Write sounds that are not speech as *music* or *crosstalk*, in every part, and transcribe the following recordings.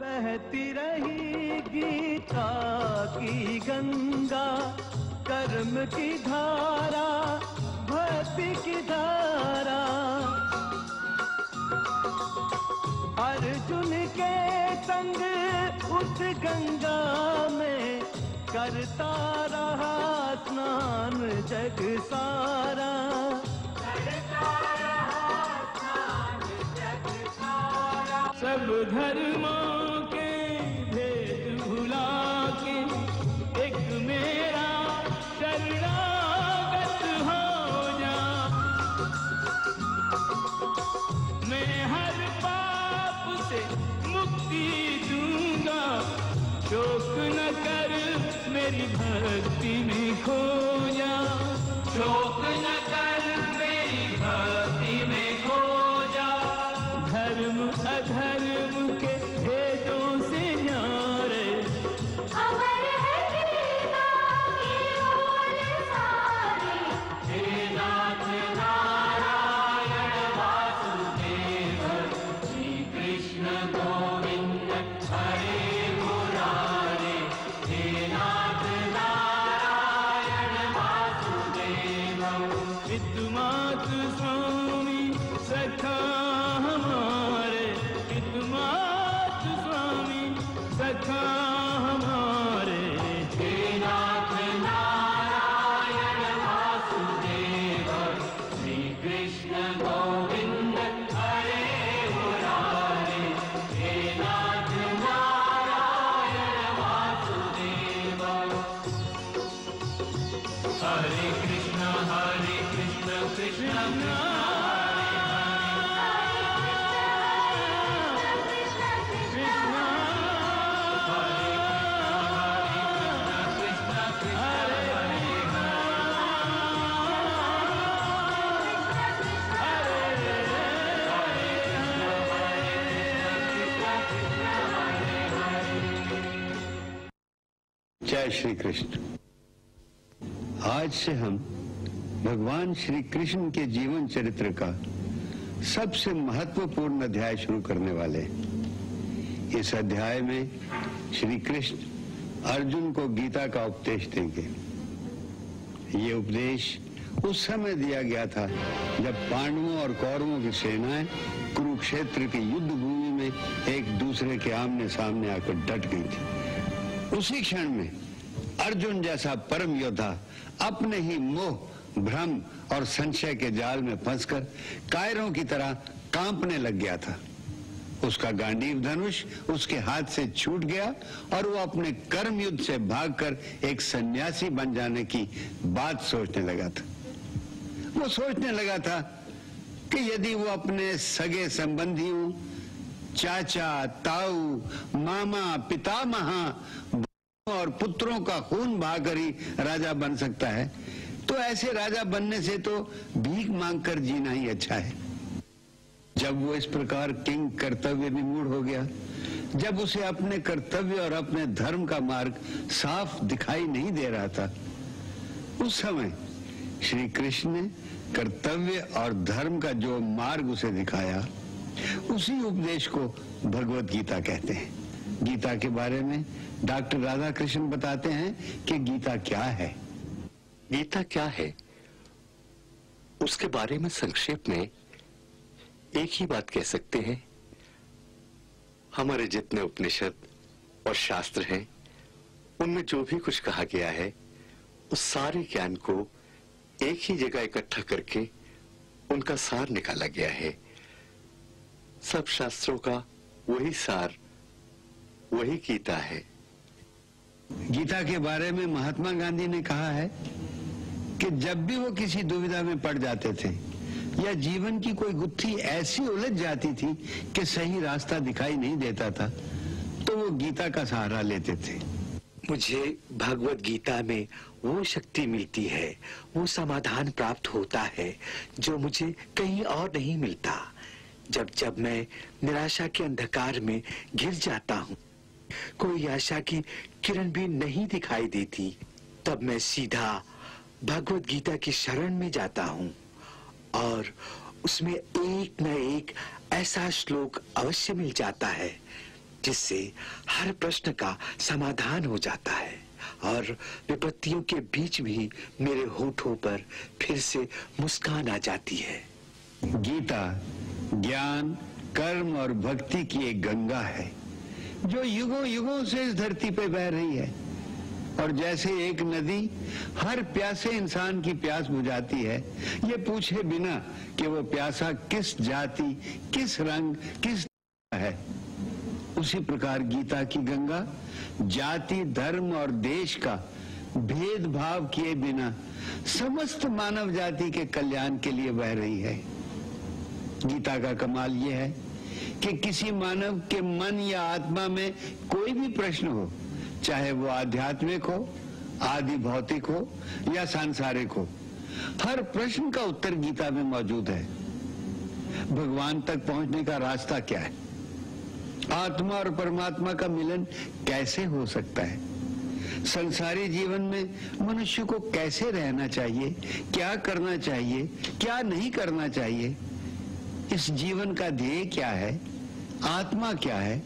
बहती रही गीता की गंगा कर्म की धारा भक्ति की धारा। अर्जुन के संग उस गंगा में करता रहा स्नान जग सारा। सब धर्मों भक्ति जय श्री कृष्ण। आज से हम भगवान श्री कृष्ण के जीवन चरित्र का सबसे महत्वपूर्ण अध्याय शुरू करने वाले इस अध्याय में श्री कृष्ण अर्जुन को गीता का उपदेश देंगे। ये उपदेश उस समय दिया गया था जब पांडवों और कौरवों की सेनाएँ कुरुक्षेत्र की युद्ध भूमि में एक दूसरे के आमने सामने आकर डट गई थी। उसी क्षण में अर्जुन जैसा परम योद्धा अपने ही मोह, भ्रम और संशय के जाल में फंसकर कायरों की तरह कांपने लग गया था। उसका गांडीव धनुष उसके हाथ से छूट गया और वो अपने कर्म युद्ध से भागकर एक सन्यासी बन जाने की बात सोचने लगा था। वो सोचने लगा था कि यदि वो अपने सगे संबंधियों, चाचा, ताऊ, मामा, पितामहा और पुत्रों का खून बहाकर ही राजा बन सकता है। तो ऐसे राजा बनने से तो भीख मांगकर जीना ही अच्छा है। जब वो इस प्रकार किंग कर्तव्य विमूढ़ हो गया, जब उसे अपने कर्तव्य और अपने धर्म का मार्ग साफ़ दिखाई नहीं दे रहा था, उस समय श्री कृष्ण ने कर्तव्य और धर्म का जो मार्ग उसे दिखाया, उसी उपदेश को भगवत गीता कहते हैं। गीता के बारे में डॉक्टर राधा कृष्ण बताते हैं कि गीता क्या है। गीता क्या है? उसके बारे में संक्षेप में एक ही बात कह सकते हैं। हमारे जितने उपनिषद और शास्त्र हैं, उनमें जो भी कुछ कहा गया है, उस सारे ज्ञान को एक ही जगह इकट्ठा करके उनका सार निकाला गया है। सब शास्त्रों का वही सार, वही गीता है। गीता के बारे में महात्मा गांधी ने कहा है कि जब भी वो किसी दुविधा में पड़ जाते थे या जीवन की कोई गुत्थी ऐसी उलझ जाती थी कि सही रास्ता दिखाई नहीं देता था तो वो गीता का सहारा लेते थे। मुझे भगवत गीता में वो शक्ति मिलती है, वो समाधान प्राप्त होता है, जो मुझे कहीं और नहीं मिलता। जब जब मैं निराशा के अंधकार में घिर जाता हूँ कोई आशा की किरण भी नहीं दिखाई देती। तब मैं सीधा भगवत गीता की शरण में जाता हूँ और उसमें एक न एक ऐसा श्लोक अवश्य मिल जाता है, जिससे हर प्रश्न का समाधान हो जाता है और विपत्तियों के बीच भी मेरे होठों पर फिर से मुस्कान आ जाती है। गीता, ज्ञान, कर्म और भक्ति की एक गंगा है। जो युगों युगों से इस धरती पे बह रही है, और जैसे एक नदी, हर प्यासे इंसान की प्यास बुझाती है। ये पूछे बिना कि वो प्यासा किस जाति, किस रंग, किस है। उसी प्रकार गीता की गंगा, जाति, धर्म और देश का भेदभाव किए बिना समस्त मानव जाति के कल्याण के लिए बह रही है। गीता का कमाल यह है कि किसी मानव के मन या आत्मा में कोई भी प्रश्न हो, चाहे वो आध्यात्मिक हो, आदि भौतिक हो या सांसारिक हो, हर प्रश्न का उत्तर गीता में मौजूद है। भगवान तक पहुँचने का रास्ता क्या है? आत्मा और परमात्मा का मिलन कैसे हो सकता है? संसारी जीवन में मनुष्य को कैसे रहना चाहिए? क्या करना चाहिए? क्या नहीं करना चाहिए? इस जीवन का ध्येय क्या है? आत्मा क्या है?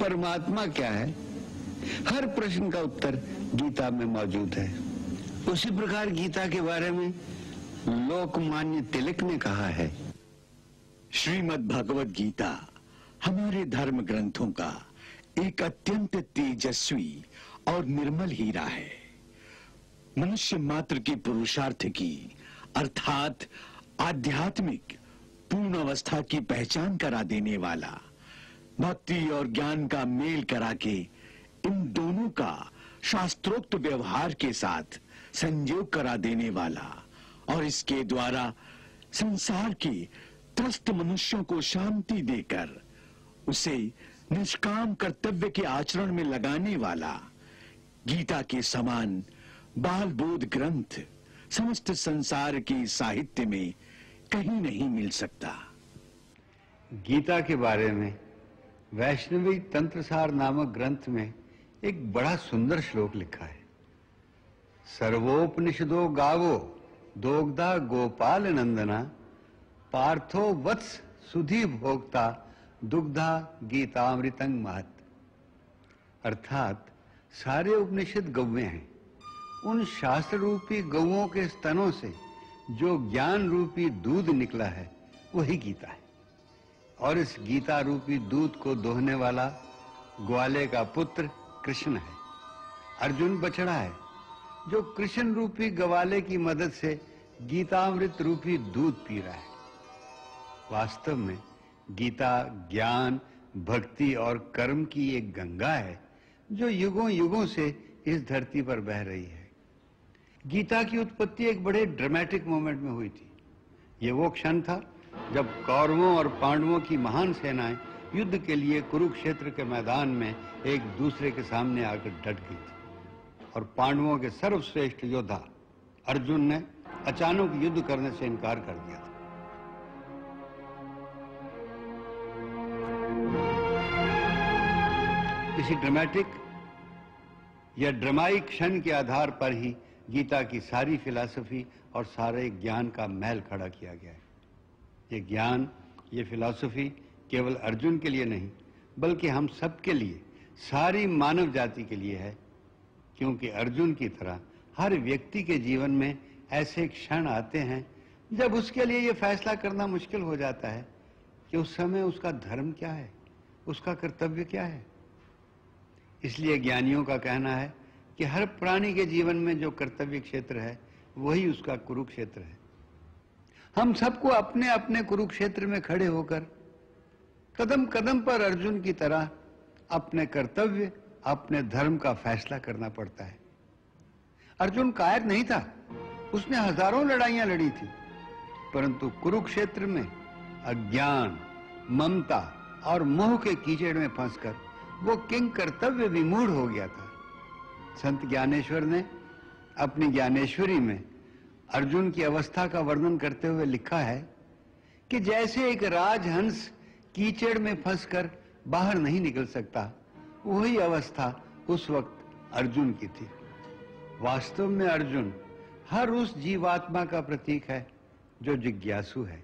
परमात्मा क्या है? हर प्रश्न का उत्तर गीता में मौजूद है। उसी प्रकार गीता के बारे में लोकमान्य तिलक ने कहा है। श्रीमद् भगवत गीता हमारे धर्म ग्रंथों का एक अत्यंत तेजस्वी और निर्मल हीरा है। मनुष्य मात्र के पुरुषार्थ की, अर्थात आध्यात्मिक पूर्ण अवस्था की पहचान करा देने वाला, भक्ति और ज्ञान का मेल करा के इन दोनों का शास्त्रोक्त व्यवहार के साथ संयोग करा देने वाला और इसके द्वारा संसार के त्रस्त मनुष्यों को शांति देकर उसे निष्काम कर्तव्य के आचरण में लगाने वाला गीता के समान बाल बोध ग्रंथ समस्त संसार के साहित्य में कहीं नहीं मिल सकता। गीता के बारे में, वैष्णवी तंत्रसार नामक ग्रंथ में एक बड़ा सुंदर श्लोक लिखा है। सर्वोपनिषदो गावो दोग्धा गोपाल नंदना, पार्थो वत्स सुधी भोक्ता दुग्धा गीतामृतंग महत। अर्थात सारे उपनिषद गौवे हैं। उन शास्त्र रूपी गौओं के स्तनों से जो ज्ञान रूपी दूध निकला है, वही गीता है। और इस गीता रूपी दूध को दोहने वाला ग्वाले का पुत्र कृष्ण है। अर्जुन बछड़ा है, जो कृष्ण रूपी ग्वाले की मदद से गीतामृत रूपी दूध पी रहा है। वास्तव में गीता ज्ञान, भक्ति और कर्म की एक गंगा है, जो युगों युगों से इस धरती पर बह रही है। गीता की उत्पत्ति एक बड़े ड्रामेटिक मोमेंट में हुई थी। ये वो क्षण था जब कौरवों और पांडवों की महान सेनाएँ युद्ध के लिए कुरुक्षेत्र के मैदान में एक दूसरे के सामने आकर डट गई थी और पांडवों के सर्वश्रेष्ठ योद्धा अर्जुन ने अचानक युद्ध करने से इनकार कर दिया था। इसी ड्रामेटिक या ड्रामाई क्षण के आधार पर ही गीता की सारी फिलॉसफी और सारे ज्ञान का महल खड़ा किया गया है। ये ज्ञान, ये फिलॉसफी केवल अर्जुन के लिए नहीं, बल्कि हम सबके लिए, सारी मानव जाति के लिए है, क्योंकि अर्जुन की तरह हर व्यक्ति के जीवन में ऐसे क्षण आते हैं जब उसके लिए ये फैसला करना मुश्किल हो जाता है कि उस समय उसका धर्म क्या है, उसका कर्तव्य क्या है। इसलिए ज्ञानियों का कहना है कि हर प्राणी के जीवन में जो कर्तव्य क्षेत्र है, वही उसका कुरुक्षेत्र है। हम सबको अपने अपने कुरुक्षेत्र में खड़े होकर कदम कदम पर अर्जुन की तरह अपने कर्तव्य, अपने धर्म का फैसला करना पड़ता है। अर्जुन कायर नहीं था। उसने हज़ारों लड़ाइयाँ लड़ी थी। परंतु कुरुक्षेत्र में अज्ञान, ममता और मोह के कीचड़ में फंसकर वो किंग कर्तव्य विमूढ़ हो गया था। संत ज्ञानेश्वर ने अपनी ज्ञानेश्वरी में अर्जुन की अवस्था का वर्णन करते हुए लिखा है कि जैसे एक राजहंस कीचड़ में फंसकर बाहर नहीं निकल सकता, वही अवस्था उस वक्त अर्जुन की थी। वास्तव में अर्जुन हर उस जीवात्मा का प्रतीक है जो जिज्ञासु है,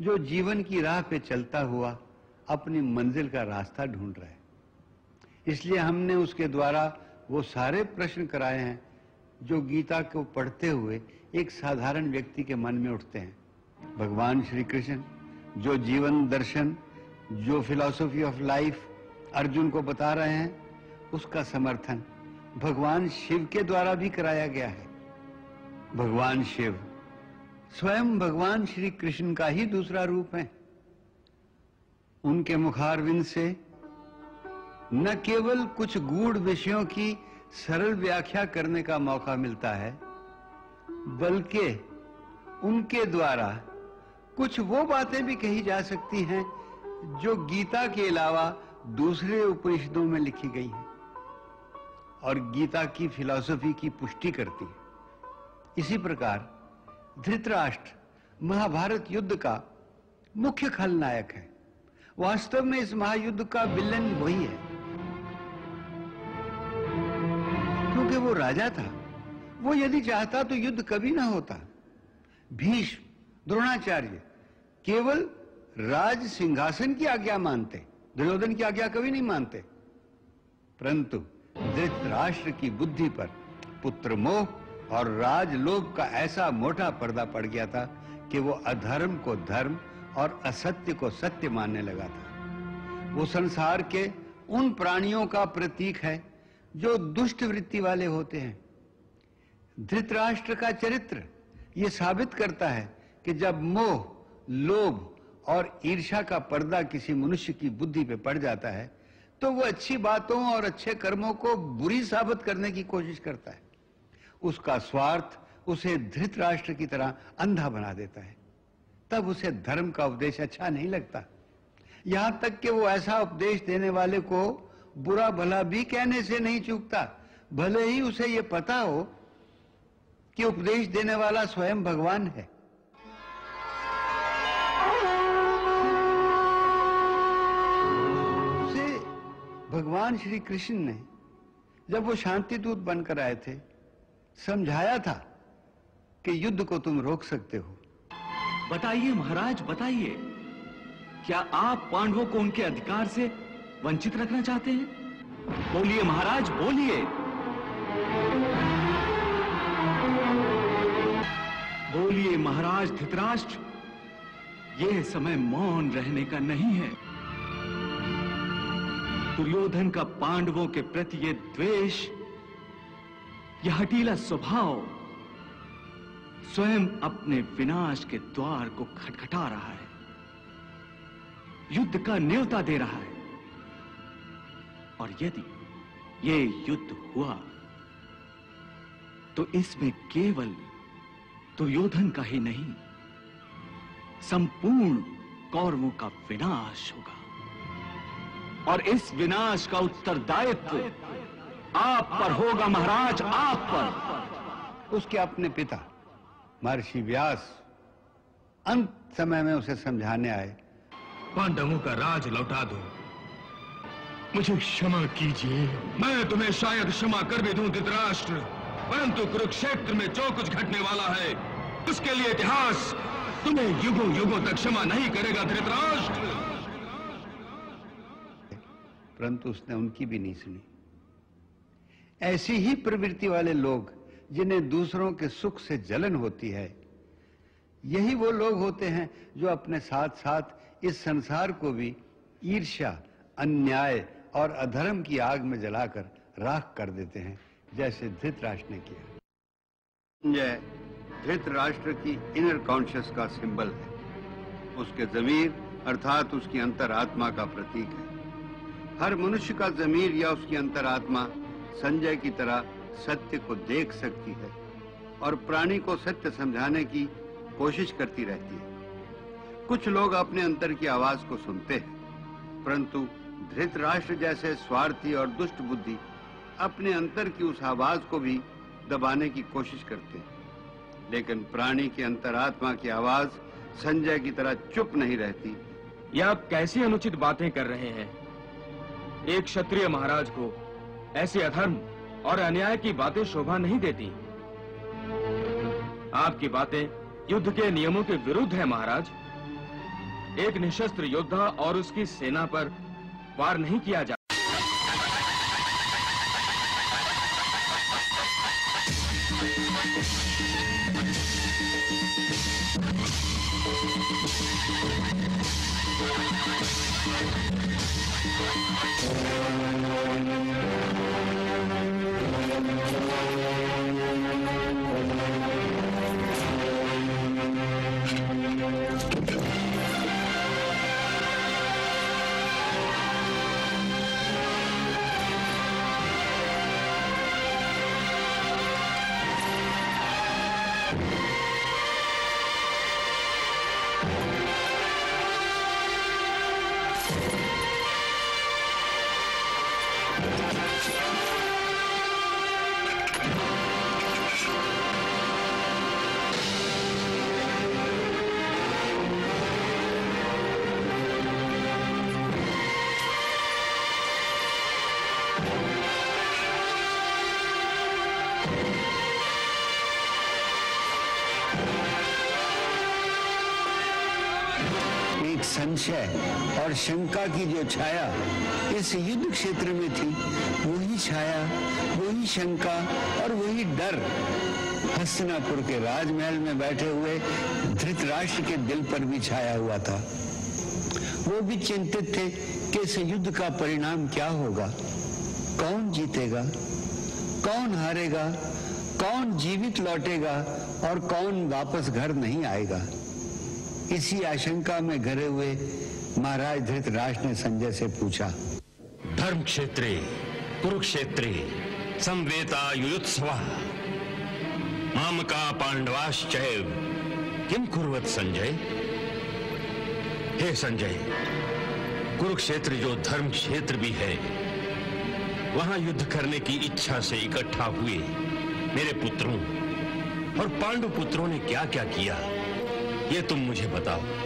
जो जीवन की राह पे चलता हुआ अपनी मंजिल का रास्ता ढूंढ रहा है। इसलिए हमने उसके द्वारा वो सारे प्रश्न कराए हैं, जो गीता को पढ़ते हुए एक साधारण व्यक्ति के मन में उठते हैं। भगवान श्री कृष्ण, जो जीवन दर्शन, जो फिलॉसफी ऑफ़ लाइफ अर्जुन को बता रहे हैं, उसका समर्थन भगवान शिव के द्वारा भी कराया गया है। भगवान शिव स्वयं भगवान श्री कृष्ण का ही दूसरा रूप है। उनके मुखारविंद से न केवल कुछ गूढ़ विषयों की सरल व्याख्या करने का मौका मिलता है, बल्कि उनके द्वारा कुछ वो बातें भी कही जा सकती हैं जो गीता के अलावा दूसरे उपनिषदों में लिखी गई हैं। और गीता की फिलॉसफी की पुष्टि करती है। इसी प्रकार धृतराष्ट्र महाभारत युद्ध का मुख्य खलनायक है। वास्तव में इस महायुद्ध का विलन वही है। क्योंकि वो राजा था। वो यदि चाहता तो युद्ध कभी ना होता। भीष्म, द्रोणाचार्य, केवल राज सिंहासन की आज्ञा मानते, दुर्योधन की आज्ञा कभी नहीं मानते। परंतु धृतराष्ट्र की बुद्धि पर पुत्र मोह और राजलोभ का ऐसा मोटा पर्दा पड़ गया था कि वो अधर्म को धर्म और असत्य को सत्य मानने लगा था। वो संसार के उन प्राणियों का प्रतीक है जो दुष्ट वृत्ति वाले होते हैं। धृतराष्ट्र का चरित्र ये साबित करता है कि जब मोह, लोभ और ईर्षा का पर्दा किसी मनुष्य की बुद्धि पे पड़ जाता है तो वो अच्छी बातों और अच्छे कर्मों को बुरी साबित करने की कोशिश करता है। उसका स्वार्थ उसे धृतराष्ट्र की तरह अंधा बना देता है। तब उसे धर्म का उपदेश अच्छा नहीं लगता। यहाँ तक कि वो ऐसा उपदेश देने वाले को बुरा भला भी कहने से नहीं चूकता। भले ही उसे ये पता हो कि उपदेश देने वाला स्वयं भगवान है। उसे भगवान श्री कृष्ण ने जब वो शांति दूत बनकर आए थे, समझाया था कि युद्ध को तुम रोक सकते हो। बताइए महाराज, बताइए। क्या आप पांडवों को उनके अधिकार से वंचित रखना चाहते हैं? बोलिए महाराज, बोलिए। बोलिए महाराज, धृतराष्ट्र, यह समय मौन रहने का नहीं है। दुर्योधन का पांडवों के प्रति यह द्वेष यह हटीला स्वभाव, स्वयं अपने विनाश के द्वार को खटखटा रहा है। युद्ध का न्योता दे रहा है। और यदि ये युद्ध हुआ तो इसमें केवल दुर्योधन का ही नहीं संपूर्ण कौरवों का विनाश होगा। और इस विनाश का उत्तरदायित्व आप पर होगा महाराज आप पर। उसके अपने पिता महर्षि व्यास अंत समय में उसे समझाने आए। पांडवों का राज लौटा दो। मुझे क्षमा कीजिए। मैं तुम्हें शायद क्षमा कर भी दूँ, धृतराष्ट्र। परंतु कुरुक्षेत्र में जो कुछ घटने वाला है, उसके लिए इतिहास तुम्हें युगों युगों तक क्षमा नहीं करेगा, धृतराष्ट्र। परंतु उसने उनकी भी नहीं सुनी। ऐसी ही प्रवृत्ति वाले लोग, जिन्हें दूसरों के सुख से जलन होती है, यही वो लोग होते हैं जो अपने साथ साथ इस संसार को भी ईर्ष्या, अन्याय और अधर्म की आग में जलाकर राख कर देते हैं, जैसे धृतराष्ट्र ने किया। संजय धृतराष्ट्र की इनर कॉन्शियस का सिंबल है। उसके जमीर अर्थात उसकी अंतरात्मा का प्रतीक है। हर मनुष्य का जमीर या उसकी अंतरात्मा संजय की तरह सत्य को देख सकती है और प्राणी को सत्य समझाने की कोशिश करती रहती है। कुछ लोग अपने अंतर की आवाज़ को सुनते हैं, परंतु धृतराष्ट्र जैसे स्वार्थी और दुष्ट बुद्धि अपने अंतर की उस आवाज़ को भी दबाने की कोशिश करते हैं। लेकिन प्राणी की अंतरात्मा की आवाज़ संजय की तरह चुप नहीं रहती। ये आप कैसी अनुचित बातें कर रहे हैं? एक क्षत्रिय महाराज को ऐसे अधर्म और अन्याय की बातें शोभा नहीं देती। आपकी बातें युद्ध के नियमों के विरुद्ध है महाराज। एक निशस्त्र योद्धा और उसकी सेना पर वार नहीं किया जा शंका की जो छाया इस युद्ध क्षेत्र में थी, वही छाया, वही शंका और वही डर हस्तिनापुर के राजमहल में बैठे हुए धृतराष्ट्र के दिल पर भी छाया हुआ था। वो भी चिंतित थे कि इस युद्ध का परिणाम क्या होगा। कौन जीतेगा? कौन हारेगा? कौन जीवित लौटेगा? और कौन वापस घर नहीं आएगा? इसी आशंका में घरे हुए महाराज धृतराष्ट्र ने संजय से पूछा, धर्म क्षेत्रे, कुरुक्षेत्रे, संवेता युयुत्सव। मामका पांडवाश्चैव किम कुर्वत संजय? हे संजय, कुरुक्षेत्र जो धर्म क्षेत्र भी है, वहाँ युद्ध करने की इच्छा से इकट्ठा हुए मेरे पुत्रों और पांडु पुत्रों ने क्या क्या किया, ये तुम मुझे बताओ।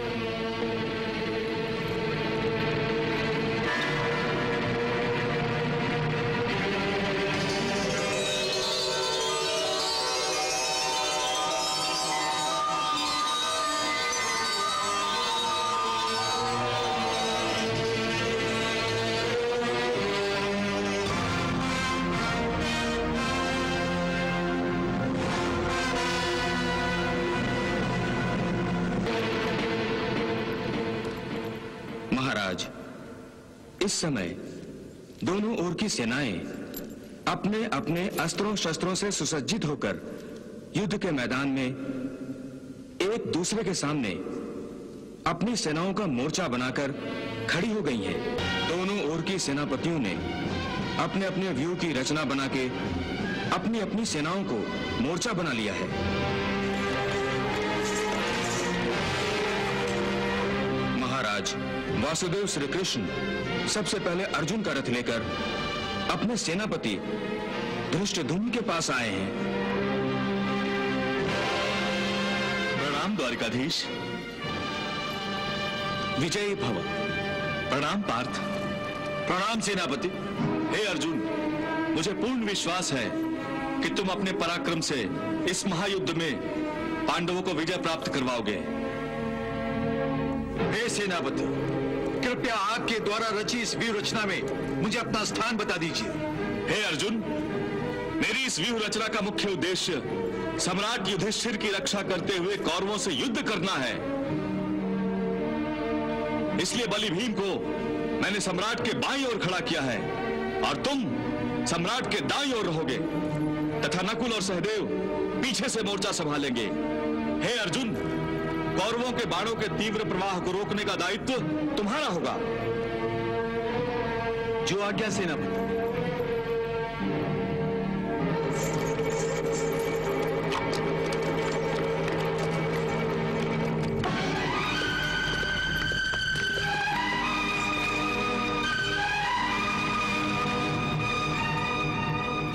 समय, दोनों ओर की सेनाएँ अपने अपने अस्त्रों शस्त्रों से सुसज्जित होकर युद्ध के मैदान में एक दूसरे के सामने अपनी सेनाओं का मोर्चा बनाकर खड़ी हो गई हैं। दोनों ओर की सेनापतियों ने अपने अपने व्यू की रचना बना के अपनी अपनी सेनाओं को मोर्चा बना लिया है महाराज। वासुदेव श्री कृष्ण सबसे पहले अर्जुन का रथ लेकर अपने सेनापति धृष्टधुम्न के पास आए हैं। प्रणाम द्वारिकाधीश। विजयी भव। प्रणाम पार्थ। प्रणाम सेनापति। हे अर्जुन, मुझे पूर्ण विश्वास है कि तुम अपने पराक्रम से इस महायुद्ध में पांडवों को विजय प्राप्त करवाओगे। हे सेनापति, कृपया आपके द्वारा रची इस व्यूह रचना में मुझे अपना स्थान बता दीजिए। हे अर्जुन, मेरी इस व्यूह रचना का मुख्य उद्देश्य सम्राट युधिष्ठिर की रक्षा करते हुए कौरवों से युद्ध करना है। इसलिए बलि भीम को मैंने सम्राट के बाई ओर खड़ा किया है और तुम सम्राट के दाई ओर रहोगे तथा नकुल और सहदेव पीछे से मोर्चा संभालेंगे। हे अर्जुन कौरवों के बाणों के तीव्र प्रवाह को रोकने का दायित्व तुम्हारा होगा। जो आज्ञा सेनापति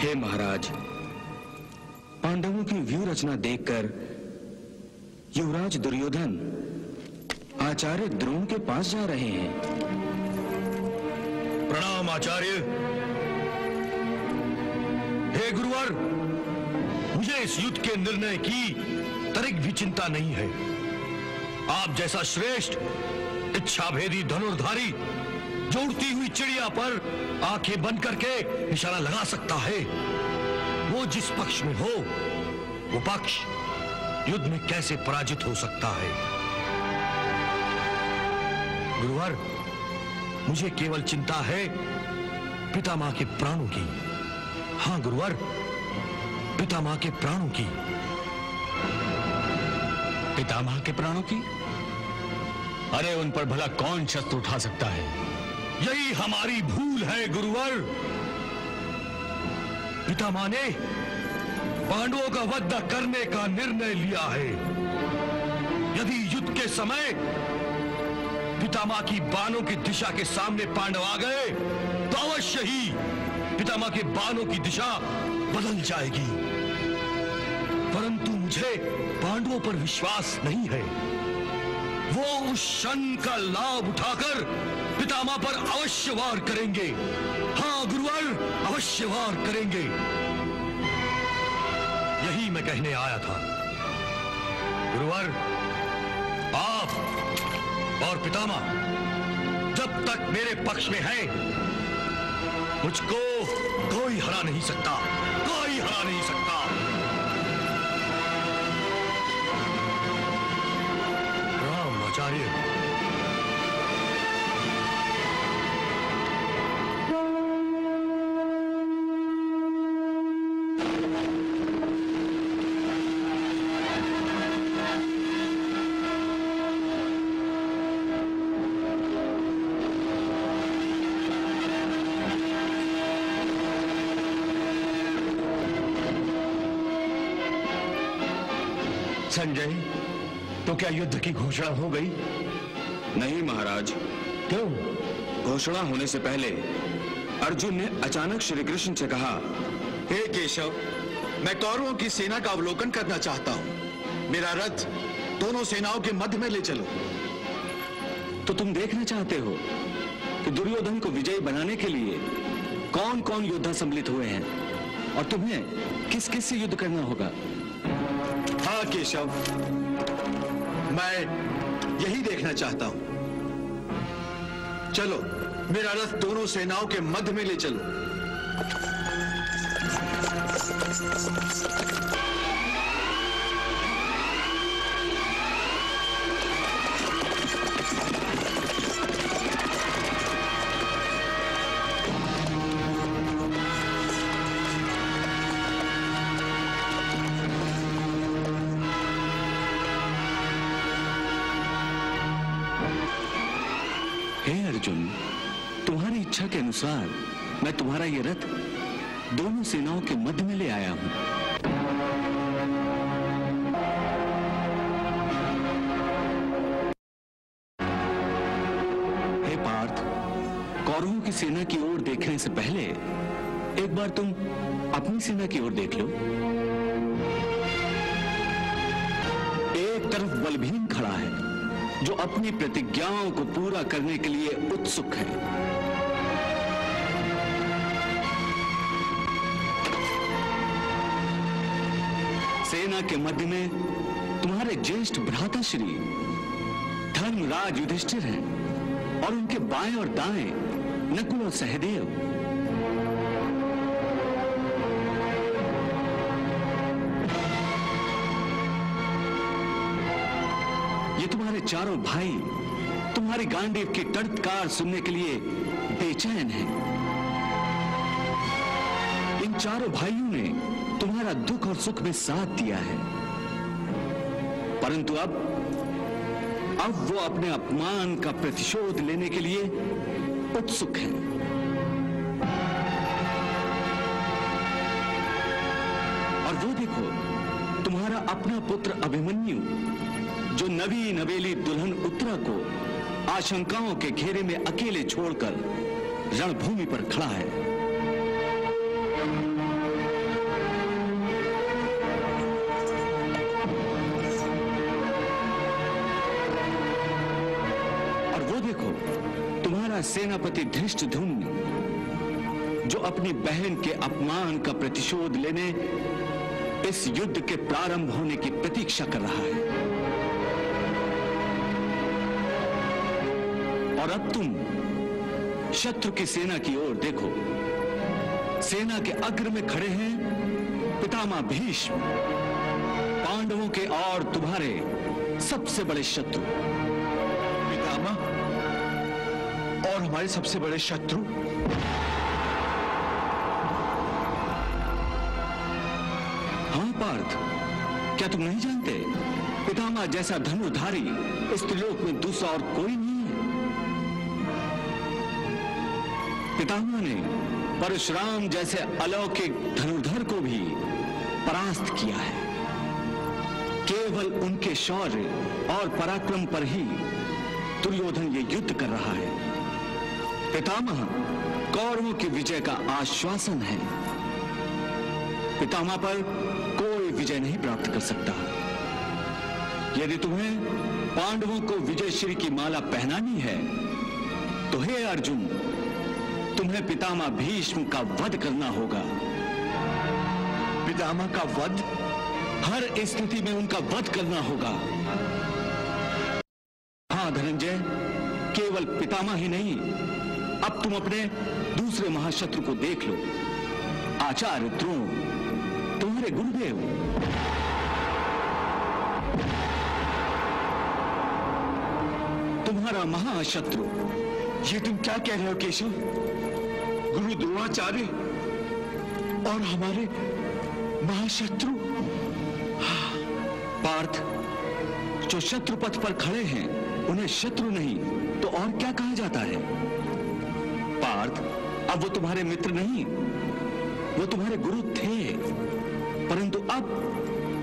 हे महाराज, पांडवों की व्यू रचना देखकर युवराज दुर्योधन, आचार्य द्रोण के पास जा रहे हैं। प्रणाम आचार्य। हे गुरुवर, मुझे इस युद्ध के निर्णय की तरिक भी चिंता नहीं है। आप जैसा श्रेष्ठ इच्छा भेदी धनुर्धारी, जो उड़ती हुई चिड़िया पर आँखें बंद करके निशाना लगा सकता है, वो जिस पक्ष में हो, वो पक्ष युद्ध में कैसे पराजित हो सकता है? गुरुवर, मुझे केवल चिंता है पितामह के प्राणों की। हाँ गुरुवर, पितामह के प्राणों की। पितामह के प्राणों की? अरे, उन पर भला कौन शस्त्र उठा सकता है? यही हमारी भूल है, गुरुवर। पितामह ने पांडवों का वध करने का निर्णय लिया है। यदि युद्ध के समय पितामह की बाणों की दिशा के सामने पांडव आ गए तो अवश्य ही पितामह के बाणों की दिशा बदल जाएगी। परंतु मुझे पांडवों पर विश्वास नहीं है। वो उस क्षण का लाभ उठाकर पितामह पर अवश्य वार करेंगे। हाँ गुरुवर, अवश्य वार करेंगे। मैं कहने आया था। गुरुवर, आप और पितामा जब तक मेरे पक्ष में है, मुझको कोई हरा नहीं सकता। संजय तो क्या युद्ध की घोषणा हो गई? नहीं महाराज। क्यों? घोषणा होने से पहले अर्जुन ने अचानक श्री कृष्ण से कहा हे hey केशव मैं कौरवों की सेना का अवलोकन करना चाहता हूँ। मेरा रथ दोनों सेनाओं के मध्य में ले चलो। तो तुम देखना चाहते हो कि दुर्योधन को विजयी बनाने के लिए कौन कौन योद्धा सम्मिलित हुए हैं? और तुम्हें किस किस से युद्ध करना होगा? केशव मैं यही देखना चाहता हूँ। चलो, मेरा रथ दोनों सेनाओं के मध्य में ले चलो। अनुसार मैं तुम्हारा ये रथ दोनों सेनाओं के मध्य में ले आया हूँ। हे पार्थ, कौरवों की सेना की ओर देखने से पहले एक बार तुम अपनी सेना की ओर देख लो। एक तरफ़ बलभीम खड़ा है, जो अपनी प्रतिज्ञाओं को पूरा करने के लिए उत्सुक है। सेना के मध्य में तुम्हारे ज्येष्ठ भ्राताश्री धर्मराज युधिष्ठिर हैं और उनके बाएँ और दाएँ नकुल और सहदेव। ये तुम्हारे चारों भाई तुम्हारी गांडीव की टड़कार सुनने के लिए बेचैन हैं। इन चारों भाइयों ने तुम्हारा दुख और सुख में साथ दिया है। परंतु अब अब वो अपने अपमान का प्रतिशोध लेने के लिए उत्सुक है। और वो देखो, तुम्हारा अपना पुत्र अभिमन्यु, जो नवी नवेली दुल्हन उत्तरा को आशंकाओं के घेरे में अकेले छोड़कर रणभूमि पर खड़ा है। सेनापति धृष्टधुम्न जो अपनी बहन के अपमान का प्रतिशोध लेने इस युद्ध के प्रारंभ होने की प्रतीक्षा कर रहा है। और अब तुम शत्रु की सेना की ओर देखो। सेना के अग्र में खड़े हैं पितामह भीष्म। पांडवों के और तुम्हारे सबसे बड़े शत्रु। हमारे सबसे बड़े शत्रु? हाँ पार्थ। क्या तुम नहीं जानते? पितामह जैसा धनुधारी इस त्रिलोक में दूसरा और कोई नहीं है। पितामह ने परशुराम जैसे अलौकिक धनुर्धर को भी परास्त किया है। केवल उनके शौर्य और पराक्रम पर ही दुर्योधन ये युद्ध कर रहा है। पितामह, कौरवों की विजय का आश्वासन है। पितामह पर कोई विजय नहीं प्राप्त कर सकता। यदि तुम्हें पांडवों को विजय श्री की माला पहनानी है तो हे अर्जुन, तुम्हें पितामह भीष्म का वध करना होगा। पितामह का वध? हर स्थिति में उनका वध करना होगा। हाँ धनंजय, केवल पितामह ही नहीं अब तुम अपने दूसरे महाशत्रु को देख लो। आचार्य द्रोण तुम्हारे गुरुदेव। तुम्हारा महाशत्रु। ये तुम क्या कह रहे हो, केशव? गुरु द्रोणाचार्य और हमारे महाशत्रु? पार्थ, जो शत्रु पथ पर खड़े हैं, उन्हें शत्रु नहीं तो और क्या कहा जाता है? अब वो तुम्हारे मित्र नहीं। वो तुम्हारे गुरु थे। परंतु अब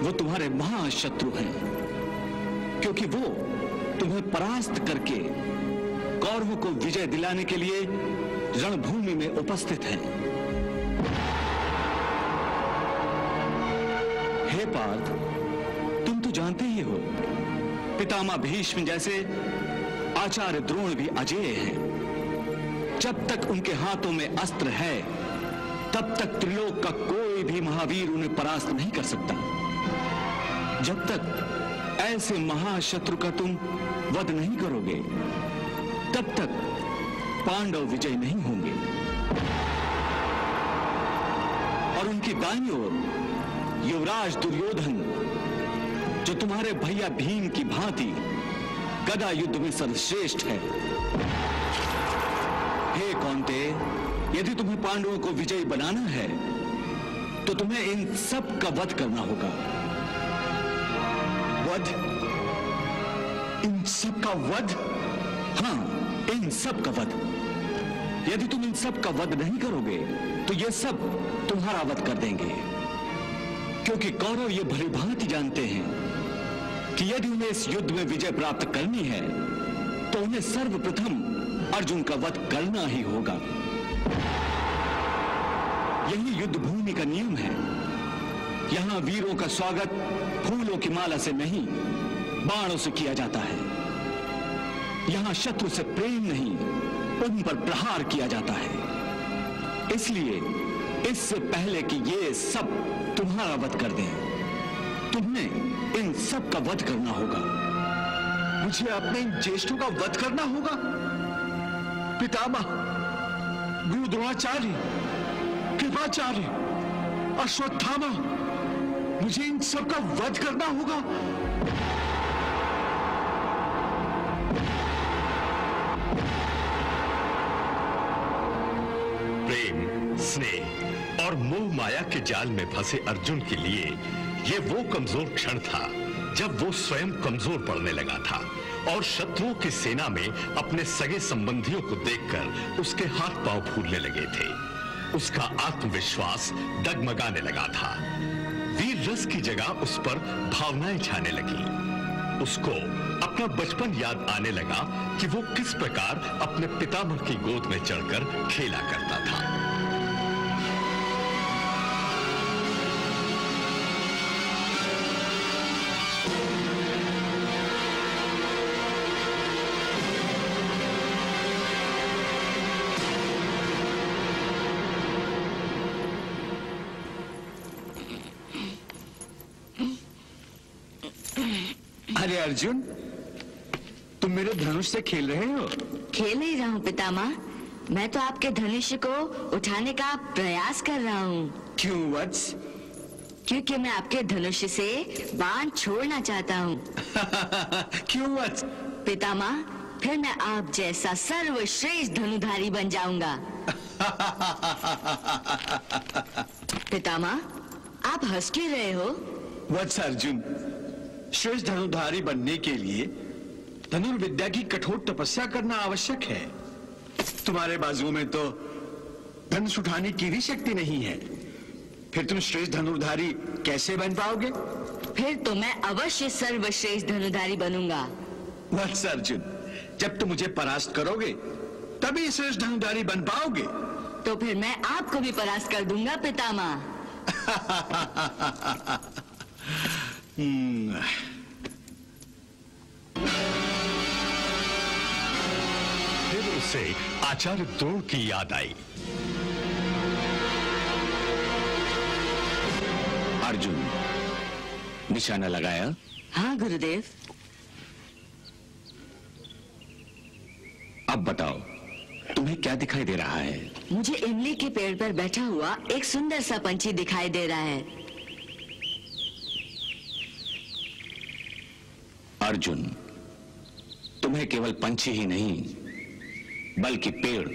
वो तुम्हारे महाशत्रु हैं। क्योंकि वो तुम्हें परास्त करके कौरवों को विजय दिलाने के लिए रणभूमि में उपस्थित हैं। हे पार्थ, तुम तो जानते ही हो, पितामह भीष्म जैसे आचार्य द्रोण भी अजेय हैं। जब तक उनके हाथों में अस्त्र है, तब तक त्रिलोक का कोई भी महावीर उन्हें परास्त नहीं कर सकता। जब तक ऐसे महाशत्रु का तुम वध नहीं करोगे, तब तक पांडव विजय नहीं होंगे। और उनकी दाई ओर युवराज दुर्योधन, जो तुम्हारे भैया भीम की भांति गदा युद्ध में सर्वश्रेष्ठ है। यदि तुम्हें पांडवों को विजयी बनाना है तो तुम्हें इन सब का वध करना होगा। वध? इन सब का वध? हाँ इन सब का वध। यदि तुम इन सब का वध नहीं करोगे तो ये सब तुम्हारा वध कर देंगे। क्योंकि कौरव ये भली भांति जानते हैं कि यदि उन्हें इस युद्ध में विजय प्राप्त करनी है तो उन्हें सर्वप्रथम अर्जुन का वध करना ही होगा। यही युद्ध भूमि का नियम है। यहाँ वीरों का स्वागत फूलों की माला से नहीं, बाणों से किया जाता है। यहाँ शत्रु से प्रेम नहीं, उन पर प्रहार किया जाता है। इसलिए इससे पहले कि ये सब तुम्हारा वध कर दें तुमने इन सब का वध करना होगा। मुझे अपने इन ज्येष्ठों का वध करना होगा। पितामह गुरु द्रोणाचार्य कृपाचार्य अश्वत्थामा, मुझे इन सब का वध करना होगा। प्रेम, स्नेह और मोह माया के जाल में फंसे अर्जुन के लिए ये वो कमज़ोर क्षण था जब वो स्वयं कमज़ोर पड़ने लगा था और शत्रुओं की सेना में अपने सगे संबंधियों को देखकर उसके हाथ पाँव फूलने लगे थे। उसका आत्मविश्वास डगमगाने लगा था। वीर रस की जगह उस पर भावनाएँ छाने लगी। उसको अपना बचपन याद आने लगा कि वो किस प्रकार अपने पितामह की गोद में चढ़कर खेला करता था। मेरे धनुष से खेल रहे हो? खेल नहीं रहा हूँ पितामा मैं तो आपके धनुष को उठाने का प्रयास कर रहा हूँ। क्यों वत्स क्योंकि मैं आपके धनुष से बाण छोड़ना चाहता हूँ। *laughs* क्यों वत्स पितामह फिर मैं आप जैसा सर्वश्रेष्ठ धनुधारी बन जाऊँगा। *laughs* पितामा आप हंस क्यों रहे हो? वत्स अर्जुन श्रेष्ठ धनुधारी बनने के लिए धनुर्विद्या की कठोर तपस्या करना आवश्यक है। तुम्हारे बाजुओं में तो धनुष उठाने की भी शक्ति नहीं है। फिर तुम श्रेष्ठ धनुर्धारी कैसे बन पाओगे? फिर तो मैं अवश्य सर्वश्रेष्ठ धनुधारी बनूँगा। वत्स अर्जुन जब तुम मुझे परास्त करोगे तभी श्रेष्ठ धनुधारी बन पाओगे। तो फिर मैं आपको भी परास्त कर दूँगा पितामा *laughs* हम्म, उसे आचार्य द्रोण की याद आई। अर्जुन निशाना लगाया? हाँ गुरुदेव। अब बताओ तुम्हें क्या दिखाई दे रहा है? मुझे इमली के पेड़ पर बैठा हुआ एक सुंदर सा पंछी दिखाई दे रहा है। अर्जुन तुम्हें केवल पंछी ही नहीं बल्कि पेड़।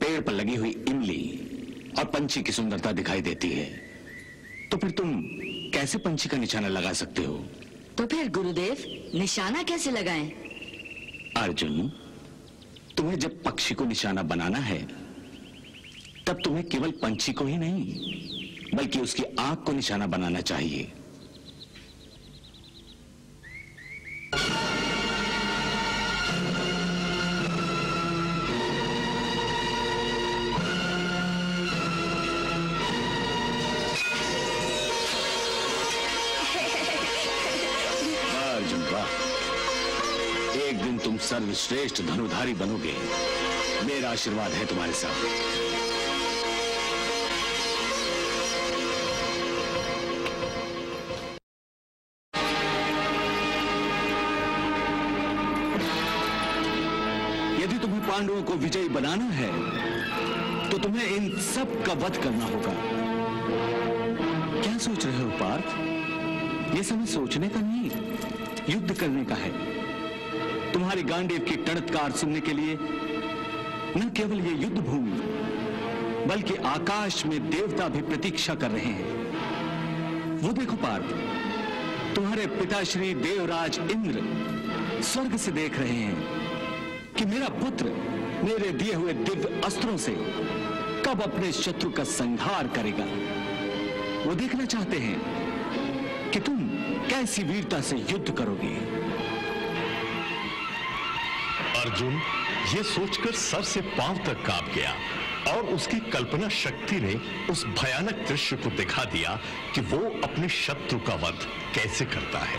पेड़ पर लगी हुई इमली और पंछी की सुंदरता दिखाई देती है। तो फिर तुम कैसे पंछी का निशाना लगा सकते हो? तो फिर गुरुदेव निशाना कैसे लगाएँ? अर्जुन तुम्हें जब पक्षी को निशाना बनाना है तब तुम्हें केवल पंछी को ही नहीं बल्कि उसकी आँख को निशाना बनाना चाहिए। सर्वश्रेष्ठ धनुधारी बनोगे। मेरा आशीर्वाद है तुम्हारे साथ। यदि तुम्हें पांडवों को विजयी बनाना है तो तुम्हें इन सब का वध करना होगा। क्या सोच रहे हो, पार्थ? यह समय सोचने का नहीं, युद्ध करने का है। तुम्हारी गांडीव की टणत्कार सुनने के लिए न केवल ये युद्ध भूमि बल्कि आकाश में देवता भी प्रतीक्षा कर रहे हैं। वो देखो पार्थ, तुम्हारे पिता श्री देवराज इंद्र स्वर्ग से देख रहे हैं कि मेरा पुत्र मेरे दिए हुए दिव्य अस्त्रों से कब अपने शत्रु का संहार करेगा। वो देखना चाहते हैं कि तुम कैसी वीरता से युद्ध करोगे। अर्जुन, ये सोचकर सर से पाँव तक काँप गया और उसकी कल्पना शक्ति ने उस भयानक दृश्य को दिखा दिया कि वो अपने शत्रु का वध कैसे करता है।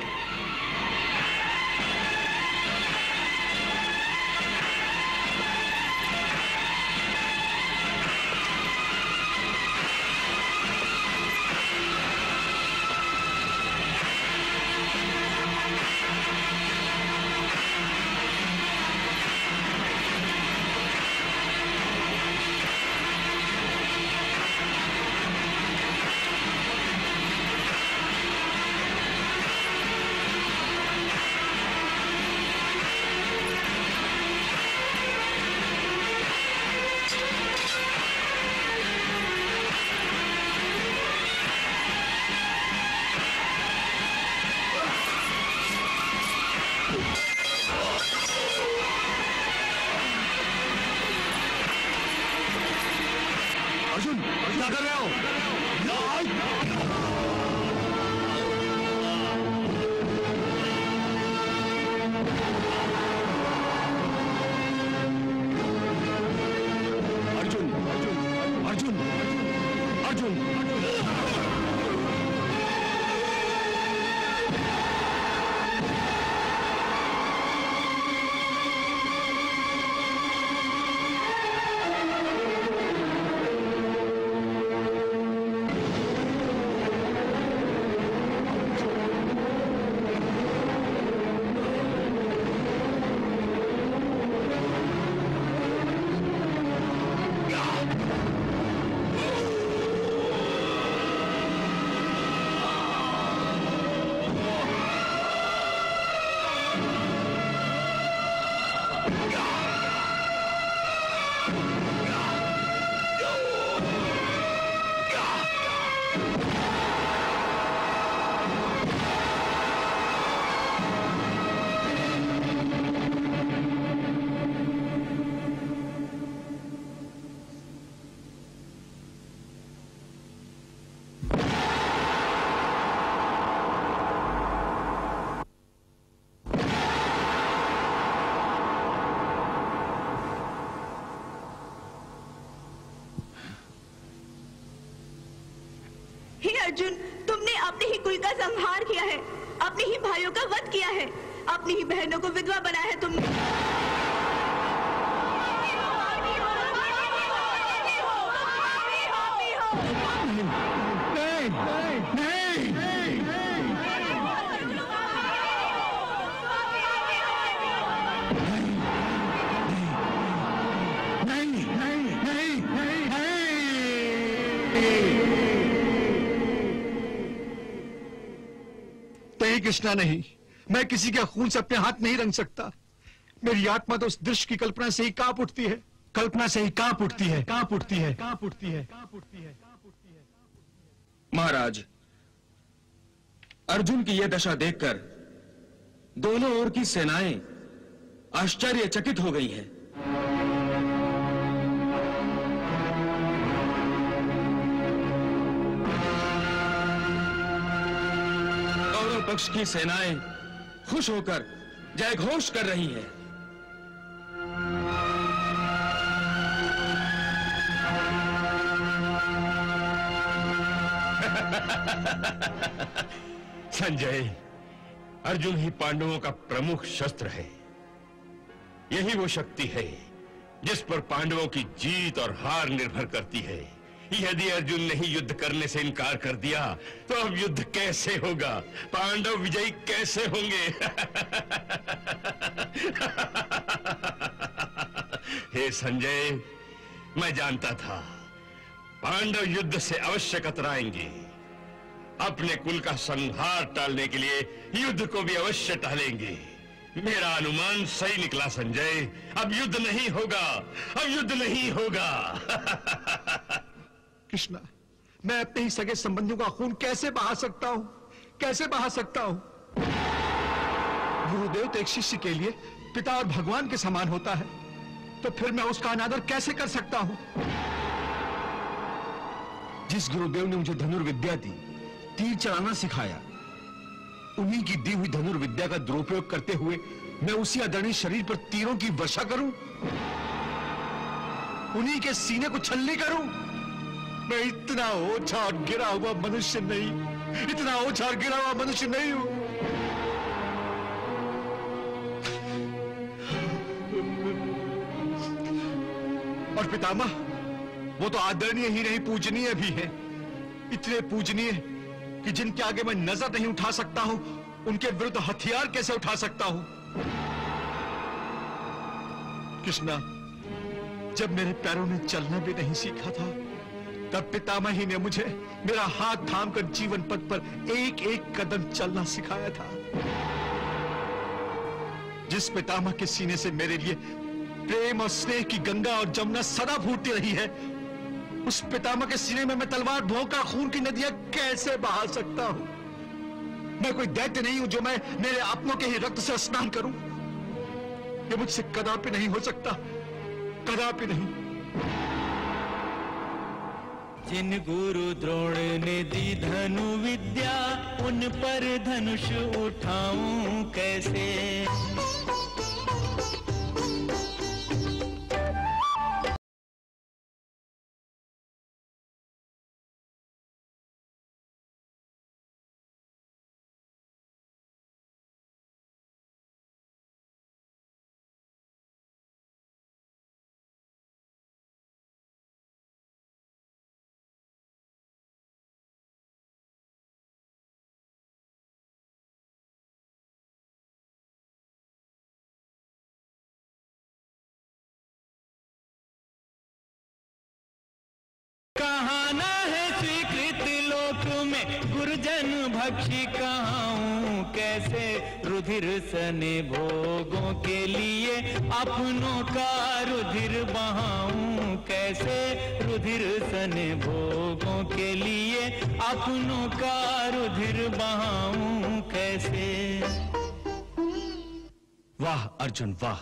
अपनी ही बहनों को विधवा बनाया है तुमने। कृष्णा नहीं। मैं किसी के खून से अपने हाथ नहीं रंग सकता। मेरी आत्मा तो उस दृश्य की कल्पना से ही काँप उठती है। कल्पना से ही काँप उठती है। काँप उठती है। काँप उठती है। काँप उठती है। महाराज, अर्जुन की यह दशा देखकर दोनों ओर की सेनाएँ आश्चर्यचकित हो गई हैं। पक्ष की सेनाएँ खुश होकर जय घोष कर रही हैं। *laughs* संजय, अर्जुन ही पांडवों का प्रमुख शस्त्र है। यही वो शक्ति है जिस पर पांडवों की जीत और हार निर्भर करती है। यदि अर्जुन ने ही युद्ध करने से इनकार कर दिया तो अब युद्ध कैसे होगा? पांडव विजयी कैसे होंगे? *laughs* हे संजय, मैं जानता था, पांडव युद्ध से अवश्य कतराएँगे। अपने कुल का संहार टालने के लिए युद्ध को भी अवश्य टालेंगे। मेरा अनुमान सही निकला, संजय। अब युद्ध नहीं होगा, अब युद्ध नहीं होगा। *laughs* कृष्णा, मैं अपने ही सगे संबंधियों का खून कैसे बहा सकता हूँ? कैसे बहा सकता हूँ? गुरुदेव तो एक शिष्य के लिए पिता और भगवान के समान होता है तो फिर मैं उसका अनादर कैसे कर सकता हूँ? जिस गुरुदेव ने मुझे धनुर्विद्या दी, तीर चलाना सिखाया, उन्हीं की दी हुई धनुर्विद्या का दुरुपयोग करते हुए मैं उसी आदरणीय शरीर पर तीरों की वर्षा करूँ? उन्हीं के सीने को छलनी करूँ? मैं इतना ओछा और गिरा हुआ मनुष्य नहीं, इतना ओछा और गिरा हुआ मनुष्य नहीं हूँ। और पितामह, वो तो आदरणीय ही नहीं, पूजनीय भी है। इतने पूजनीय कि जिनके आगे मैं नज़र नहीं उठा सकता हूँ, उनके विरुद्ध हथियार कैसे उठा सकता हूँ? कृष्णा, जब मेरे पैरों ने चलना भी नहीं सीखा था तब पितामही ने मुझे मेरा हाथ थामकर जीवन पथ पर एक एक कदम चलना सिखाया था, जिस पितामह के सीने से मेरे लिए प्रेम और स्नेह की गंगा और जमुना सदा फूटती रही है, उस पितामह के सीने में मैं तलवार भोंका खून की नदियाँ कैसे बहा सकता हूँ? मैं कोई दैत्य नहीं हूँ जो मैं मेरे अपनों के ही रक्त से स्नान करूँ। ये मुझसे कदापि नहीं हो सकता, कदापि नहीं। जिन गुरु द्रोण ने दी धनु विद्या उन पर धनुष उठाऊं कैसे? गुरुजन भक्षी कहाऊं? कैसे रुधिर सने भोगों के लिए अपनों का रुधिर बहाऊं? कैसे रुधिर सने भोगों के लिए अपनों का रुधिर बहाऊं? कैसे? वाह, अर्जुन, वाह।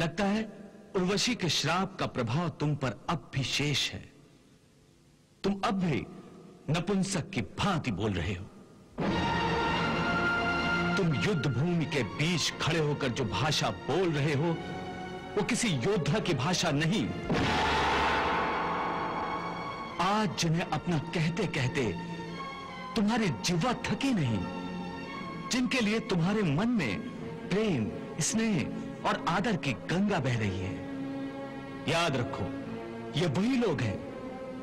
लगता है उर्वशी के श्राप का प्रभाव तुम पर अब भी शेष है। तुम अब भी नपुंसक की भांति बोल रहे हो। तुम युद्ध भूमि के बीच खड़े होकर जो भाषा बोल रहे हो, वो किसी योद्धा की भाषा नहीं। आज जिन्हें अपना कहते कहते तुम्हारी जीवा थकी नहीं, जिनके लिए तुम्हारे मन में प्रेम, स्नेह और आदर की गंगा बह रही है। याद रखो, ये वही लोग हैं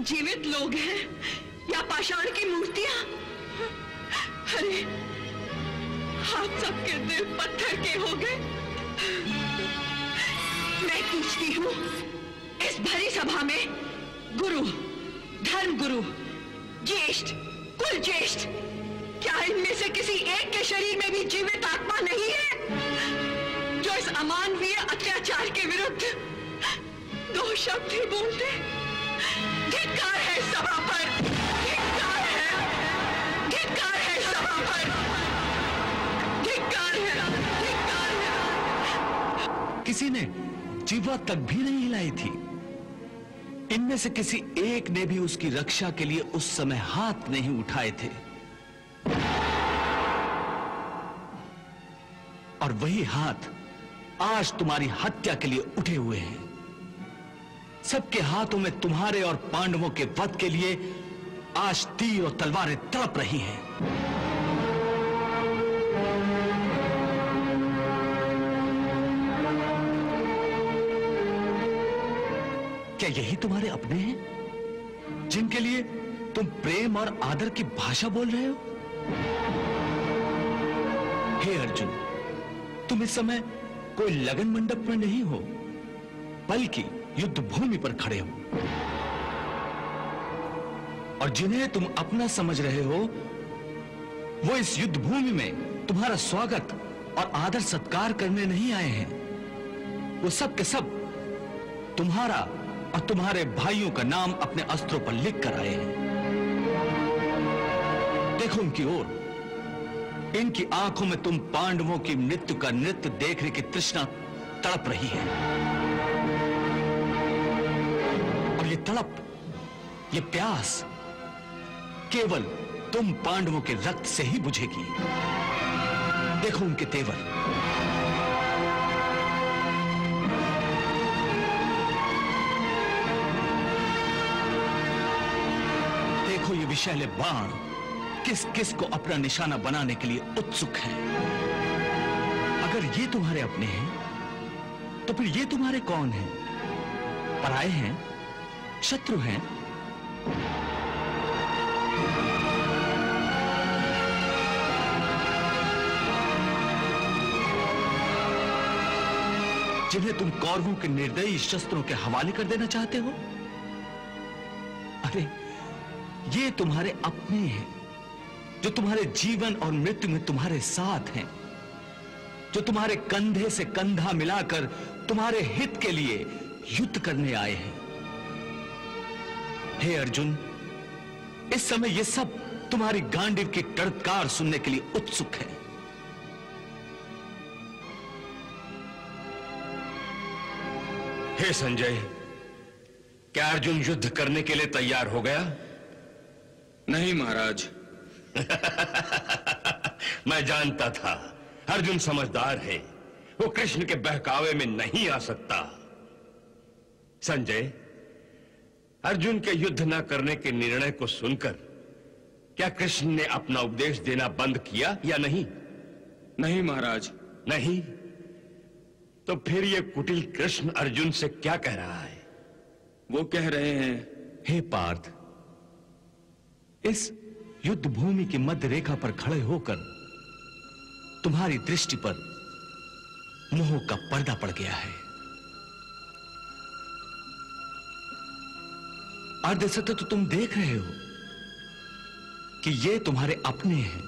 जीवित लोग हैं या पाषाण की मूर्तियाँ? अरे, आप सबके दिल पत्थर के हो गए। मैं पूछती हूँ, इस भरी सभा में गुरु धर्म गुरु ज्येष्ठ, कुल ज्येष्ठ, क्या इनमें से किसी एक के शरीर में भी जीवित आत्मा नहीं है? जो इस अमानवीय अत्याचार के विरुद्ध दो शब्द ही बोलते। किसी ने जीवा तक भी नहीं हिलाई थी। इनमें से किसी एक ने भी उसकी रक्षा के लिए उस समय हाथ नहीं उठाए थे। और वही हाथ आज तुम्हारी हत्या के लिए उठे हुए हैं। सबके हाथों में तुम्हारे और पांडवों के वध के लिए आज तीर और तलवारें तड़प रही हैं। क्या यही तुम्हारे अपने हैं? जिनके लिए तुम प्रेम और आदर की भाषा बोल रहे हो? हे अर्जुन, तुम इस समय कोई लगन मंडप में नहीं हो, बल्कि युद्ध भूमि पर खड़े हो। और जिन्हें तुम अपना समझ रहे हो, वो इस युद्ध भूमि में तुम्हारा स्वागत और आदर सत्कार करने नहीं आए हैं। वो सब के सब तुम्हारा और तुम्हारे भाइयों का नाम अपने अस्त्रों पर लिख कर आए हैं। देखो उनकी ओर। इनकी आँखों में तुम पांडवों की मृत्यु का नृत्य देखने की तृष्णा तड़प रही है। तड़प, ये प्यास केवल तुम पांडवों के रक्त से ही बुझेगी। देखो उनके तेवर। देखो ये विषैले बाण किस किस को अपना निशाना बनाने के लिए उत्सुक हैं। अगर ये तुम्हारे अपने हैं तो फिर ये तुम्हारे कौन हैं? पराए हैं। शत्रु हैं। जिन्हें तुम कौरवों के निर्दयी शस्त्रों के हवाले कर देना चाहते हो? अरे, ये तुम्हारे अपने हैं, जो तुम्हारे जीवन और मृत्यु में तुम्हारे साथ हैं, जो तुम्हारे कंधे से कंधा मिलाकर तुम्हारे हित के लिए युद्ध करने आए हैं। हे अर्जुन इस समय ये सब तुम्हारी गांडीव की टड़कार सुनने के लिए उत्सुक है। हे संजय क्या अर्जुन युद्ध करने के लिए तैयार हो गया? नहीं महाराज। *laughs* मैं जानता था अर्जुन समझदार है वो कृष्ण के बहकावे में नहीं आ सकता। संजय अर्जुन के युद्ध न करने के निर्णय को सुनकर क्या कृष्ण ने अपना उपदेश देना बंद किया या नहीं? नहीं महाराज। नहीं? तो फिर ये कुटिल कृष्ण अर्जुन से क्या कह रहा है? वो कह रहे हैं हे पार्थ इस युद्ध भूमि की मध्य रेखा पर खड़े होकर तुम्हारी दृष्टि पर मोह का पर्दा पड़ गया है। अर्धसत्य तो तुम देख रहे हो कि ये तुम्हारे अपने हैं,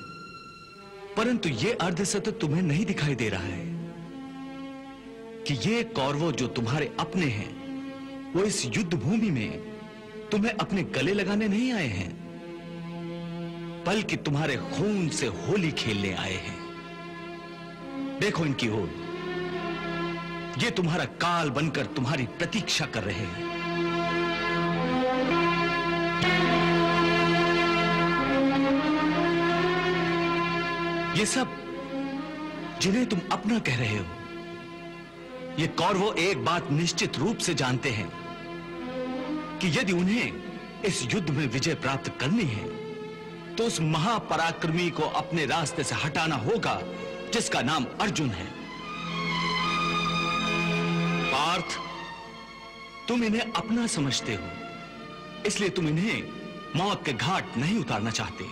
परंतु ये अर्धसत्य तुम्हें नहीं दिखाई दे रहा है कि ये कौरवों जो तुम्हारे अपने हैं, वो इस युद्ध भूमि में तुम्हें अपने गले लगाने नहीं आए हैं, बल्कि तुम्हारे खून से होली खेलने आए हैं। देखो इनकी ओर। ये तुम्हारा काल बनकर तुम्हारी प्रतीक्षा कर रहे हैं। ये सब जिन्हें तुम अपना कह रहे हो, ये कौरवों एक बात निश्चित रूप से जानते हैं कि यदि उन्हें इस युद्ध में विजय प्राप्त करनी है तो उस महापराक्रमी को अपने रास्ते से हटाना होगा, जिसका नाम अर्जुन है। पार्थ, तुम इन्हें अपना समझते हो, इसलिए तुम इन्हें मौत के घाट नहीं उतारना चाहते।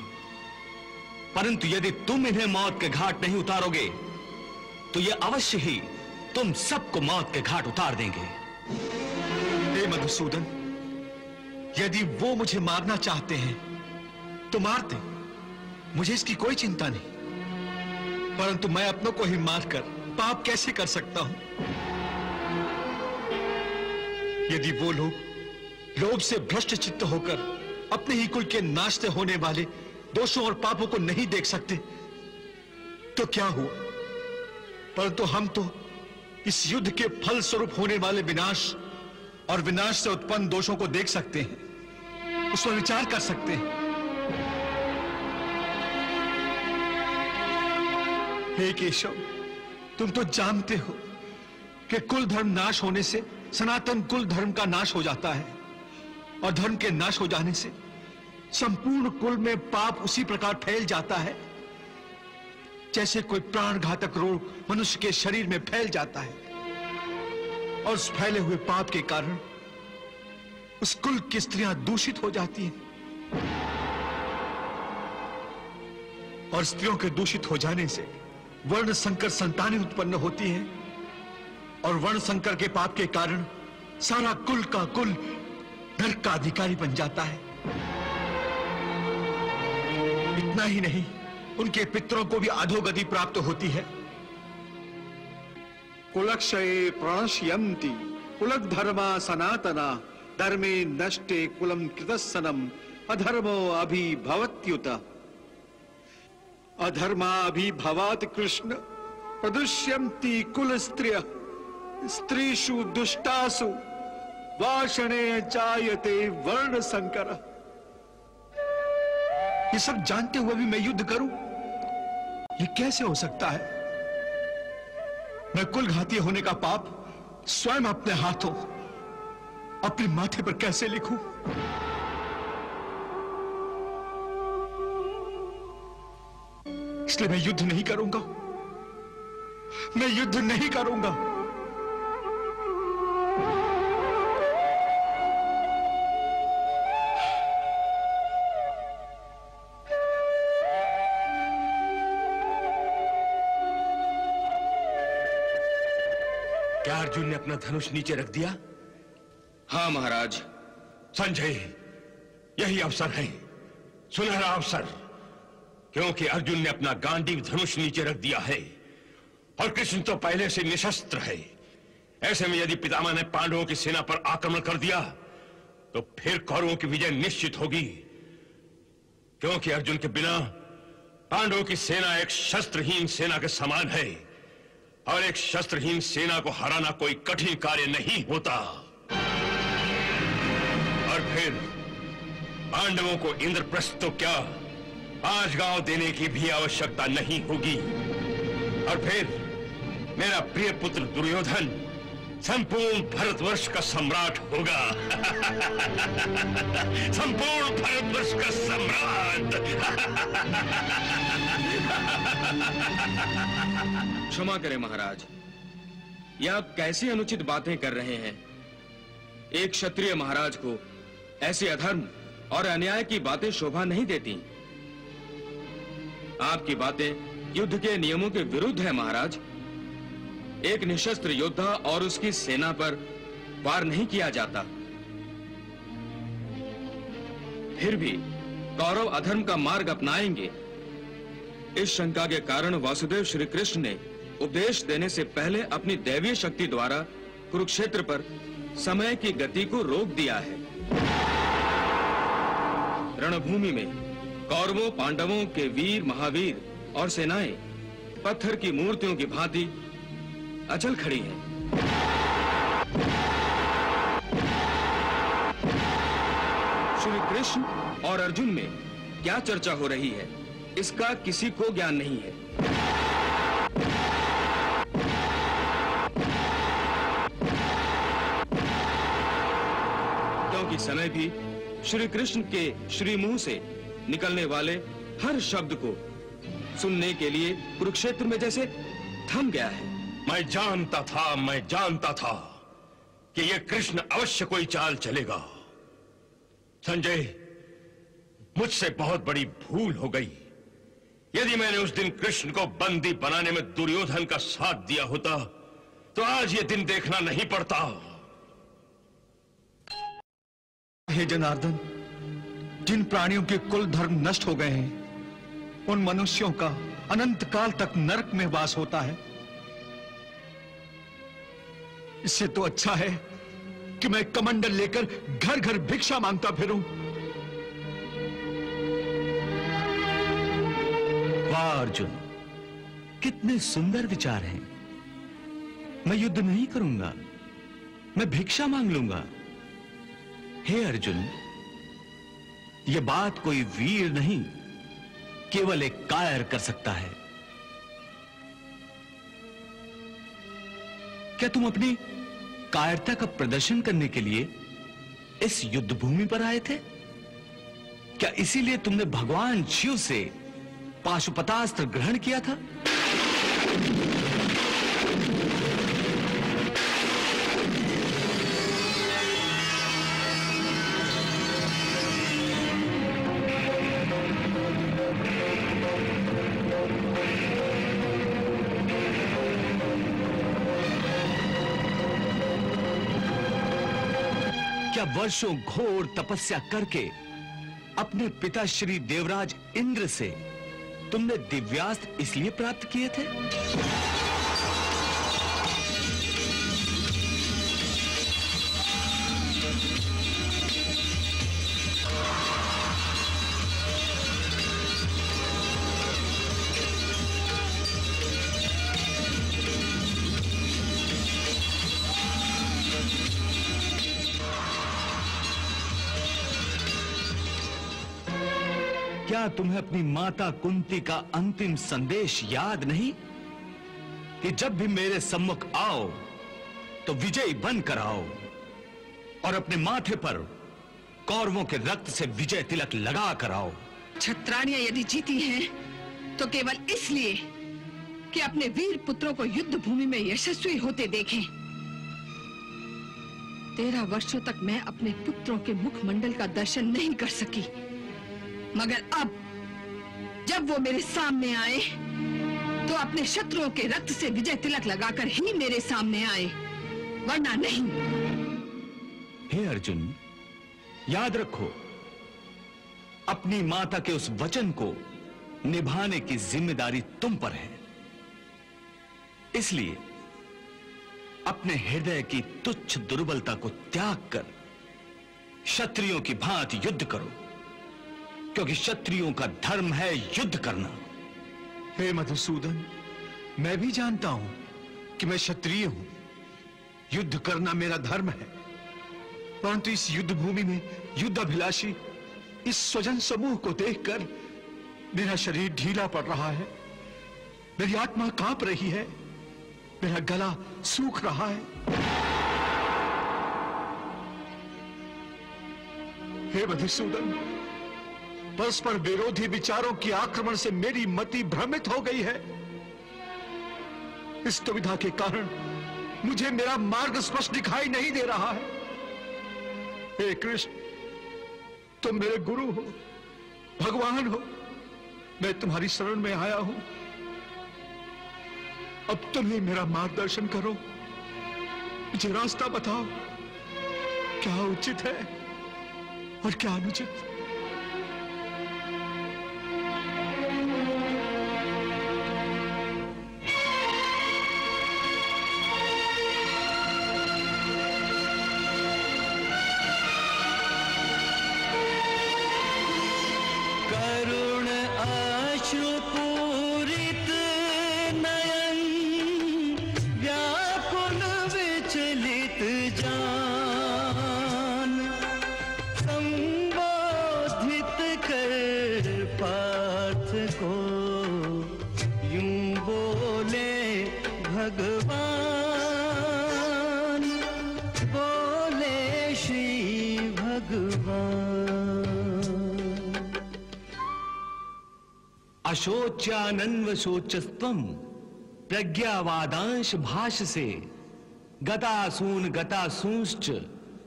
परंतु यदि तुम इन्हें मौत के घाट नहीं उतारोगे तो ये अवश्य ही तुम सबको मौत के घाट उतार देंगे। हे मधुसूदन, यदि वो मुझे मारना चाहते हैं तो मारते। मुझे इसकी कोई चिंता नहीं। परंतु मैं अपनों को ही मारकर पाप कैसे कर सकता हूँ? यदि वो लोग, लोभ से भ्रष्ट चित्त होकर अपने ही कुल के नाश्ते होने वाले दोषों और पापों को नहीं देख सकते तो क्या हुआ? परंतु हम तो इस युद्ध के फल स्वरूप होने वाले विनाश और विनाश से उत्पन्न दोषों को देख सकते हैं, उस पर विचार कर सकते हैं। हे केशव, तुम तो जानते हो कि कुल धर्म नाश होने से सनातन कुल धर्म का नाश हो जाता है, और धर्म के नाश हो जाने से संपूर्ण कुल में पाप उसी प्रकार फैल जाता है, जैसे कोई प्राण घातक रोग मनुष्य के शरीर में फैल जाता है। और उस फैले हुए पाप के कारण उस कुल की स्त्रियाँ दूषित हो जाती हैं। और स्त्रियों के दूषित हो जाने से वर्ण संकर संतानें उत्पन्न होती हैं, और वर्ण संकर के पाप के कारण सारा कुल का कुल नरक का अधिकारी बन जाता है। इतना ही नहीं, उनके पितरों को भी अधोगति प्राप्त होती है। कुलक्षये प्रणश्यन्ति कुलक धर्मा सनातना, धर्मे नष्टे कुलम कृतसनम अधर्मो अभिभवत्युत। अधर्मा अभिभवात कृष्ण प्रदुष्यन्ति कुल स्त्रिय स्त्रीषु दुष्टासु, वाषणे जायते वर्ण संकर ये सब जानते हुए भी मैं युद्ध करूँ? ये कैसे हो सकता है? मैं कुल घाती होने का पाप स्वयं अपने हाथों, अपने माथे पर कैसे लिखूं? इसलिए मैं युद्ध नहीं करूँगा। मैं युद्ध नहीं करूँगा। अर्जुन ने अपना धनुष नीचे रख दिया। हाँ महाराज। संजय, यही अवसर है। सुनहरा अवसर, क्योंकि अर्जुन ने अपना गांडीव धनुष नीचे रख दिया है। और कृष्ण तो पहले से निशस्त्र है। ऐसे में यदि पितामह ने पांडवों की सेना पर आक्रमण कर दिया तो फिर कौरवों की विजय निश्चित होगी। क्योंकि अर्जुन के बिना पांडवों की सेना एक शस्त्रहीन सेना के समान है। और एक शस्त्रहीन सेना को हराना कोई कठिन कार्य नहीं होता। और फिर पांडवों को इंद्रप्रस्थ तो क्या पाँच गाँव देने की भी आवश्यकता नहीं होगी। और फिर मेरा प्रिय पुत्र दुर्योधन संपूर्ण भारतवर्ष का सम्राट होगा। *laughs* संपूर्ण भारतवर्ष का सम्राट। *laughs* क्षमा करें, महाराज। ये आप कैसी अनुचित बातें कर रहे हैं? एक क्षत्रिय महाराज को ऐसे अधर्म और अन्याय की बातें शोभा नहीं देती। आपकी बातें युद्ध के नियमों के विरुद्ध है, महाराज। एक निशस्त्र योद्धा और उसकी सेना पर वार नहीं किया जाता। फिर भी कौरव अधर्म का मार्ग अपनाएँगे। इस शंका के कारण वासुदेव श्री कृष्ण ने उपदेश देने से पहले अपनी दैवीय शक्ति द्वारा कुरुक्षेत्र पर समय की गति को रोक दिया है रणभूमि में कौरवों, पांडवों के वीर, महावीर और सेनाएँ, पत्थर की मूर्तियों की भांति अचल खड़ी हैं। श्री कृष्ण और अर्जुन में क्या चर्चा हो रही है, इसका किसी को ज्ञान नहीं है समय भी श्री कृष्ण के श्री मुँह से निकलने वाले हर शब्द को सुनने के लिए कुरुक्षेत्र में जैसे थम गया है। मैं जानता था, मैं जानता था कि यह कृष्ण अवश्य कोई चाल चलेगा। संजय, मुझसे बहुत बड़ी भूल हो गई। यदि मैंने उस दिन कृष्ण को बंदी बनाने में दुर्योधन का साथ दिया होता तो आज ये दिन देखना नहीं पड़ता। हे जनार्दन, जिन प्राणियों के कुल धर्म नष्ट हो गए हैं, उन मनुष्यों का अनंत काल तक नरक में वास होता है। इससे तो अच्छा है कि मैं कमंडल लेकर घर घर भिक्षा माँगता फिरूं। वाह, अर्जुन, कितने सुंदर विचार हैं। मैं युद्ध नहीं करूँगा, मैं भिक्षा मांग लूँगा। हे अर्जुन यह बात कोई वीर नहीं, केवल एक कायर कर सकता है। क्या तुम अपनी कायरता का प्रदर्शन करने के लिए इस युद्ध भूमि पर आए थे? क्या इसीलिए तुमने भगवान शिव से पाशुपतास्त्र ग्रहण किया था? वर्षों घोर तपस्या करके अपने पिता श्री देवराज इंद्र से तुमने दिव्यास्त्र इसलिए प्राप्त किए थे? क्या तुम्हें अपनी माता कुंती का अंतिम संदेश याद नहीं? कि जब भी मेरे सम्मुख आओ तो विजयी बनकर आओ। और अपने माथे पर कौरवों के रक्त से विजय तिलक लगा कर आओ। छत्राणियाँ यदि जीती हैं तो केवल इसलिए कि अपने वीर पुत्रों को युद्ध भूमि में यशस्वी होते देखें। तेरह वर्षों तक मैं अपने पुत्रों के मुखमंडल का दर्शन नहीं कर सकी। मगर अब, जब वो मेरे सामने आए तो अपने शत्रुओं के रक्त से विजय तिलक लगाकर ही मेरे सामने आए, वरना नहीं। हे अर्जुन, याद रखो, अपनी माता के उस वचन को निभाने की ज़िम्मेदारी तुम पर है। इसलिए, अपने हृदय की तुच्छ दुर्बलता को त्याग कर, क्षत्रियों की भांति युद्ध करो। क्योंकि क्षत्रियों का धर्म है युद्ध करना। हे मधुसूदन, मैं भी जानता हूँ कि मैं क्षत्रिय हूँ। युद्ध करना मेरा धर्म है। परंतु इस युद्ध भूमि में युद्ध अभिलाषी इस स्वजन समूह को देखकर मेरा शरीर ढीला पड़ रहा है। मेरी आत्मा काँप रही है। मेरा गला सूख रहा है। हे मधुसूदन परस्पर विरोधी विचारों के आक्रमण से मेरी मति भ्रमित हो गई है। इस दुविधा के कारण मुझे मेरा मार्ग स्पष्ट दिखाई नहीं दे रहा है। हे कृष्ण, तुम मेरे गुरु हो, भगवान हो। मैं तुम्हारी शरण में आया हूँ। अब तुम ही मेरा मार्गदर्शन करो। मुझे रास्ता बताओ। क्या उचित है और क्या अनुचित? भाषोच्चानन्वशोचस्त्वं प्रज्ञावादांश भाष से गतासून गतासूंश्च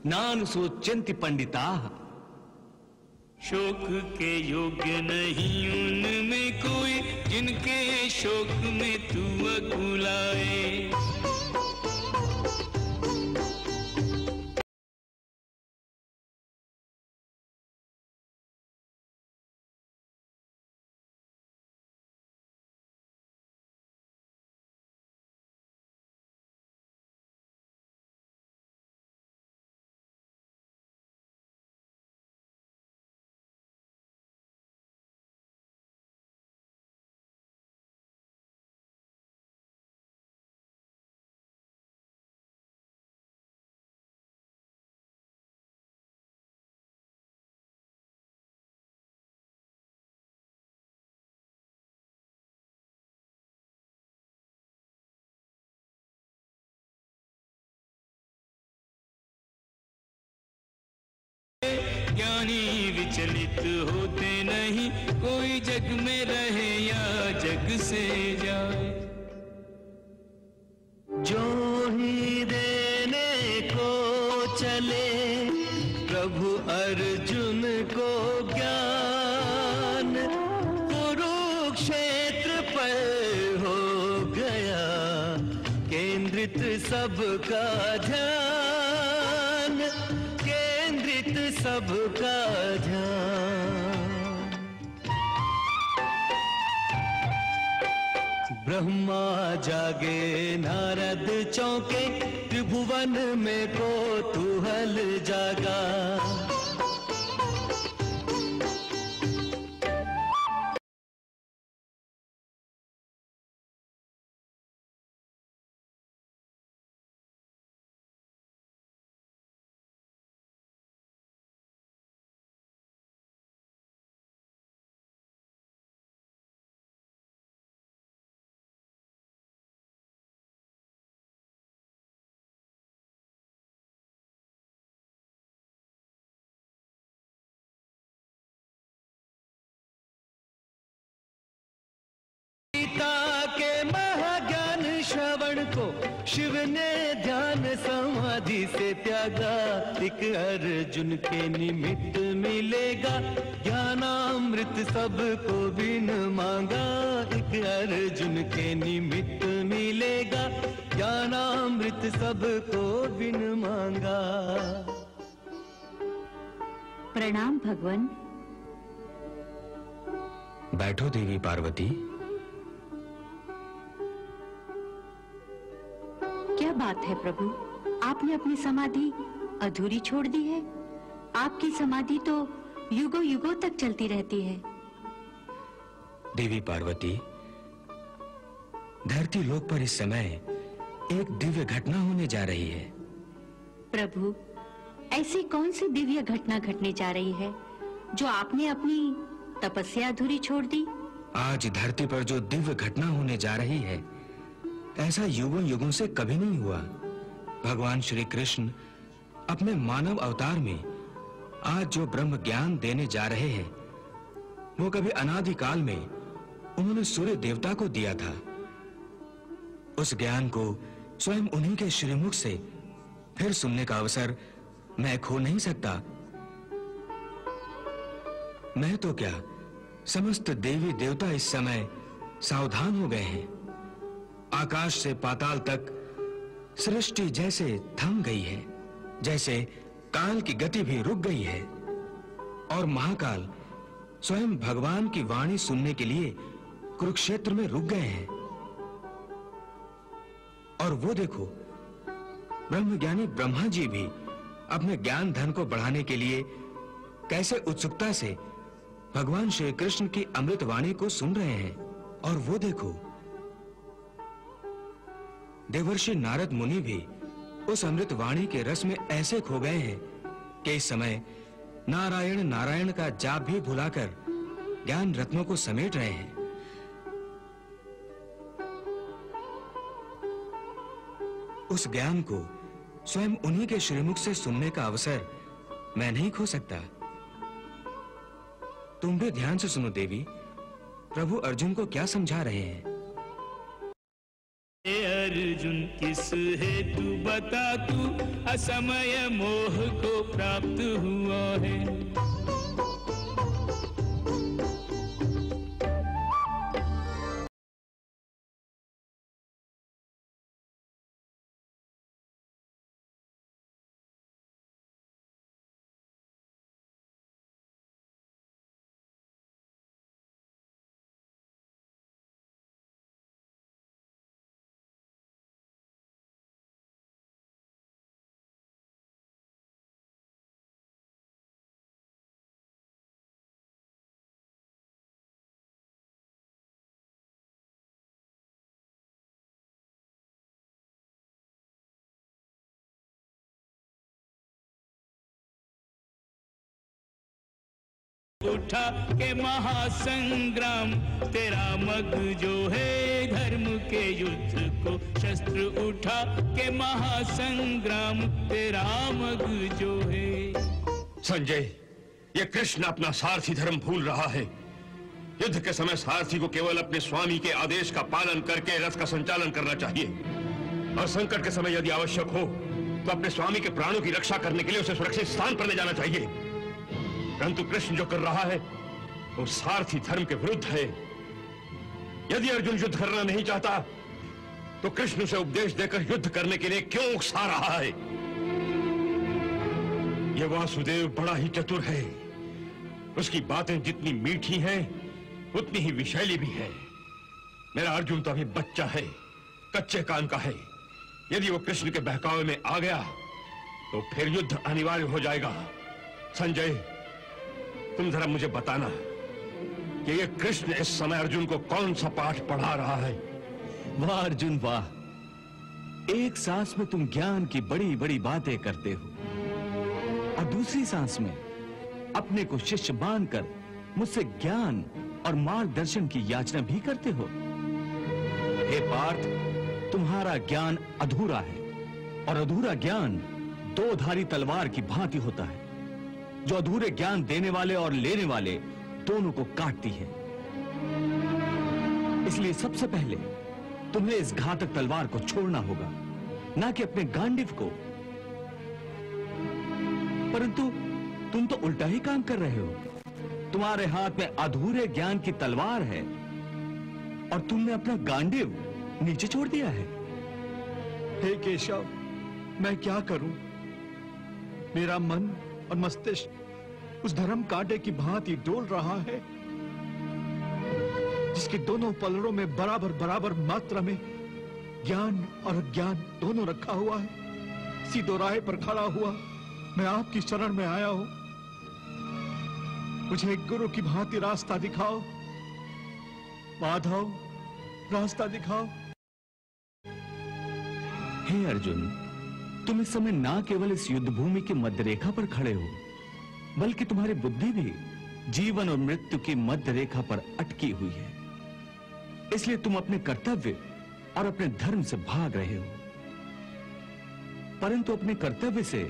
नान सोचंति पंडिता। शोक के योग्य नहीं उनमें कोई, जिनके शोक में तू अकुलाए ब्रह्मा जागे नारद चौके त्रिभुवन में को तुहल जागा। शिव ने ध्यान समाधि से त्यागा। एक अर्जुन के निमित्त मिलेगा। ज्ञानामृत सबको बिन मांगा। एक अर्जुन के निमित्त मिलेगा। ज्ञानामृत सबको बिन मांगा। प्रणाम भगवान। बैठो देवी पार्वती। क्या बात है प्रभु? आपने अपनी समाधि अधूरी छोड़ दी है। आपकी समाधि तो युगो युगो तक चलती रहती है। देवी पार्वती धरती लोक पर इस समय एक दिव्य घटना होने जा रही है। प्रभु ऐसी कौन सी दिव्य घटना घटने जा रही है जो आपने अपनी तपस्या अधूरी छोड़ दी? आज धरती पर जो दिव्य घटना होने जा रही है ऐसा युगों युगों से कभी नहीं हुआ। भगवान श्री कृष्ण अपने मानव अवतार में आज जो ब्रह्म ज्ञान देने जा रहे हैं, वो कभी अनादिकाल में उन्होंने सूर्य देवता को दिया था। उस ज्ञान को स्वयं उन्हीं के श्रीमुख से फिर सुनने का अवसर मैं खो नहीं सकता। मैं तो क्या, समस्त देवी देवता इस समय सावधान हो गए हैं। आकाश से पाताल तक सृष्टि जैसे थम गई है, जैसे काल की गति भी रुक गई है। और महाकाल स्वयं भगवान की वाणी सुनने के लिए कुरुक्षेत्र में रुक गए हैं। और वो देखो, ब्रह्मज्ञानी ब्रह्मा जी भी अपने ज्ञान धन को बढ़ाने के लिए कैसे उत्सुकता से भगवान श्री कृष्ण की अमृत वाणी को सुन रहे हैं। और वो देखो देवर्षि नारद मुनि भी उस अमृत वाणी के रस में ऐसे खो गए हैं कि इस समय नारायण नारायण का जाप भी भुलाकर ज्ञान रत्नों को समेट रहे हैं। उस ज्ञान को स्वयं उन्हीं के श्रीमुख से सुनने का अवसर मैं नहीं खो सकता। तुम भी ध्यान से सुनो देवी, प्रभु अर्जुन को क्या समझा रहे हैं? अर्जुन किस हेतु बता तू? असमय मोह को प्राप्त हुआ है। उठा के महासंग्राम, तेरा मग जो है धर्म के युद्ध को शस्त्र उठा के महासंग्राम, तेरा मग जो है। संजय, ये कृष्ण अपना सारथी धर्म भूल रहा है। युद्ध के समय सारथी को केवल अपने स्वामी के आदेश का पालन करके रथ का संचालन करना चाहिए। और संकट के समय यदि आवश्यक हो तो अपने स्वामी के प्राणों की रक्षा करने के लिए उसे सुरक्षित स्थान पर ले जाना चाहिए। परंतु कृष्ण जो कर रहा है, वो सारथी धर्म के विरुद्ध है। यदि अर्जुन युद्ध करना नहीं चाहता तो कृष्ण उसे उपदेश देकर युद्ध करने के लिए क्यों उकसा रहा है? ये वासुदेव बड़ा ही चतुर है। उसकी बातें जितनी मीठी हैं, उतनी ही विषैली भी है। मेरा अर्जुन तो अभी बच्चा है, कच्चे कान का है। यदि वो कृष्ण के बहकावे में आ गया तो फिर युद्ध अनिवार्य हो जाएगा। संजय तुम जरा मुझे बताना कि ये कृष्ण इस समय अर्जुन को कौन सा पाठ पढ़ा रहा है? वाह, अर्जुन, वाह। एक सांस में तुम ज्ञान की बड़ी बड़ी बातें करते हो। और दूसरी सांस में अपने को शिष्य मानकर मुझसे ज्ञान और मार्गदर्शन की याचना भी करते हो। हे पार्थ, तुम्हारा ज्ञान अधूरा है और अधूरा ज्ञान दो धारी तलवार की भांति होता है। जो अधूरे ज्ञान देने वाले और लेने वाले दोनों को काटती है। इसलिए सबसे पहले तुम्हें इस घातक तलवार को छोड़ना होगा, ना कि अपने गांडिव को। परंतु तुम तो उल्टा ही काम कर रहे हो। तुम्हारे हाथ में अधूरे ज्ञान की तलवार है और तुमने अपना गांडिव नीचे छोड़ दिया है। हे केशव, मैं क्या करूँ? मेरा मन और मस्तिष्क उस धर्म कांटे की भांति डोल रहा है, जिसके दोनों पलड़ों में बराबर बराबर मात्रा में ज्ञान और अज्ञान दोनों रखा हुआ है। सीधो राह पर खड़ा हुआ मैं आपकी शरण में आया हूँ। मुझे एक गुरु की भांति रास्ता दिखाओ। माधव रास्ता दिखाओ। हे अर्जुन तुम इस समय ना केवल इस युद्ध भूमि की मध्य रेखा पर खड़े हो, बल्कि तुम्हारी बुद्धि भी जीवन और मृत्यु की मध्य रेखा पर अटकी हुई है। इसलिए तुम अपने कर्तव्य और अपने धर्म से भाग रहे हो। परंतु अपने कर्तव्य से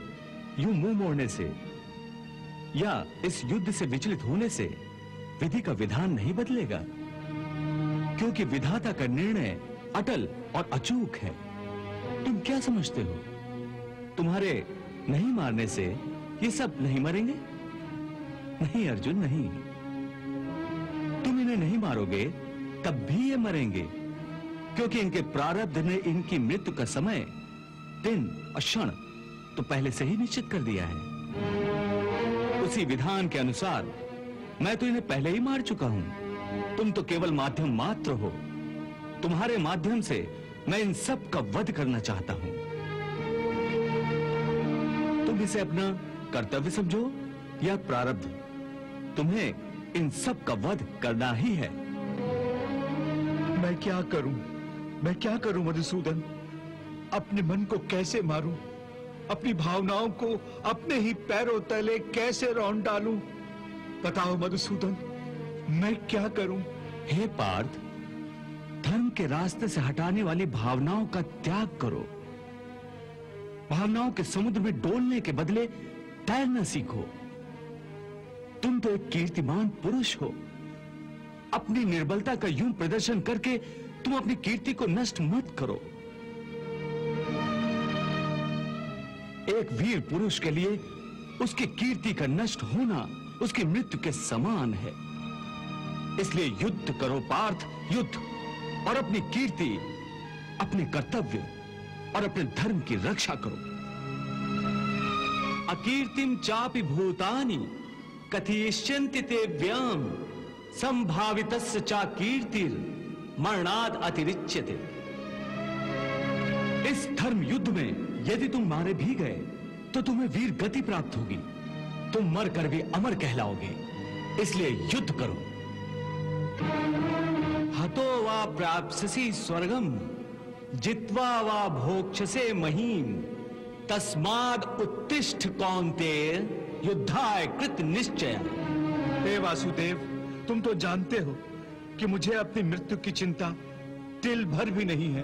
यूँ मुँह मोड़ने से या इस युद्ध से विचलित होने से विधि का विधान नहीं बदलेगा, क्योंकि विधाता का निर्णय अटल और अचूक है। तुम क्या समझते हो? तुम्हारे नहीं मारने से ये सब नहीं मरेंगे? नहीं, अर्जुन, नहीं। तुम इन्हें नहीं मारोगे, तब भी ये मरेंगे। क्योंकि इनके प्रारब्ध ने इनकी मृत्यु का समय, दिन और क्षण तो पहले से ही निश्चित कर दिया है। उसी विधान के अनुसार मैं तो इन्हें पहले ही मार चुका हूँ। तुम तो केवल माध्यम मात्र हो। तुम्हारे माध्यम से मैं इन सब का वध करना चाहता हूँ। तुम इसे अपना कर्तव्य समझो या प्रारब्ध। तुम्हें इन सब का वध करना ही है। मैं क्या करूँ? मैं क्या करूँ मधुसूदन? अपने मन को कैसे मारूं? अपनी भावनाओं को अपने ही पैरों तले कैसे रौन डालूं? बताओ मधुसूदन मैं क्या करूँ? हे पार्थ धर्म के रास्ते से हटाने वाली भावनाओं का त्याग करो। भावनाओं के समुद्र में डोलने के बदले तैरना सीखो। तुम तो एक कीर्तिमान पुरुष हो। अपनी निर्बलता का यूँ प्रदर्शन करके तुम अपनी कीर्ति को नष्ट मत करो। एक वीर पुरुष के लिए उसकी कीर्ति का नष्ट होना उसकी मृत्यु के समान है। इसलिए युद्ध करो पार्थ, युद्ध और अपनी कीर्ति, अपने कर्तव्य और अपने धर्म की रक्षा करो। अकीर्तिम चापि भूतानि कथयिष्यन्ति व्याम, संभावितस्य चा कीर्तिर मरणाद अतिरिच्यते। इस धर्म युद्ध में यदि तुम मारे भी गए तो तुम्हें वीर गति प्राप्त होगी। तुम मर कर भी अमर कहलाओगे। इसलिए युद्ध करो। हतो वा प्राप्स्यसि स्वर्गम। जित्वा वा भोक्षसे महीम। तस्माद उत्तिष्ठ कौनते युद्धाय कृत निश्चय। हे वासुदेव तुम तो जानते हो कि मुझे अपनी मृत्यु की चिंता तिल भर भी नहीं है।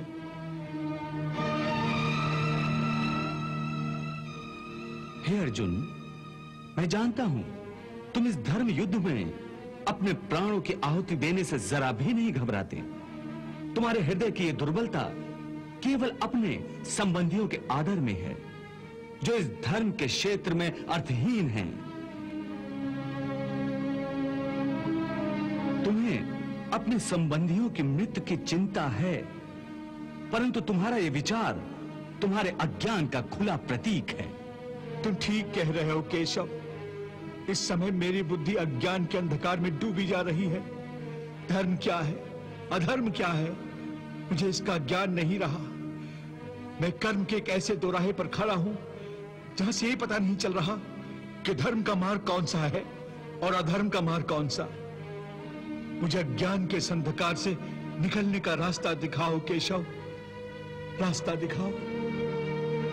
हे अर्जुन मैं जानता हूँ तुम इस धर्म युद्ध में अपने प्राणों की आहुति देने से जरा भी नहीं घबराते। तुम्हारे हृदय की यह दुर्बलता केवल अपने संबंधियों के आदर में है, जो इस धर्म के क्षेत्र में अर्थहीन हैं। तुम्हें अपने संबंधियों की मृत्यु की चिंता है, परंतु तुम्हारा यह विचार, तुम्हारे अज्ञान का खुला प्रतीक है। तुम ठीक कह रहे हो, केशव। इस समय मेरी बुद्धि अज्ञान के अंधकार में डूबी जा रही है। धर्म क्या है? अधर्म क्या है? मुझे इसका ज्ञान नहीं रहा। मैं कर्म के एक ऐसे दोराहे पर खड़ा हूँ, जहाँ से यही पता नहीं चल रहा कि धर्म का मार्ग कौन सा है और अधर्म का मार्ग कौन सा। मुझे अज्ञान के इस अंधकार से निकलने का रास्ता दिखाओ, केशव। रास्ता दिखाओ।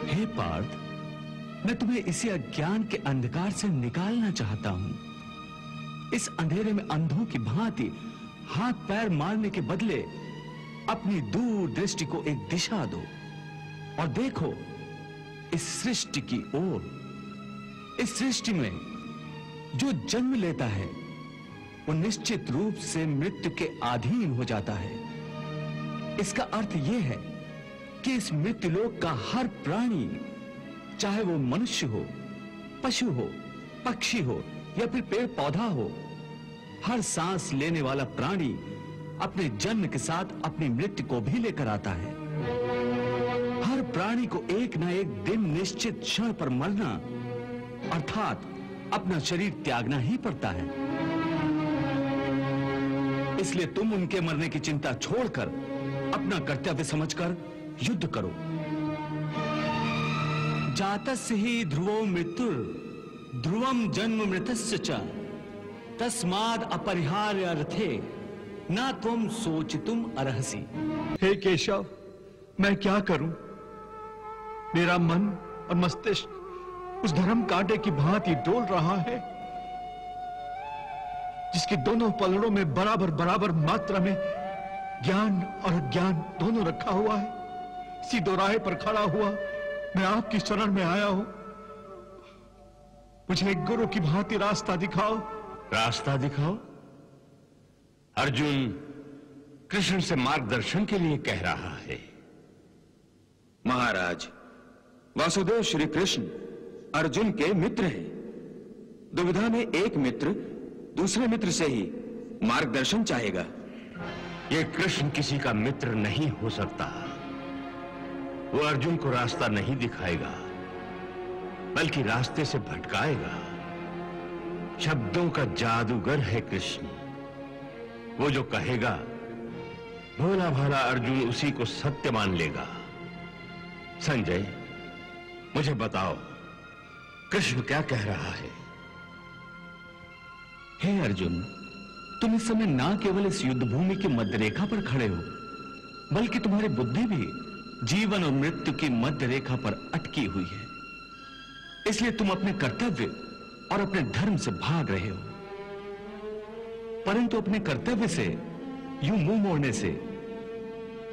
हे पार्थ, मैं तुम्हें इसी अज्ञान के अंधकार से निकालना चाहता हूँ। इस अंधेरे में अंधों की भांति हाथ पैर मारने के बदले अपनी दूर दृष्टि को एक दिशा दो। और देखो, इस सृष्टि की ओर, इस सृष्टि में जो जन्म लेता है, वो निश्चित रूप से मृत्यु के अधीन हो जाता है। इसका अर्थ यह है कि इस मृत्युलोक का हर प्राणी, चाहे वो मनुष्य हो, पशु हो, पक्षी हो, या फिर पेड़ पौधा हो, हर सांस लेने वाला प्राणी अपने जन्म के साथ अपनी मृत्यु को भी लेकर आता है। हर प्राणी को एक न एक दिन निश्चित क्षण पर मरना, अर्थात अपना शरीर त्यागना ही पड़ता है। इसलिए तुम उनके मरने की चिंता छोड़कर अपना कर्तव्य समझकर युद्ध करो। जातस्य ही ध्रुवो मृत्युर ध्रुवम जन्म मृतस्य च। तस्माद अपरिहार्य अर्थे ना तुम सोचितुम अरहसी। हे केशव, मैं क्या करूँ? मेरा मन और मस्तिष्क उस धर्म कांटे की भांति डोल रहा है जिसके दोनों पलड़ों में बराबर बराबर मात्रा में ज्ञान और अज्ञान दोनों रखा हुआ है। इसी दोराहे पर खड़ा हुआ मैं आपकी शरण में आया हूँ। मुझे एक गुरु की भांति रास्ता दिखाओ। रास्ता दिखाओ? अर्जुन कृष्ण से मार्गदर्शन के लिए कह रहा है। महाराज वासुदेव श्री कृष्ण अर्जुन के मित्र हैं। दुविधा में एक मित्र दूसरे मित्र से ही मार्गदर्शन चाहेगा। ये कृष्ण किसी का मित्र नहीं हो सकता। वो अर्जुन को रास्ता नहीं दिखाएगा, बल्कि रास्ते से भटकाएगा। शब्दों का जादूगर है कृष्ण। वो जो कहेगा, भोला भाला अर्जुन उसी को सत्य मान लेगा। संजय मुझे बताओ, कृष्ण क्या कह रहा है? हे अर्जुन, तुम इस समय ना केवल इस युद्ध भूमि की मध्य रेखा पर खड़े हो, बल्कि तुम्हारी बुद्धि भी जीवन और मृत्यु की मध्य रेखा पर अटकी हुई है। इसलिए तुम अपने कर्तव्य और अपने धर्म से भाग रहे हो। परंतु अपने कर्तव्य से, यूँ मुँह मोड़ने से,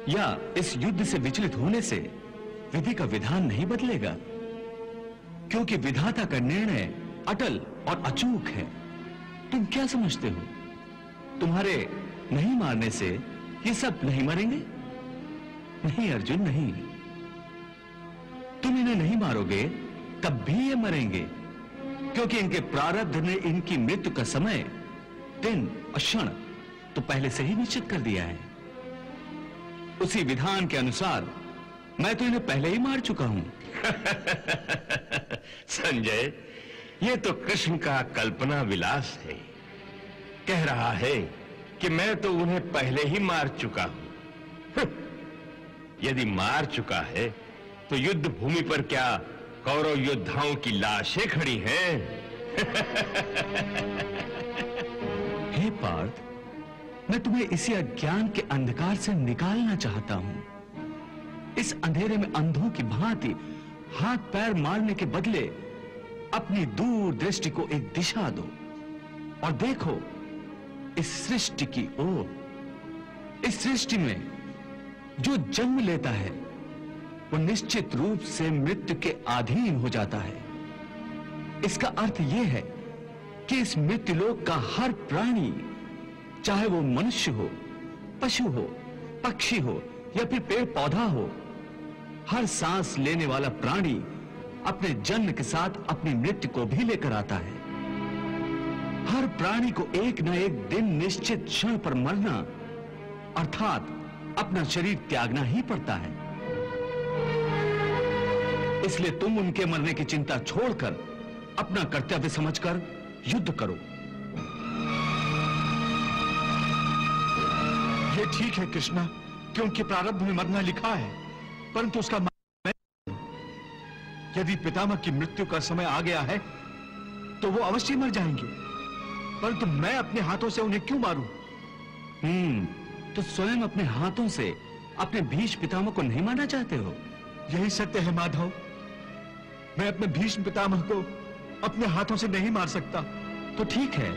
या इस युद्ध से विचलित होने से, विधि का विधान नहीं बदलेगा। क्योंकि विधाता का निर्णय अटल और अचूक है। तुम क्या समझते हो? तुम्हारे नहीं मारने से ये सब नहीं मरेंगे? नहीं, अर्जुन, नहीं। तुम इन्हें नहीं मारोगे, तब भी ये मरेंगे। क्योंकि इनके प्रारब्ध ने इनकी मृत्यु का समय, दिन और क्षण तो पहले से ही निश्चित कर दिया है। उसी विधान के अनुसार मैं तो इन्हें पहले ही मार चुका हूँ। *laughs* संजय, ये तो कृष्ण का कल्पना विलास है। कह रहा है कि मैं तो उन्हें पहले ही मार चुका हूँ। यदि मार चुका है तो युद्ध भूमि पर क्या कौरव योद्धाओं की लाशें खड़ी हैं? *laughs* हे पार्थ, मैं तुम्हें इसी अज्ञान के अंधकार से निकालना चाहता हूँ। इस अंधेरे में अंधों की भांति हाथ पैर मारने के बदले अपनी दूर दृष्टि को एक दिशा दो और देखो इस सृष्टि की ओर। इस सृष्टि में जो जन्म लेता है, वो निश्चित रूप से मृत्यु के अधीन हो जाता है। इसका अर्थ यह है कि इस मृत्युलोक का हर प्राणी, चाहे वो मनुष्य हो, पशु हो, पक्षी हो, या फिर पेड़ पौधा हो हर सांस लेने वाला प्राणी अपने जन्म के साथ अपनी मृत्यु को भी लेकर आता है। हर प्राणी को एक न एक दिन निश्चित क्षण पर मरना, अर्थात अपना शरीर त्यागना ही पड़ता है। इसलिए तुम उनके मरने की चिंता छोड़कर अपना कर्तव्य समझकर युद्ध करो। ये ठीक है कृष्णा कि उनके प्रारब्ध में मरना लिखा है। परंतु उसका यदि पितामह की मृत्यु का समय आ गया है तो वो अवश्य मर जाएँगे। परंतु मैं अपने हाथों से उन्हें क्यों मारूं? हम्म तो स्वयं अपने हाथों से अपने भीष्म पितामह को नहीं मारना चाहते हो? यही सत्य है माधव। मैं अपने भीष्म पितामह को अपने हाथों से नहीं मार सकता। तो ठीक है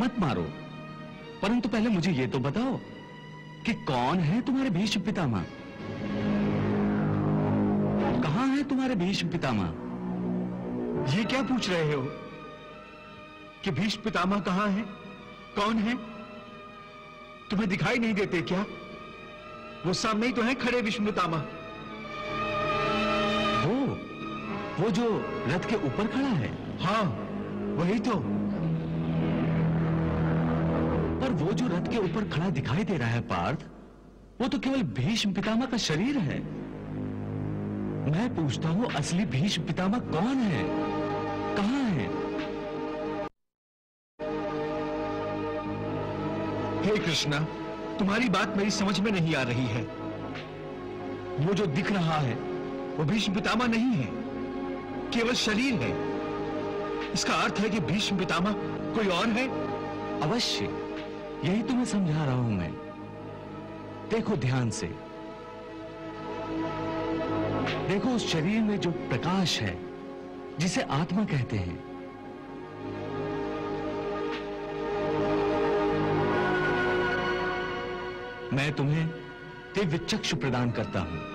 मत मारो। परंतु पहले मुझे ये तो बताओ कि कौन है तुम्हारे भीष्म पितामह? कहाँ है तुम्हारे भीष्म पितामह? ये क्या पूछ रहे हो? कि भीष्म पितामह कहाँ है? कौन है? तुम्हें दिखाई नहीं देते क्या? वो सामने ही तो है खड़े भीष्म पितामह। वो वो जो रथ के ऊपर खड़ा है। हाँ वही तो। पर वो जो रथ के ऊपर खड़ा दिखाई दे रहा है पार्थ, वो तो केवल भीष्म पितामह का शरीर है। मैं पूछता हूँ, असली भीष्म पितामह कौन है? कहाँ है? हे कृष्णा, तुम्हारी बात मेरी समझ में नहीं आ रही है। वो जो दिख रहा है, वो भीष्म पितामह नहीं है, केवल शरीर है। इसका अर्थ है कि भीष्म पितामह कोई और है? अवश्य। यही तुम्हें समझा रहा हूँ मैं। देखो ध्यान से। देखो, उस शरीर में जो प्रकाश है, जिसे आत्मा कहते हैं। मैं तुम्हें दिव्य चक्षु प्रदान करता हूँ।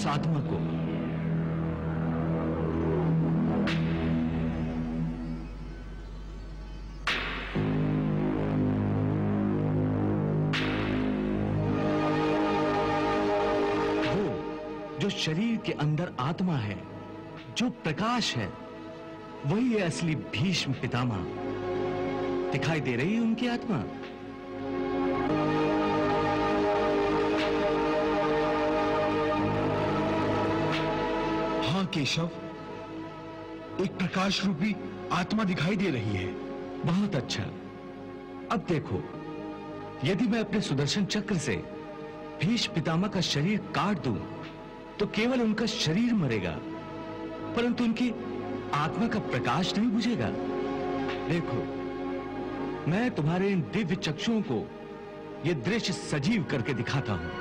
उस आत्मा को शरीर के अंदर आत्मा है, जो प्रकाश है, वही है असली भीष्म पितामह। दिखाई दे रही है उनकी आत्मा। केशव, एक प्रकाश रूपी आत्मा दिखाई दे रही है। बहुत अच्छा। अब देखो, यदि मैं अपने सुदर्शन चक्र से भीष पितामह का शरीर काट दूँ तो केवल उनका शरीर मरेगा, परंतु उनकी आत्मा का प्रकाश नहीं बुझेगा। देखो, मैं तुम्हारे इन दिव्य चक्षुओं को यह दृश्य सजीव करके दिखाता हूँ।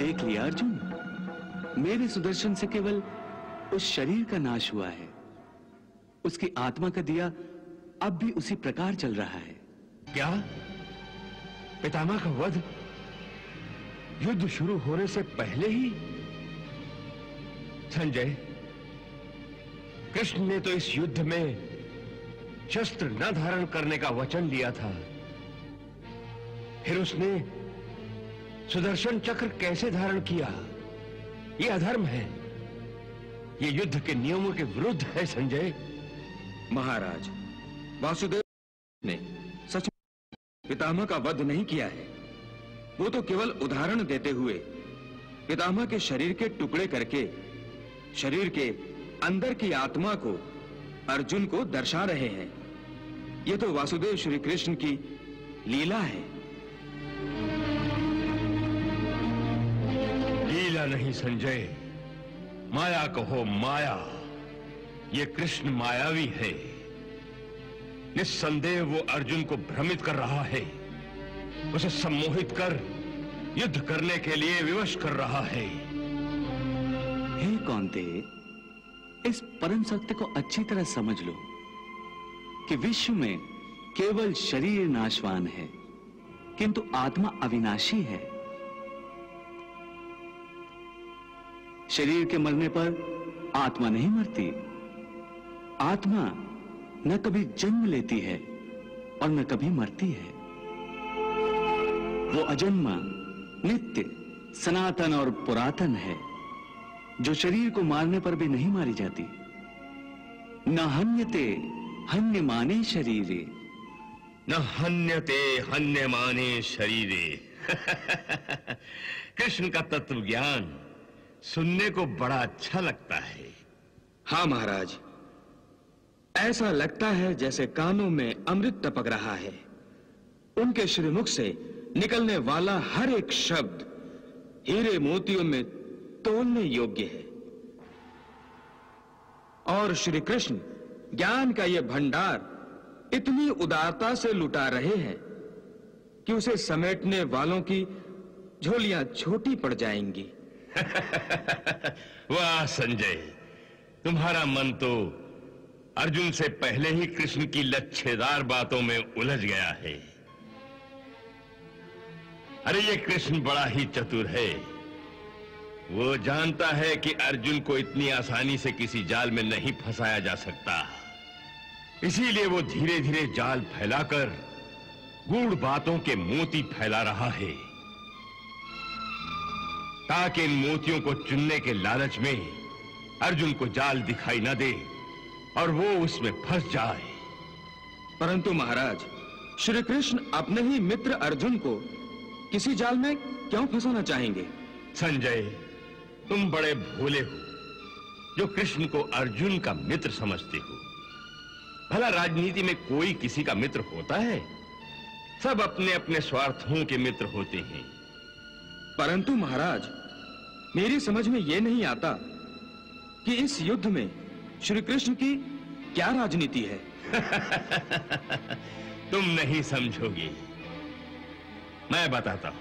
देख लिया अर्जुन। मेरे सुदर्शन से केवल उस शरीर का नाश हुआ है। उसकी आत्मा का दिया अब भी उसी प्रकार चल रहा है। क्या? पितामह का वध युद्ध शुरू होने से पहले ही? संजय, कृष्ण ने तो इस युद्ध में शस्त्र न धारण करने का वचन लिया था। फिर उसने सुदर्शन चक्र कैसे धारण किया? यह अधर्म है। यह युद्ध के नियमों के विरुद्ध है संजय। महाराज वासुदेव ने सच पितामह का वध नहीं किया है। वो तो केवल उदाहरण देते हुए पितामह के शरीर के टुकड़े करके शरीर के अंदर की आत्मा को अर्जुन को दर्शा रहे हैं। ये तो वासुदेव श्री कृष्ण की लीला है। लीला नहीं संजय। माया कहो, माया। ये कृष्ण मायावी है। निस्संदेह वो अर्जुन को भ्रमित कर रहा है। उसे सम्मोहित कर, युद्ध करने के लिए विवश कर रहा है। हे कौनते, इस परम सत्य को अच्छी तरह समझ लो कि विश्व में केवल शरीर नाशवान है, किंतु आत्मा अविनाशी है। शरीर के मरने पर आत्मा नहीं मरती। आत्मा न कभी जन्म लेती है और न कभी मरती है। वो अजन्मा, नित्य, सनातन और पुरातन है, जो शरीर को मारने पर भी नहीं मारी जाती। न हन्यते हन्य माने शरीरे। न हन्यते हन्य माने शरीरे। *laughs* कृष्ण का तत्व ज्ञान। सुनने को बड़ा अच्छा लगता है। हाँ महाराज। ऐसा लगता है जैसे कानों में अमृत टपक रहा है। उनके श्रीमुख से निकलने वाला हर एक शब्द हीरे मोतियों में तोलने योग्य है। और श्री कृष्ण ज्ञान का यह भंडार इतनी उदारता से लुटा रहे हैं कि उसे समेटने वालों की झोलियाँ छोटी पड़ जाएँगी। *laughs* वाह, संजय। तुम्हारा मन तो अर्जुन से पहले ही कृष्ण की लच्छेदार बातों में उलझ गया है। अरे, ये कृष्ण बड़ा ही चतुर है। वो जानता है कि अर्जुन को इतनी आसानी से किसी जाल में नहीं फंसाया जा सकता। इसीलिए वो धीरे धीरे जाल फैलाकर गूढ़ बातों के मोती फैला रहा है। ताकि इन मोतियों को चुनने के लालच में अर्जुन को जाल दिखाई न दे और वो उसमें फंस जाए। परंतु महाराज श्री कृष्ण अपने ही मित्र अर्जुन को किसी जाल में क्यों फंसाना चाहेंगे? संजय तुम बड़े भोले हो जो कृष्ण को अर्जुन का मित्र समझते हो। भला राजनीति में कोई किसी का मित्र होता है? सब अपने अपने स्वार्थों के मित्र होते हैं। परंतु महाराज मेरी समझ में यह नहीं आता कि इस युद्ध में श्री कृष्ण की क्या राजनीति है। *laughs* तुम नहीं समझोगे। मैं बताता हूँ।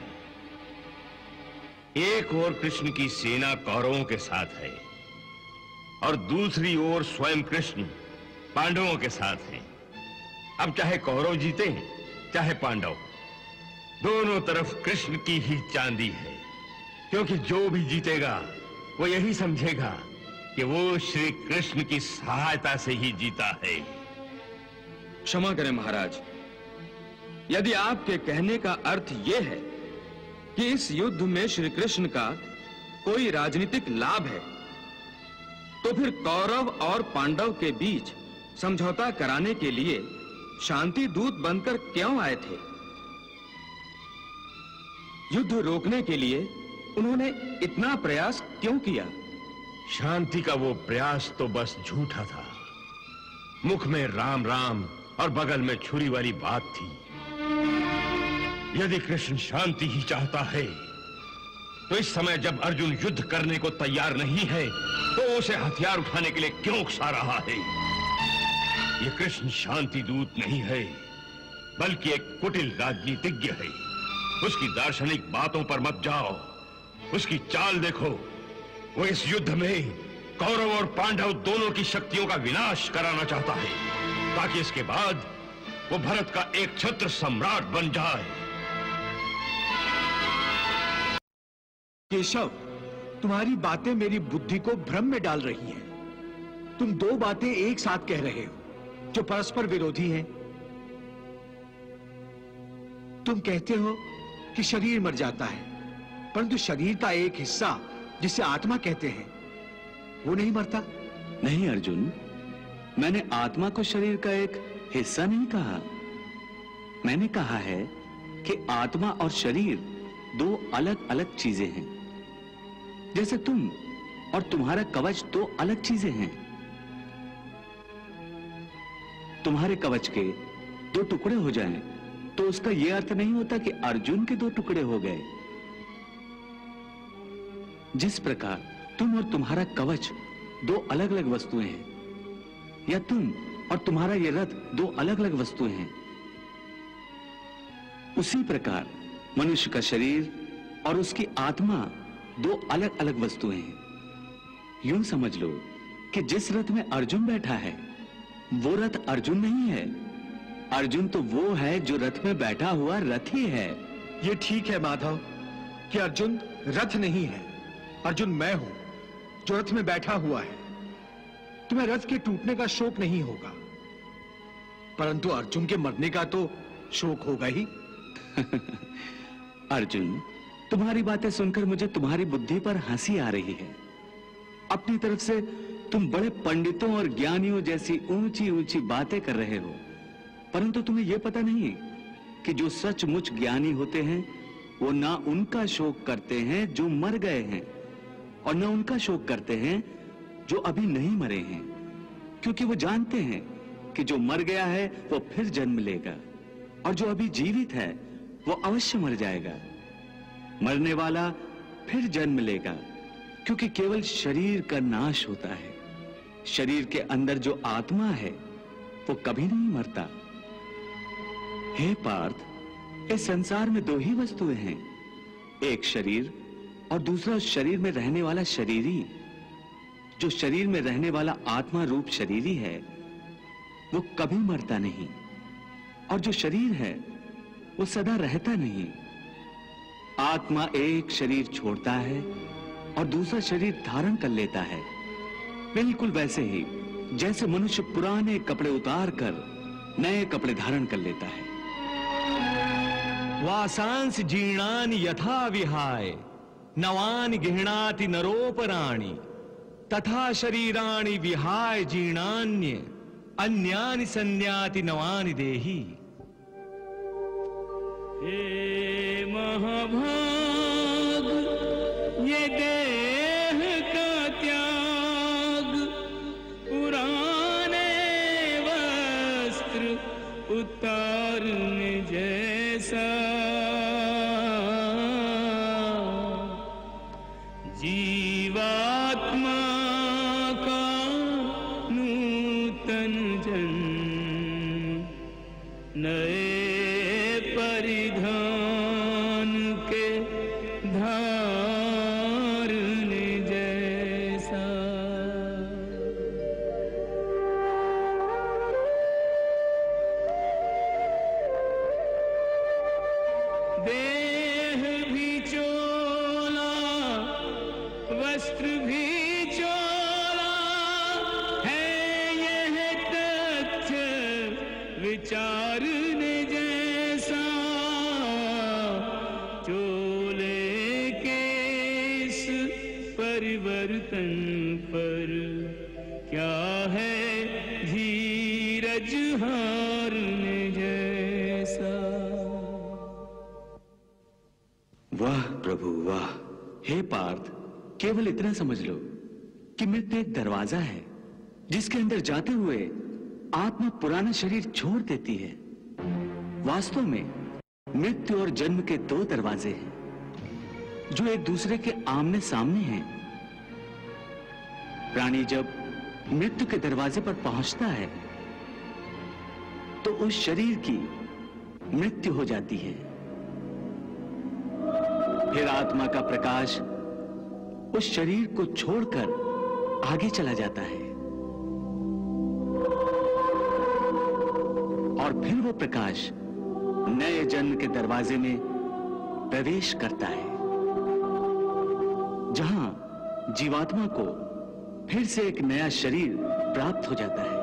एक ओर कृष्ण की सेना कौरवों के साथ है और दूसरी ओर स्वयं कृष्ण पांडवों के साथ है। अब चाहे कौरव जीते हैं, चाहे पांडव, दोनों तरफ़ कृष्ण की ही चांदी है। क्योंकि जो भी जीतेगा, वो यही समझेगा कि वो श्री कृष्ण की सहायता से ही जीता है। क्षमा करें महाराज। यदि आपके कहने का अर्थ यह है कि इस युद्ध में श्री कृष्ण का कोई राजनीतिक लाभ है तो फिर कौरव और पांडव के बीच समझौता कराने के लिए शांति दूत बनकर क्यों आए थे? युद्ध रोकने के लिए उन्होंने इतना प्रयास क्यों किया? शांति का वो प्रयास तो बस झूठा था। मुख में राम राम और बगल में छुरी वाली बात थी। यदि कृष्ण शांति ही चाहता है तो इस समय जब अर्जुन युद्ध करने को तैयार नहीं है तो उसे हथियार उठाने के लिए क्यों उकसा रहा है? ये कृष्ण शांति दूत नहीं है, बल्कि एक कुटिल राजनीतिज्ञ है। उसकी दार्शनिक बातों पर मत जाओ। उसकी चाल देखो वो इस युद्ध में कौरव और पांडव दोनों की शक्तियों का विनाश कराना चाहता है, ताकि इसके बाद वो भरत का एक छत्र सम्राट बन जाए केशव, तुम्हारी बातें मेरी बुद्धि को भ्रम में डाल रही हैं। तुम दो बातें एक साथ कह रहे हो, जो परस्पर विरोधी हैं। तुम कहते हो कि शरीर मर जाता है परंतु शरीर का एक हिस्सा, जिसे आत्मा कहते हैं, वो नहीं मरता। नहीं, अर्जुन। मैंने आत्मा को शरीर का एक हिस्सा नहीं कहा। मैंने कहा है कि आत्मा और शरीर दो अलग अलग चीज़ें हैं। जैसे तुम और तुम्हारा कवच दो अलग चीज़ें हैं। तुम्हारे कवच के दो टुकड़े हो जाएँ तो उसका यह अर्थ नहीं होता कि अर्जुन के दो टुकड़े हो गए। जिस प्रकार तुम और तुम्हारा कवच दो अलग अलग वस्तुएँ हैं, या तुम और तुम्हारा यह रथ दो अलग अलग वस्तुएँ हैं, उसी प्रकार मनुष्य का शरीर और उसकी आत्मा दो अलग अलग वस्तुएँ हैं। यूँ समझ लो कि जिस रथ में अर्जुन बैठा है, वो रथ अर्जुन नहीं है। अर्जुन तो वो है जो रथ में बैठा हुआ रथ ही है। ये ठीक है, माधव, कि अर्जुन रथ नहीं है। अर्जुन, मैं हूँ, जो रथ में बैठा हुआ है। तुम्हें रथ के टूटने का शोक नहीं होगा। परंतु अर्जुन के मरने का तो शोक होगा ही। *laughs* अर्जुन, तुम्हारी बातें सुनकर मुझे तुम्हारी बुद्धि पर हँसी आ रही है। अपनी तरफ़ से तुम बड़े पंडितों और ज्ञानियों जैसी ऊँची ऊँची बातें कर रहे हो। परंतु तुम्हें यह पता नहीं कि जो सचमुच ज्ञानी होते हैं, वो ना उनका शोक करते हैं जो मर गए हैं। और न उनका शोक करते हैं, जो अभी नहीं मरे हैं। क्योंकि वो जानते हैं कि जो मर गया है, वो फिर जन्म लेगा। और जो अभी जीवित है, वो अवश्य मर जाएगा। मरने वाला फिर जन्म लेगा, क्योंकि केवल शरीर का नाश होता है। शरीर के अंदर जो आत्मा है, वो कभी नहीं मरता। हे पार्थ, इस संसार में दो ही वस्तुएँ हैं। एक शरीर और दूसरा शरीर में रहने वाला शरीरी, जो शरीर में रहने वाला आत्मा रूप शरीरी है, वो कभी मरता नहीं। और जो शरीर है, वो सदा रहता नहीं। आत्मा एक शरीर छोड़ता है और दूसरा शरीर धारण कर लेता है। बिल्कुल वैसे ही, जैसे मनुष्य पुराने कपड़े उतार कर नए कपड़े धारण कर लेता है। वासांस जीर्णानि यथा विहाय। नवानि गृह्णाति नरोपराणि, तथा शरीराणि विहाय जीर्णान्य, अन्यानि संन्याति नवानि देहि। हे महाभाग, ये देह केवल इतना समझ लो कि मृत्यु एक दरवाज़ा है, जिसके अंदर जाते हुए आत्मा पुराना शरीर छोड़ देती है। वास्तव में मृत्यु और जन्म के दो दरवाजे हैं, जो एक दूसरे के आमने सामने हैं। प्राणी जब मृत्यु के दरवाजे पर पहुँचता है तो उस शरीर की मृत्यु हो जाती है। फिर आत्मा का प्रकाश उस शरीर को छोड़कर आगे चला जाता है। और फिर वो प्रकाश नए जन्म के दरवाजे में प्रवेश करता है, जहाँ जीवात्मा को फिर से एक नया शरीर प्राप्त हो जाता है।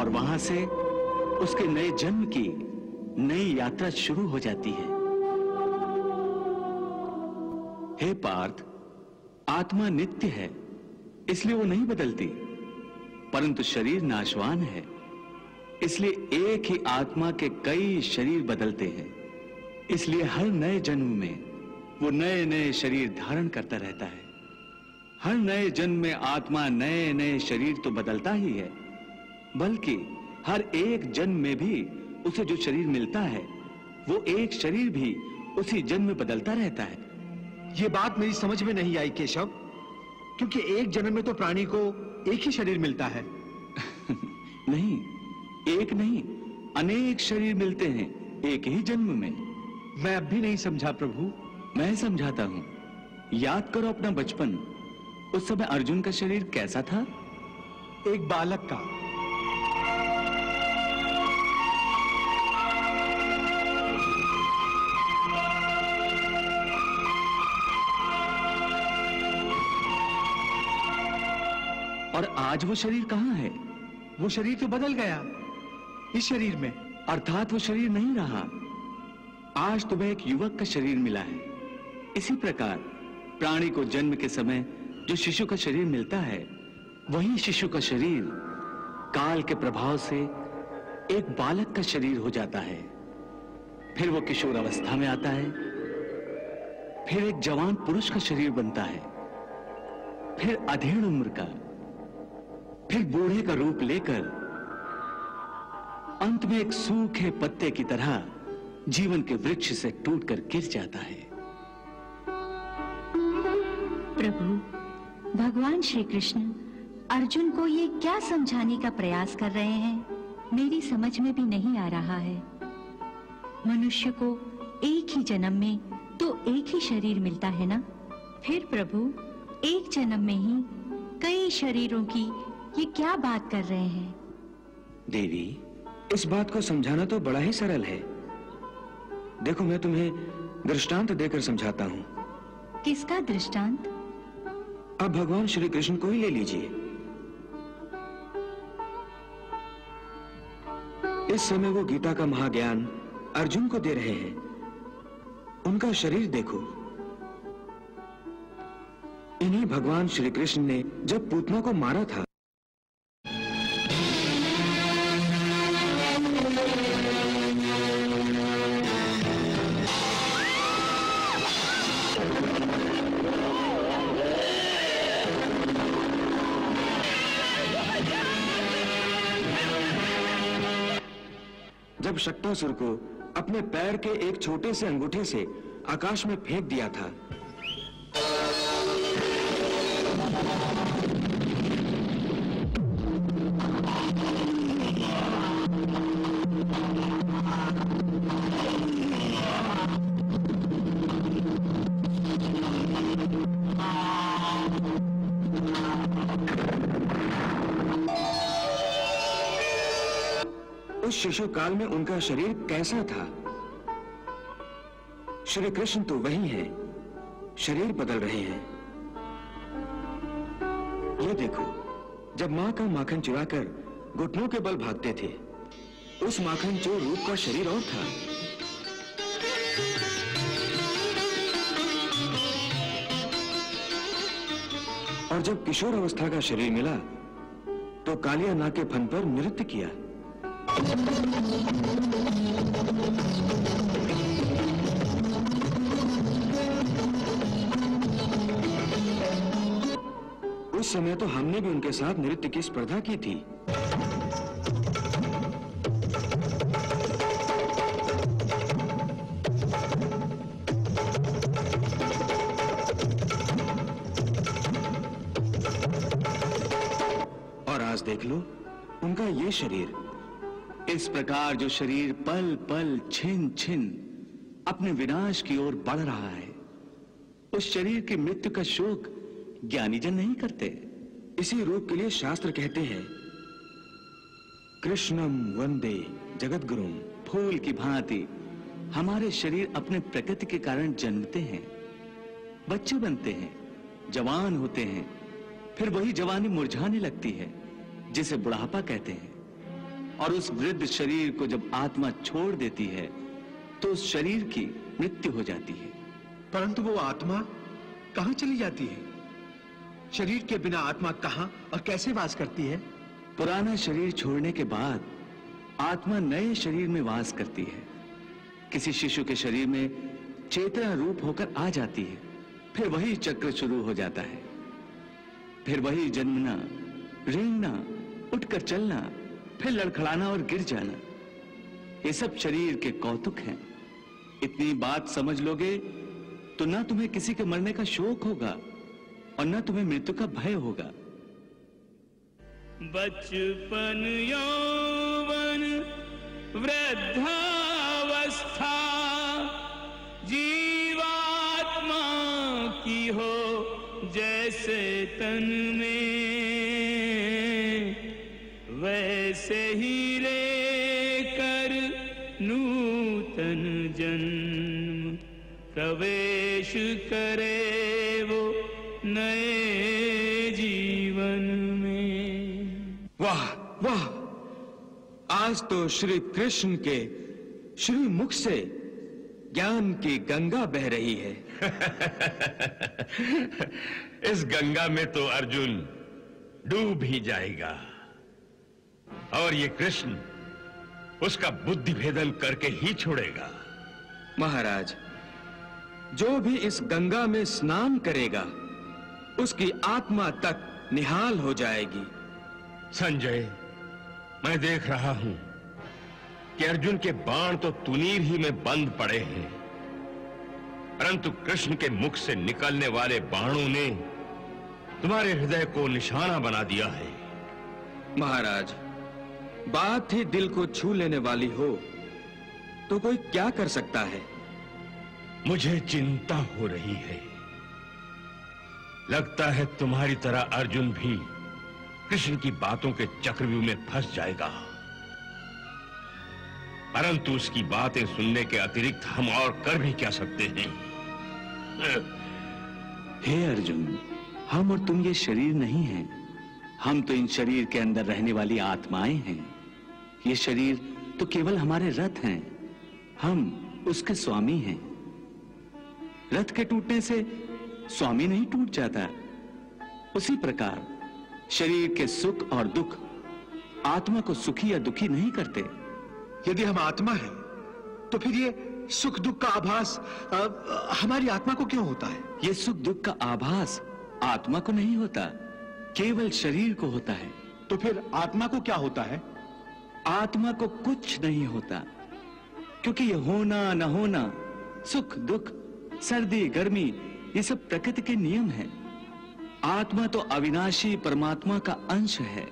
और वहाँ से उसके नए जन्म की नई यात्रा शुरू हो जाती है। हे पार्थ, आत्मा नित्य है, इसलिए वो नहीं बदलती, परंतु शरीर नाशवान है, इसलिए एक ही आत्मा के कई शरीर बदलते हैं, इसलिए हर नए जन्म में वो नए नए शरीर धारण करता रहता है। हर नए जन्म में आत्मा नए नए शरीर तो बदलता ही है, बल्कि हर एक जन्म में भी उसे जो शरीर मिलता है वो एक शरीर भी उसी जन्म में बदलता रहता है। ये बात मेरी समझ में नहीं आई केशव क्योंकि एक जन्म में तो प्राणी को एक ही शरीर मिलता है। *laughs* नहीं एक नहीं अनेक शरीर मिलते हैं एक ही जन्म में। मैं अब भी नहीं समझा प्रभु। मैं समझाता हूँ। याद करो अपना बचपन। उस समय अर्जुन का शरीर कैसा था? एक बालक का। और आज वो शरीर कहाँ है? वो शरीर तो बदल गया। इस शरीर में। अर्थात वो शरीर नहीं रहा। आज तुम्हें एक युवक का शरीर मिला है। इसी प्रकार प्राणी को जन्म के समय जो शिशु का शरीर मिलता है वही शिशु का शरीर काल के प्रभाव से एक बालक का शरीर हो जाता है। फिर वो किशोर अवस्था में आता है। फिर एक जवान पुरुष का शरीर बनता है। फिर अधेड़ उम्र का। फिर बूढ़े का रूप लेकर अंत में एक सूखे पत्ते की तरह जीवन के वृक्ष से टूटकर गिर जाता है। प्रभु, भगवान श्री कृष्ण अर्जुन को ये क्या समझाने का प्रयास कर रहे हैं? मेरी समझ में भी नहीं आ रहा है। मनुष्य को एक ही जन्म में तो एक ही शरीर मिलता है ना? फिर प्रभु, एक जन्म में ही कई शरीरों की ये क्या बात कर रहे हैं? देवी इस बात को समझाना तो बड़ा ही सरल है। देखो मैं तुम्हें दृष्टांत देकर समझाता हूँ। किसका दृष्टांत? अब भगवान श्री कृष्ण को ही ले लीजिए। इस समय वो गीता का महाज्ञान अर्जुन को दे रहे हैं। उनका शरीर देखो। इन्हीं भगवान श्री कृष्ण ने जब पूतना को मारा था जब शक्तासुर को अपने पैर के एक छोटे से अंगूठे से आकाश में फेंक दिया था। शिशु काल में उनका शरीर कैसा था? श्री कृष्ण तो वही हैं, शरीर बदल रहे हैं। ये देखो जब माँ का माखन चुराकर घुटनों के बल भागते थे उस माखन चोर रूप का शरीर और था। और जब किशोर अवस्था का शरीर मिला तो कालिया ना के फन पर नृत्य किया। उस समय तो हमने भी उनके साथ नृत्य की स्पर्धा की थी। और आज देख लो, उनका ये शरीर इस प्रकार जो शरीर पल पल छिन छिन अपने विनाश की ओर बढ़ रहा है, उस शरीर की मृत्यु का शोक ज्ञानी जन नहीं करते। इसी रूप के लिए शास्त्र कहते हैं, कृष्णम वंदे जगत गुरु फूल की भांति हमारे शरीर अपने प्रकृति के कारण जन्मते हैं, बच्चे बनते हैं, जवान होते हैं, फिर वही जवानी मुरझाने लगती है, जिसे बुढ़ापा कहते हैं। और उस वृद्ध शरीर को जब आत्मा छोड़ देती है तो उस शरीर की मृत्यु हो जाती है। परंतु वो आत्मा कहाँ चली जाती है? शरीर के बिना आत्मा कहाँ और कैसे वास करती है? पुराना शरीर छोड़ने के बाद आत्मा नए शरीर में वास करती है। किसी शिशु के शरीर में चेतना रूप होकर आ जाती है। फिर वही चक्र शुरू हो जाता है। फिर वही जन्मना रेंगना उठकर चलना फिर लड़खड़ाना और गिर जाना। ये सब शरीर के कौतुक हैं। इतनी बात समझ लोगे तो ना तुम्हें किसी के मरने का शोक होगा और ना तुम्हें मृत्यु का भय होगा। बचपन यौवन, वृद्धावस्था, जीवात्मा की हो जैसे तन में। वैसे ही लेकर नूतन जन्म प्रवेश करे वो नए जीवन में। वाह वाह। आज तो श्री कृष्ण के श्री मुख से ज्ञान की गंगा बह रही है। *laughs* इस गंगा में तो अर्जुन डूब ही जाएगा। और ये कृष्ण उसका बुद्धि भेदन करके ही छोड़ेगा। महाराज जो भी इस गंगा में स्नान करेगा उसकी आत्मा तक निहाल हो जाएगी। संजय मैं देख रहा हूँ कि अर्जुन के बाण तो तुनीर ही में बंद पड़े हैं। परंतु कृष्ण के मुख से निकलने वाले बाणों ने तुम्हारे हृदय को निशाना बना दिया है। महाराज बात ही दिल को छू लेने वाली हो तो कोई क्या कर सकता है? मुझे चिंता हो रही है। लगता है तुम्हारी तरह अर्जुन भी कृष्ण की बातों के चक्रव्यूह में फंस जाएगा। परंतु उसकी बातें सुनने के अतिरिक्त हम और कर भी क्या सकते हैं? हे अर्जुन हम और तुम ये शरीर नहीं हैं। हम तो इन शरीर के अंदर रहने वाली आत्माएँ हैं। ये शरीर तो केवल हमारे रथ हैं। हम उसके स्वामी हैं। रथ के टूटने से स्वामी नहीं टूट जाता। उसी प्रकार शरीर के सुख और दुख आत्मा को सुखी या दुखी नहीं करते। यदि हम आत्मा हैं तो फिर ये सुख दुख का आभास अ, हमारी आत्मा को क्यों होता है? ये सुख दुख का आभास आत्मा को नहीं होता केवल शरीर को होता है। तो फिर आत्मा को क्या होता है? आत्मा को कुछ नहीं होता, क्योंकि ये होना, न होना, सुख, दुख, सर्दी, गर्मी, ये सब प्रकृति के नियम हैं। आत्मा तो अविनाशी परमात्मा का अंश है,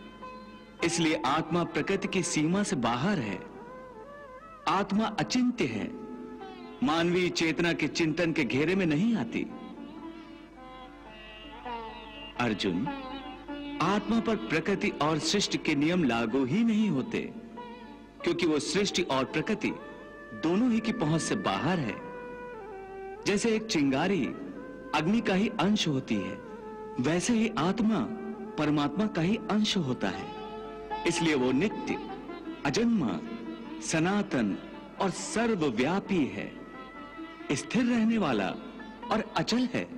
इसलिए आत्मा प्रकृति की सीमा से बाहर है। आत्मा अचिंत्य है, मानवीय चेतना के चिंतन के घेरे में नहीं आती। अर्जुन, आत्मा पर प्रकृति और सृष्टि के नियम लागू ही नहीं होते। क्योंकि वो सृष्टि और प्रकृति दोनों ही की पहुँच से बाहर है। जैसे एक चिंगारी अग्नि का ही अंश होती है, वैसे ही आत्मा परमात्मा का ही अंश होता है। इसलिए वो नित्य, अजन्मा, सनातन और सर्वव्यापी है। स्थिर रहने वाला और अचल है।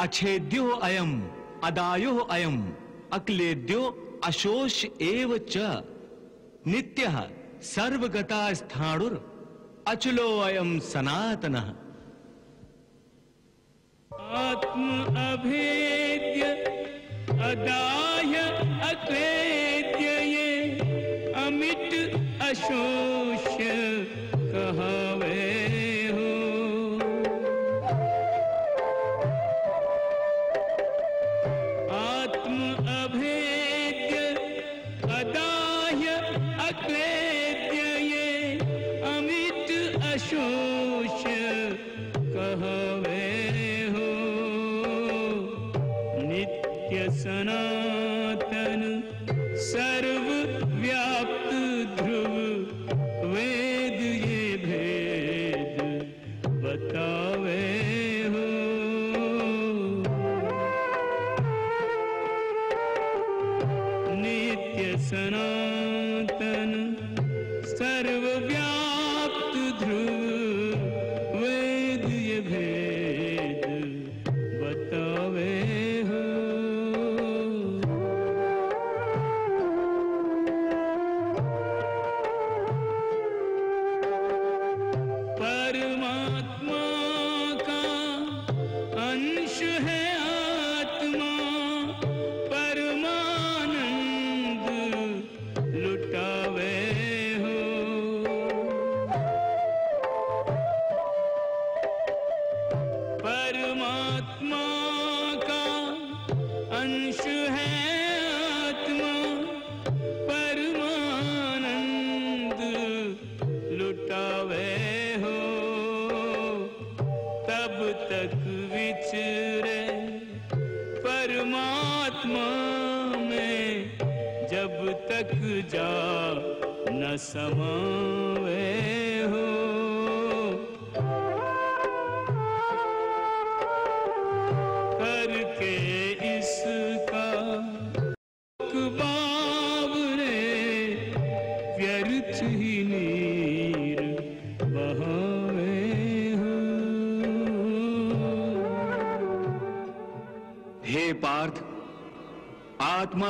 अछेद्यो अयम, अदायो अयम, अक्लेद्यो अशोष एव च नित्यः सर्वगता स्थाणुर अचलो अयम सनातन। आत्म अभेद्य, अदाय अद्वैद्य ये, अमित अशोष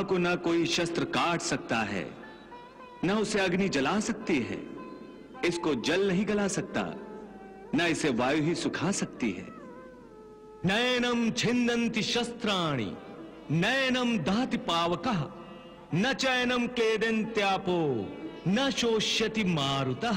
आत्मा को ना कोई शस्त्र काट सकता है, ना उसे अग्नि जला सकती है। इसको जल नहीं गला सकता, ना इसे वायु ही सुखा सकती है। नयनम छिंदंती शस्त्राणी नयनम दाति पावक, न चयनम क्लेदंत्यापो न शोष्यति मारुता।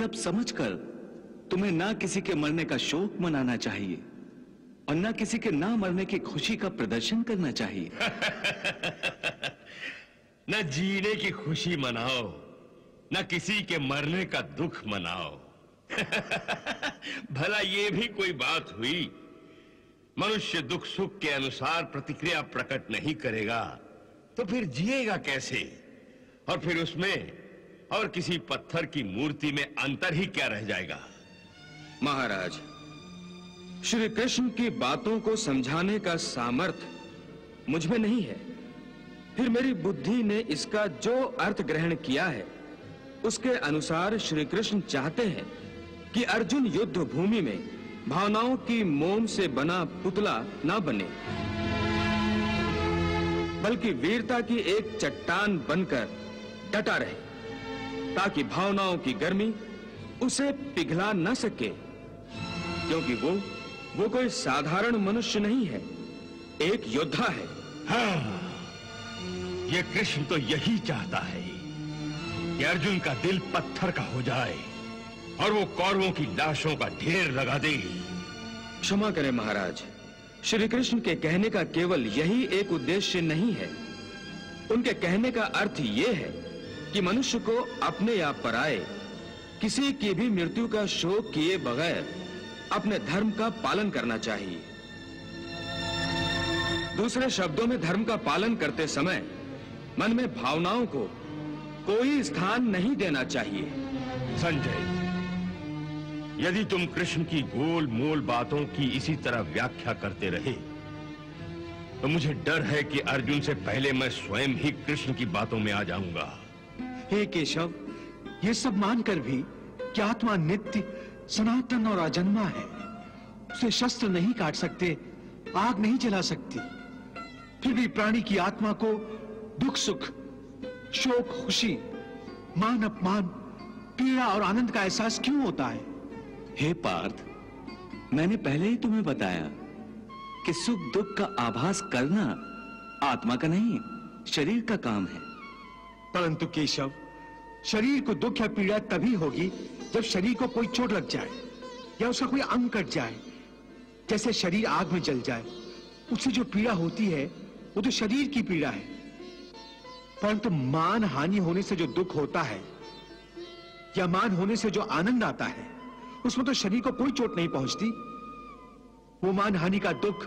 सब समझकर तुम्हें ना किसी के मरने का शोक मनाना चाहिए और ना किसी के ना मरने की खुशी का प्रदर्शन करना चाहिए। *laughs* न जीने की खुशी मनाओ, न किसी के मरने का दुख मनाओ। *laughs* भला ये भी कोई बात हुई? मनुष्य दुख सुख के अनुसार प्रतिक्रिया प्रकट नहीं करेगा तो फिर जिएगा कैसे? और फिर उसमें और किसी पत्थर की मूर्ति में अंतर ही क्या रह जाएगा? महाराज, श्री कृष्ण की बातों को समझाने का सामर्थ मुझमें नहीं है। फिर मेरी बुद्धि ने इसका जो अर्थ ग्रहण किया है, उसके अनुसार श्री कृष्ण चाहते हैं कि अर्जुन युद्ध भूमि में भावनाओं की मोम से बना पुतला ना बने, बल्कि वीरता की एक चट्टान बनकर डटा रहे। ताकि भावनाओं की गर्मी उसे पिघला न सके क्योंकि वो वो कोई साधारण मनुष्य नहीं है एक योद्धा है। हाँ ये कृष्ण तो यही चाहता है कि अर्जुन का दिल पत्थर का हो जाए और वो कौरवों की लाशों का ढेर लगा दे। क्षमा करें महाराज श्री कृष्ण के कहने का केवल यही एक उद्देश्य नहीं है। उनके कहने का अर्थ ये है कि मनुष्य को अपने या पराए किसी की भी मृत्यु का शोक किए बगैर अपने धर्म का पालन करना चाहिए। दूसरे शब्दों में, धर्म का पालन करते समय मन में भावनाओं को कोई स्थान नहीं देना चाहिए। संजय, यदि तुम कृष्ण की गोल मोल बातों की इसी तरह व्याख्या करते रहे तो मुझे डर है कि अर्जुन से पहले मैं स्वयं ही कृष्ण की बातों में आ जाऊँगा। हे केशव ये सब मानकर भी कि आत्मा नित्य सनातन और अजन्मा है। उसे शस्त्र नहीं काट सकते आग नहीं जला सकती। फिर भी प्राणी की आत्मा को दुख सुख शोक खुशी मान अपमान पीड़ा और आनंद का एहसास क्यों होता है? हे पार्थ मैंने पहले ही तुम्हें बताया कि सुख दुख का आभास करना आत्मा का नहीं शरीर का काम है। परंतु केशव शरीर को दुख या पीड़ा तभी होगी जब शरीर को कोई चोट लग जाए या उसका कोई अंग कट जाए। जैसे शरीर आग में जल जाए, उससे जो पीड़ा होती है, वो तो शरीर की पीड़ा है। परंतु मान हानि होने से जो दुख होता है या मान होने से जो आनंद आता है, उसमें तो शरीर को कोई चोट नहीं पहुँचती। वो मान हानि का दुख,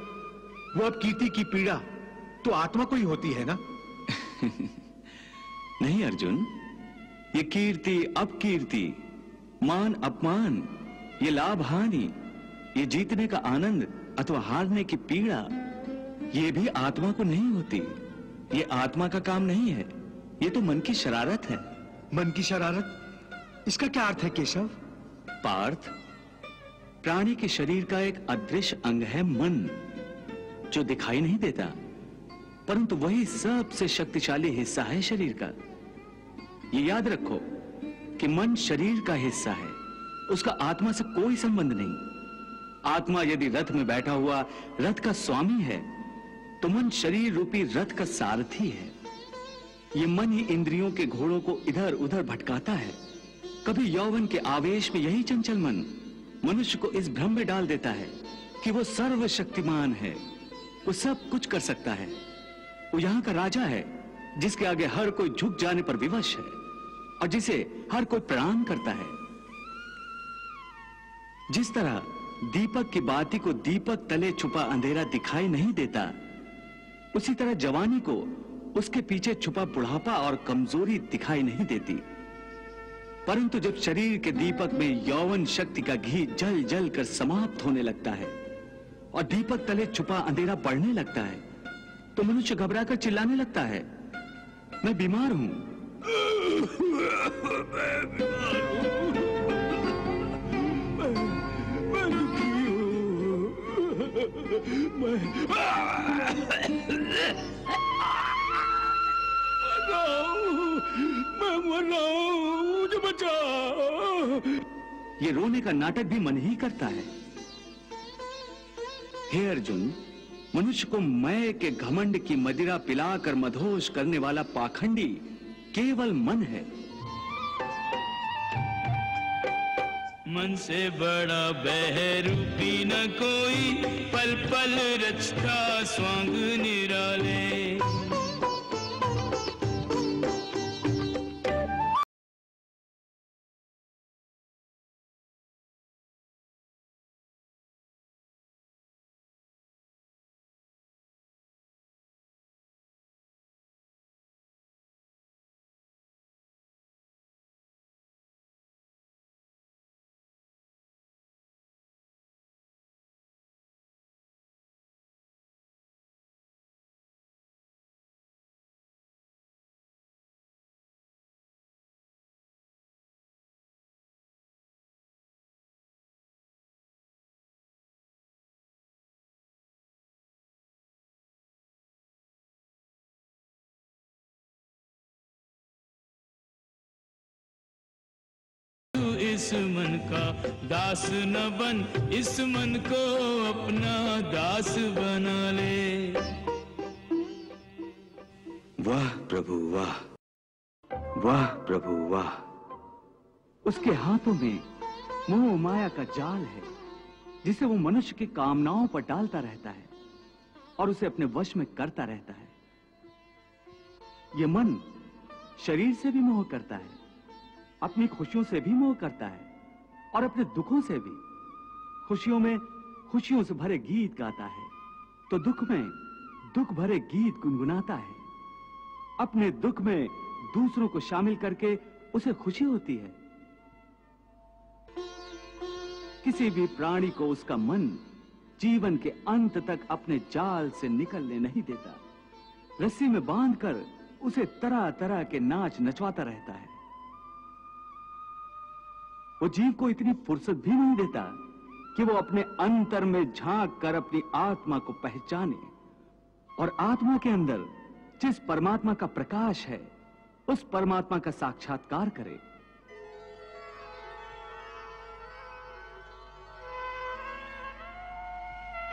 वो अब कीर्ति की पीड़ा तो आत्मा को ही होती है ना? *laughs* नहीं, अर्जुन। ये कीर्ति अपकीर्ति मान अपमान ये लाभ हानि। ये जीतने का आनंद अथवा हारने की पीड़ा ये भी आत्मा को नहीं होती। ये आत्मा का काम नहीं है। ये तो मन की शरारत है। मन की शरारत? इसका क्या अर्थ है केशव? पार्थ। प्राणी के शरीर का एक अदृश्य अंग है मन जो दिखाई नहीं देता। परंतु वही सबसे शक्तिशाली हिस्सा है शरीर का। ये याद रखो कि मन शरीर का हिस्सा है। उसका आत्मा से कोई संबंध नहीं। आत्मा यदि रथ में बैठा हुआ रथ का स्वामी है तो मन शरीर रूपी रथ का सारथी है। ये मन ही इंद्रियों के घोड़ों को इधर उधर भटकाता है। कभी यौवन के आवेश में यही चंचल मन मनुष्य को इस भ्रम में डाल देता है कि वो सर्वशक्तिमान है। वो सब कुछ कर सकता है। वो यहाँ का राजा है, जिसके आगे हर कोई झुक जाने पर विवश है। और जिसे हर कोई प्रणाम करता है। जिस तरह दीपक की बाती को दीपक तले छुपा अंधेरा दिखाई नहीं देता, उसी तरह जवानी को उसके पीछे छुपा बुढ़ापा और कमज़ोरी दिखाई नहीं देती। परंतु जब शरीर के दीपक में यौवन शक्ति का घी जल जल कर समाप्त होने लगता है और दीपक तले छुपा अंधेरा बढ़ने लगता है तो मनुष्य घबराकर चिल्लाने लगता है, मैं बीमार हूँ। ये रोने का नाटक भी मन ही करता है। हे अर्जुन, मनुष्य को मैं के घमंड की मदिरा पिलाकर मधोश करने वाला पाखंडी केवल मन है। मन से बड़ा बहरूपी न कोई पल पल रचता स्वांग निराले। इस मन का दास न बन, इस मन को अपना दास बना ले। वाह प्रभु, वाह। वाह प्रभु, वाह। उसके हाथों में मोह माया का जाल है, जिसे वो मनुष्य की कामनाओं पर डालता रहता है और उसे अपने वश में करता रहता है। ये मन शरीर से भी मोह करता है। अपनी खुशियों से भी मोह करता है और अपने दुखों से भी। खुशियों में खुशियों से भरे गीत गाता है तो दुख में दुख भरे गीत गुनगुनाता है। अपने दुख में दूसरों को शामिल करके उसे खुशी होती है। किसी भी प्राणी को उसका मन जीवन के अंत तक अपने जाल से निकलने नहीं देता। रस्सी में बांधकर उसे तरह तरह के नाच नचवाता रहता है। वो जीव को इतनी फुर्सत भी नहीं देता कि वो अपने अंतर में झाँक कर अपनी आत्मा को पहचाने। और आत्मा के अंदर जिस परमात्मा का प्रकाश है, उस परमात्मा का साक्षात्कार करे।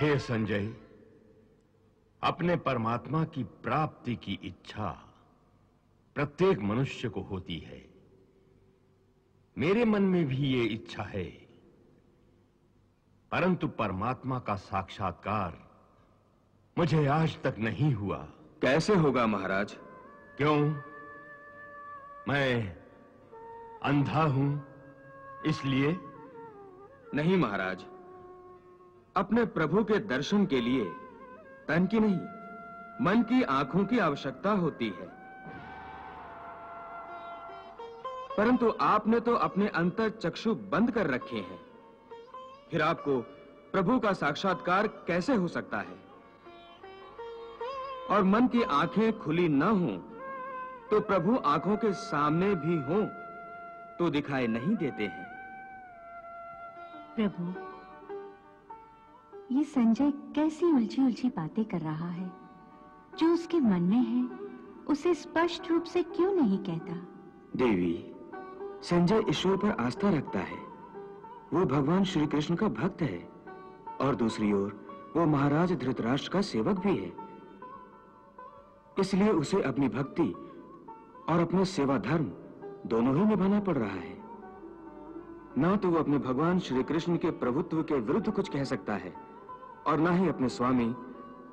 हे संजय, अपने परमात्मा की प्राप्ति की इच्छा प्रत्येक मनुष्य को होती है। मेरे मन में भी ये इच्छा है। परंतु परमात्मा का साक्षात्कार मुझे आज तक नहीं हुआ। कैसे होगा महाराज? क्यों? मैं अंधा हूँ इसलिए? नहीं महाराज। अपने प्रभु के दर्शन के लिए तन की नहीं मन की आँखों की आवश्यकता होती है। परंतु आपने तो अपने अंतर चक्षु बंद कर रखे हैं। फिर आपको प्रभु का साक्षात्कार कैसे हो सकता है? और मन की आँखें खुली न हो तो प्रभु आँखों के सामने भी हो तो दिखाई नहीं देते हैं। प्रभु ये संजय कैसी उलझी उलझी बातें कर रहा है? जो उसके मन में है उसे स्पष्ट रूप से क्यों नहीं कहता? देवी संजय ईश्वर पर आस्था रखता है। वो भगवान श्री कृष्ण का भक्त है। और दूसरी ओर, वो महाराज धृतराष्ट्र का सेवक भी है। इसलिए उसे अपनी भक्ति और अपना सेवा धर्म दोनों ही निभाना पड़ रहा है। ना तो वो अपने भगवान श्री कृष्ण के प्रभुत्व के विरुद्ध कुछ कह सकता है, और ना ही अपने स्वामी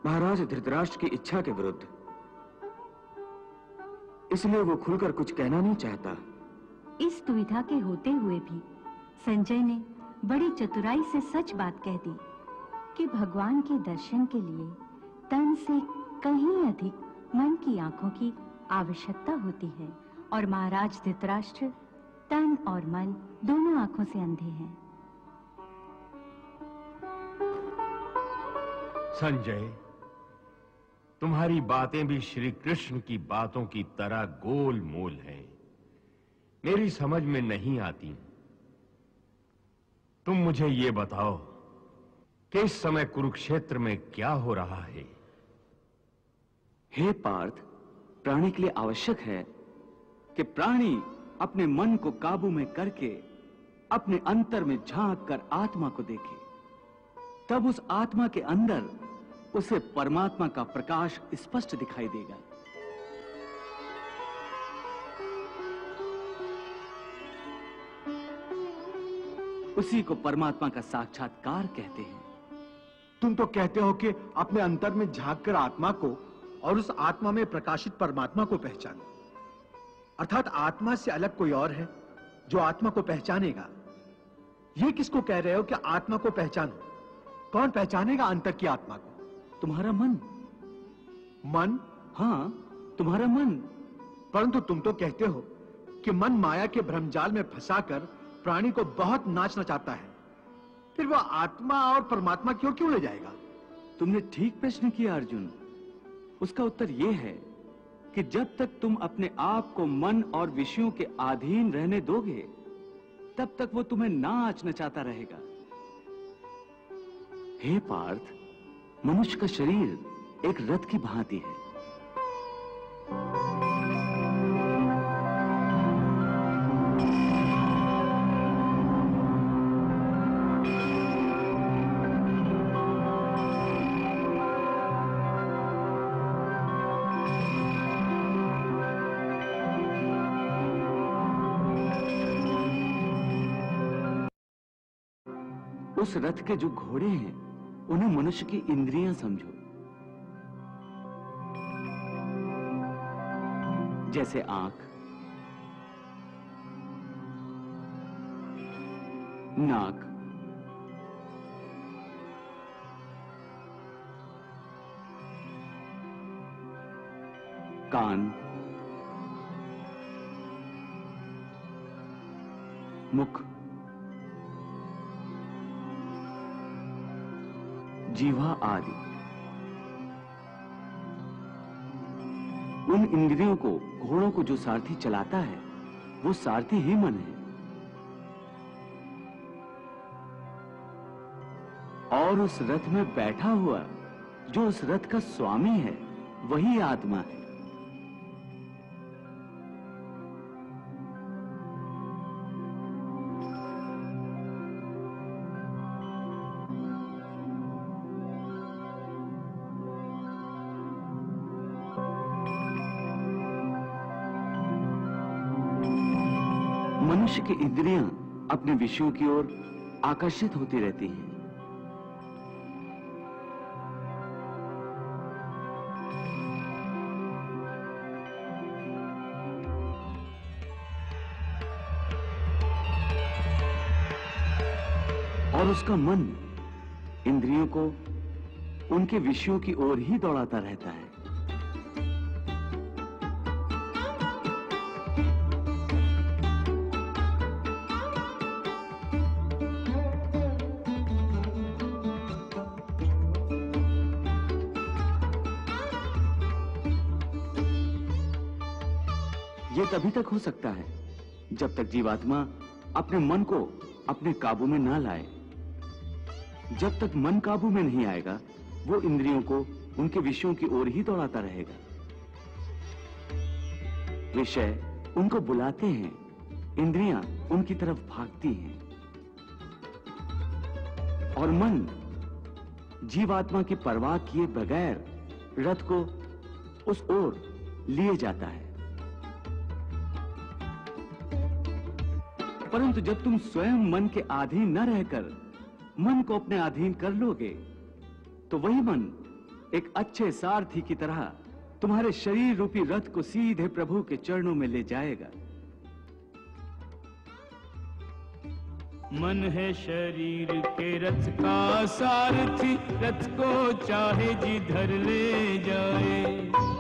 महाराज धृतराष्ट्र की इच्छा के विरुद्ध। इसलिए वो खुलकर कुछ कहना नहीं चाहता। इस दुविधा के होते हुए भी संजय ने बड़ी चतुराई से सच बात कह दी कि भगवान के दर्शन के लिए तन से कहीं अधिक मन की आँखों की आवश्यकता होती है और महाराज धृतराष्ट्र तन और मन दोनों आँखों से अंधे हैं। संजय, तुम्हारी बातें भी श्री कृष्ण की बातों की तरह गोल मोल हैं। मेरी समझ में नहीं आती। तुम मुझे ये बताओ कि इस समय कुरुक्षेत्र में क्या हो रहा है? हे पार्थ, प्राणी के लिए आवश्यक है कि प्राणी अपने मन को काबू में करके अपने अंतर में झाँक कर आत्मा को देखे। तब उस आत्मा के अंदर उसे परमात्मा का प्रकाश स्पष्ट दिखाई देगा। उसी को परमात्मा का साक्षात्कार कहते हैं। तुम तो कहते हो कि अपने अंतर में झाँक कर आत्मा को और उस आत्मा में प्रकाशित परमात्मा को पहचानो। अर्थात आत्मा से अलग कोई और है जो आत्मा को पहचानेगा। ये किसको कह रहे हो कि आत्मा को पहचानो? कौन पहचानेगा अंतर की आत्मा को? तुम्हारा मन। मन? हाँ तुम्हारा मन। परंतु तुम तो कहते हो कि मन माया के भ्रमजाल में फंसाकर प्राणी को बहुत नाचना चाहता है। फिर वो आत्मा और परमात्मा क्यों क्यों ले जाएगा? तुमने ठीक प्रश्न किया, अर्जुन। उसका उत्तर यह है कि जब तक तुम अपने आप को मन और विषयों के अधीन रहने दोगे, तब तक वो तुम्हें नाच नचाता रहेगा। हे पार्थ, मनुष्य का शरीर एक रथ की भांति है। उस रथ के जो घोड़े हैं, उन्हें मनुष्य की इंद्रियाँ समझो। जैसे आँख, नाक, कान, मुख जीवा आदि। उन इंद्रियों को, घोड़ों को जो सारथी चलाता है, वो सारथी ही मन है। और उस रथ में बैठा हुआ, जो उस रथ का स्वामी है, वही आत्मा है। की इंद्रियाँ अपने विषयों की ओर आकर्षित होती रहती हैं। और उसका मन इंद्रियों को उनके विषयों की ओर ही दौड़ाता रहता है। तभी तक हो सकता है, जब तक जीवात्मा अपने मन को अपने काबू में ना लाए। जब तक मन काबू में नहीं आएगा, वो इंद्रियों को उनके विषयों की ओर ही दौड़ाता रहेगा। विषय उनको बुलाते हैं, इंद्रियाँ उनकी तरफ़ भागती हैं। और मन जीवात्मा की परवाह किए बगैर रथ को उस ओर लिए जाता है। परंतु जब तुम स्वयं मन के अधीन न रहकर मन को अपने अधीन कर लोगे तो वही मन एक अच्छे सारथी की तरह तुम्हारे शरीर रूपी रथ को सीधे प्रभु के चरणों में ले जाएगा। मन है शरीर के रथ का सारथी, रथ को चाहे जिधर ले जाए।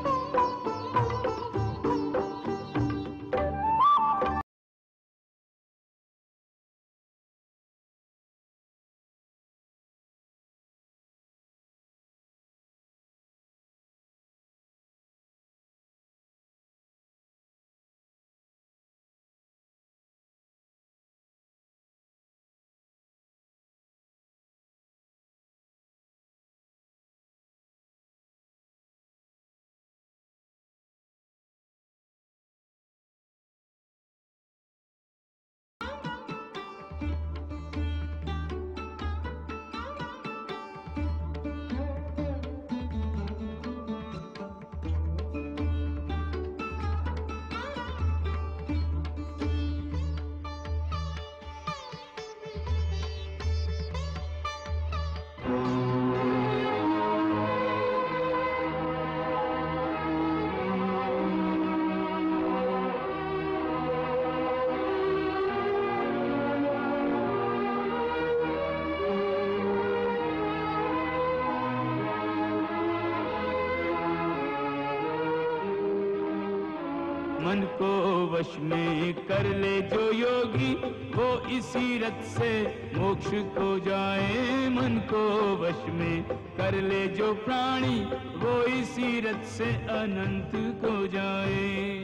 वश में कर ले जो योगी, वो इसी रथ से मोक्ष को जाए। मन को वश में कर ले जो प्राणी, वो इसी रथ से अनंत को जाए।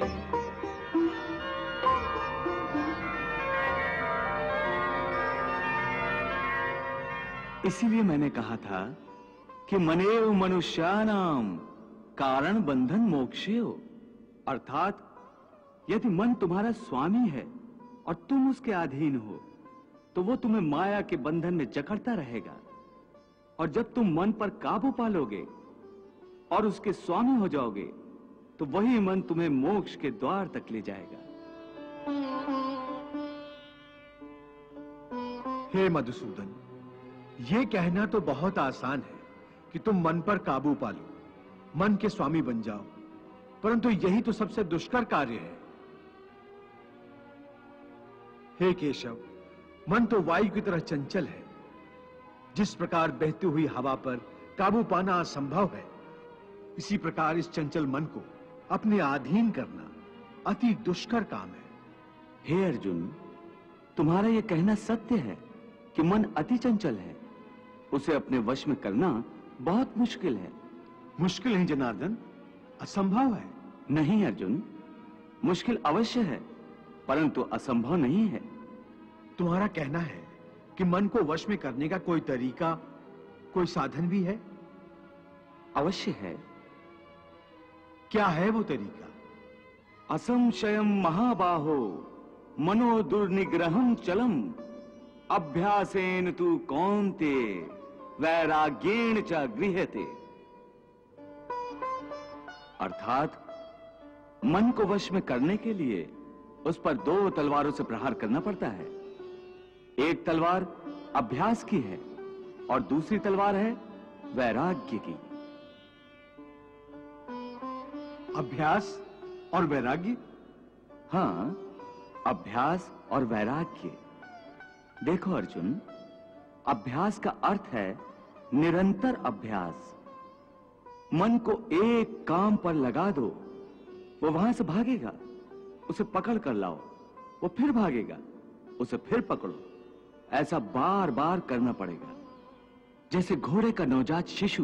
इसीलिए मैंने कहा था कि मनेव मनुष्यानाम कारण बंधन मोक्षेय अर्थात यदि मन तुम्हारा स्वामी है और तुम उसके अधीन हो तो वो तुम्हें माया के बंधन में जकड़ता रहेगा। और जब तुम मन पर काबू पालोगे और उसके स्वामी हो जाओगे तो वही मन तुम्हें मोक्ष के द्वार तक ले जाएगा। हे मधुसूदन, ये कहना तो बहुत आसान है कि तुम मन पर काबू पालो, मन के स्वामी बन जाओ। परंतु यही तो सबसे दुष्कर कार्य है। हे केशव मन तो वायु की तरह चंचल है। जिस प्रकार बहती हुई हवा पर काबू पाना असंभव है इसी प्रकार इस चंचल मन को अपने अधीन करना अति दुष्कर काम है। हे अर्जुन तुम्हारा यह कहना सत्य है कि मन अति चंचल है। उसे अपने वश में करना बहुत मुश्किल है। मुश्किल नहीं जनार्दन असंभव है। नहीं अर्जुन मुश्किल अवश्य है। परंतु असंभव नहीं है। तुम्हारा कहना है कि मन को वश में करने का कोई तरीका कोई साधन भी है? अवश्य है। क्या है वो तरीका? असंशयम महाबाहो मनो दुर्निग्रहम चलम। अभ्यासेन तू कौनते वैराग्येण च गृह्यते। अर्थात मन को वश में करने के लिए उस पर दो तलवारों से प्रहार करना पड़ता है। एक तलवार अभ्यास की है और दूसरी तलवार है वैराग्य की। अभ्यास और वैराग्य? हाँ अभ्यास और वैराग्य। देखो अर्जुन अभ्यास का अर्थ है निरंतर अभ्यास। मन को एक काम पर लगा दो वो वहाँ से भागेगा। उसे पकड़ कर लाओ। वो फिर भागेगा। उसे फिर पकड़ो। ऐसा बार बार करना पड़ेगा। जैसे घोड़े का नवजात शिशु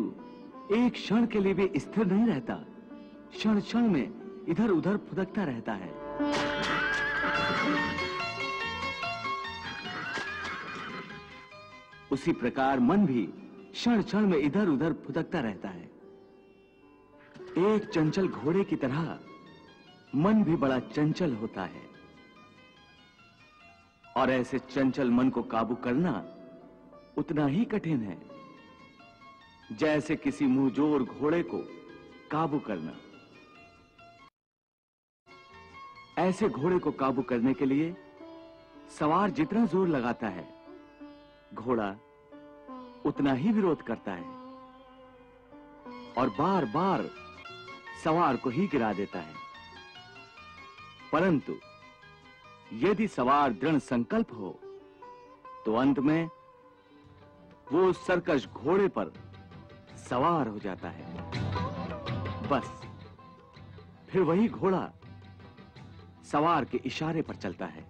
एक क्षण के लिए भी स्थिर नहीं रहता क्षण क्षण में इधर उधर फुदकता रहता है। उसी प्रकार मन भी क्षण क्षण में इधर उधर फुदकता रहता है। एक चंचल घोड़े की तरह मन भी बड़ा चंचल होता है। और ऐसे चंचल मन को काबू करना उतना ही कठिन है। जैसे किसी मुंहजोर घोड़े को काबू करना। ऐसे घोड़े को काबू करने के लिए सवार जितना ज़ोर लगाता है, घोड़ा उतना ही विरोध करता है। और बार बार सवार को ही गिरा देता है। परंतु यदि सवार दृढ़ संकल्प हो तो अंत में वो सरकश घोड़े पर सवार हो जाता है। बस, फिर वही घोड़ा सवार के इशारे पर चलता है।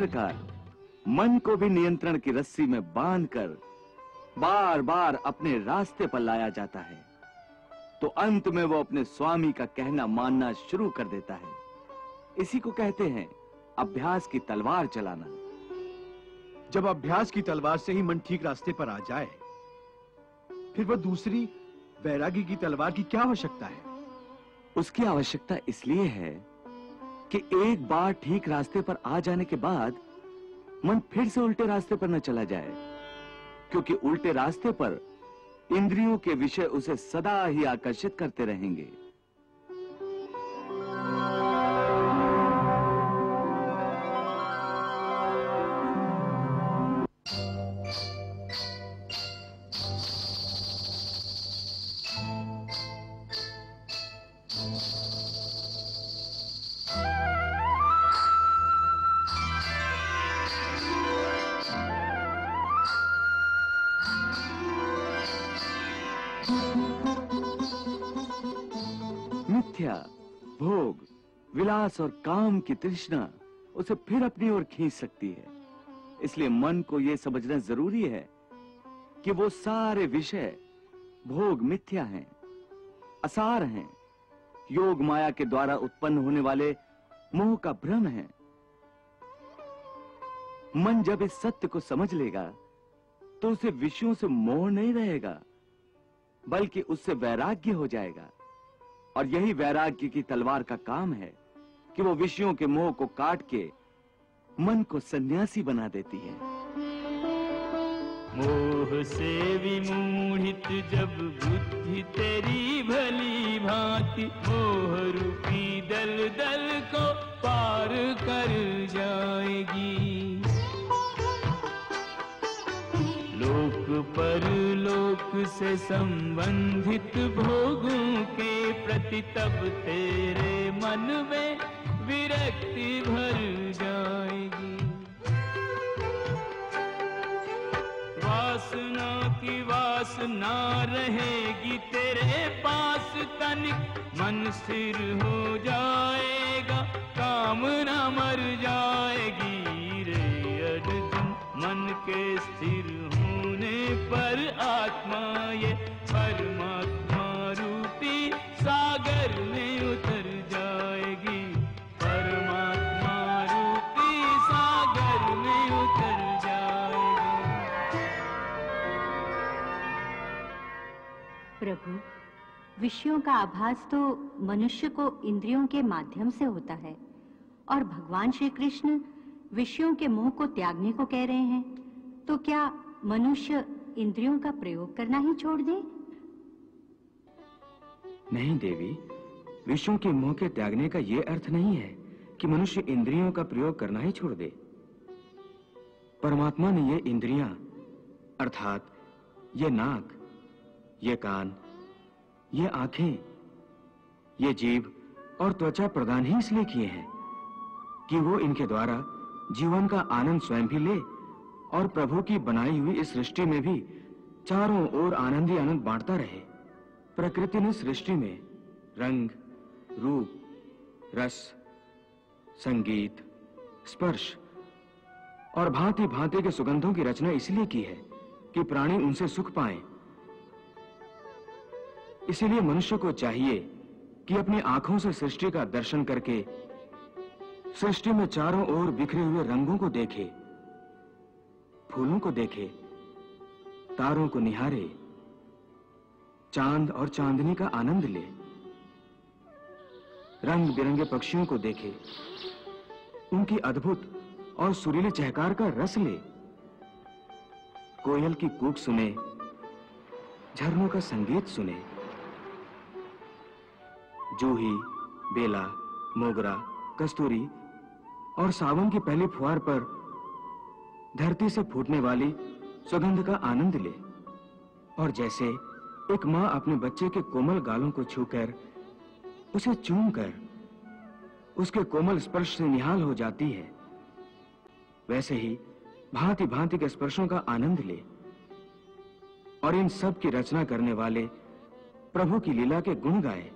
उसी प्रकार मन को भी नियंत्रण की रस्सी में बांधकर बार बार अपने रास्ते पर लाया जाता है तो अंत में वो अपने स्वामी का कहना मानना शुरू कर देता है। इसी को कहते हैं अभ्यास की तलवार चलाना। जब अभ्यास की तलवार से ही मन ठीक रास्ते पर आ जाए फिर वह दूसरी वैरागी की तलवार की क्या आवश्यकता है? उसकी आवश्यकता इसलिए है कि एक बार ठीक रास्ते पर आ जाने के बाद मन फिर से उल्टे रास्ते पर न चला जाए, क्योंकि उल्टे रास्ते पर इंद्रियों के विषय उसे सदा ही आकर्षित करते रहेंगे। और काम की तृष्णा उसे फिर अपनी ओर खींच सकती है। इसलिए मन को यह समझना ज़रूरी है कि वो सारे विषय भोग मिथ्या हैं, असार हैं, योग माया के द्वारा उत्पन्न होने वाले मोह का भ्रम है। मन जब इस सत्य को समझ लेगा तो उसे विषयों से मोह नहीं रहेगा, बल्कि उससे वैराग्य हो जाएगा। और यही वैराग्य की तलवार का काम है। कि वो विषयों के मोह को काट के मन को सन्यासी बना देती है। मोह से विमोहित जब बुद्धि तेरी भली भांति, मोह रूपी दल दल को पार कर जाएगी। लोक पर लोक से संबंधित भोगों के प्रति तब तेरे मन में विरक्ति भर जाएगी। वासना की वासना रहेगी तेरे पास तनिक। मन स्थिर हो जाएगा कामना मर जाएगी रे अर्जुन। मन के स्थिर होने पर आत्मा ये विषयों का आभास तो मनुष्य को इंद्रियों के माध्यम से होता है। और भगवान श्री कृष्ण विषयों के मोह को त्यागने को कह रहे हैं तो क्या मनुष्य इंद्रियों का प्रयोग करना ही छोड़ दे? नहीं देवी, विषयों के मोह के त्यागने का यह अर्थ नहीं है कि मनुष्य इंद्रियों का प्रयोग करना ही छोड़ दे। परमात्मा ने ये इंद्रियाँ, अर्थात ये नाक, ये कान ये आँखें, ये जीव और त्वचा प्रदान ही इसलिए किए हैं कि वो इनके द्वारा जीवन का आनंद स्वयं भी ले और प्रभु की बनाई हुई इस सृष्टि में भी चारों ओर आनंद ही आनंद बांटता रहे। प्रकृति ने सृष्टि में रंग, रूप, रस, संगीत, स्पर्श और भांति भांति के सुगंधों की रचना इसलिए की है कि प्राणी उनसे सुख पाए। इसीलिए मनुष्य को चाहिए कि अपनी आँखों से सृष्टि का दर्शन करके सृष्टि में चारों ओर बिखरे हुए रंगों को देखे, फूलों को देखे, तारों को निहारे, चाँद और चांदनी का आनंद ले, रंग बिरंगे पक्षियों को देखे, उनकी अद्भुत और सुरीले चहकार का रस ले। कोयल की कूक सुने, झरनों का संगीत सुने। जूही, बेला, मोगरा, कस्तूरी और सावन की पहली फुहार पर धरती से फूटने वाली सुगंध का आनंद ले। और जैसे एक माँ अपने बच्चे के कोमल गालों को छूकर उसे चूम कर उसके कोमल स्पर्श से निहाल हो जाती है, वैसे ही भांति भांति के स्पर्शों का आनंद ले। और इन सब की रचना करने वाले प्रभु की लीला के गुण गाए।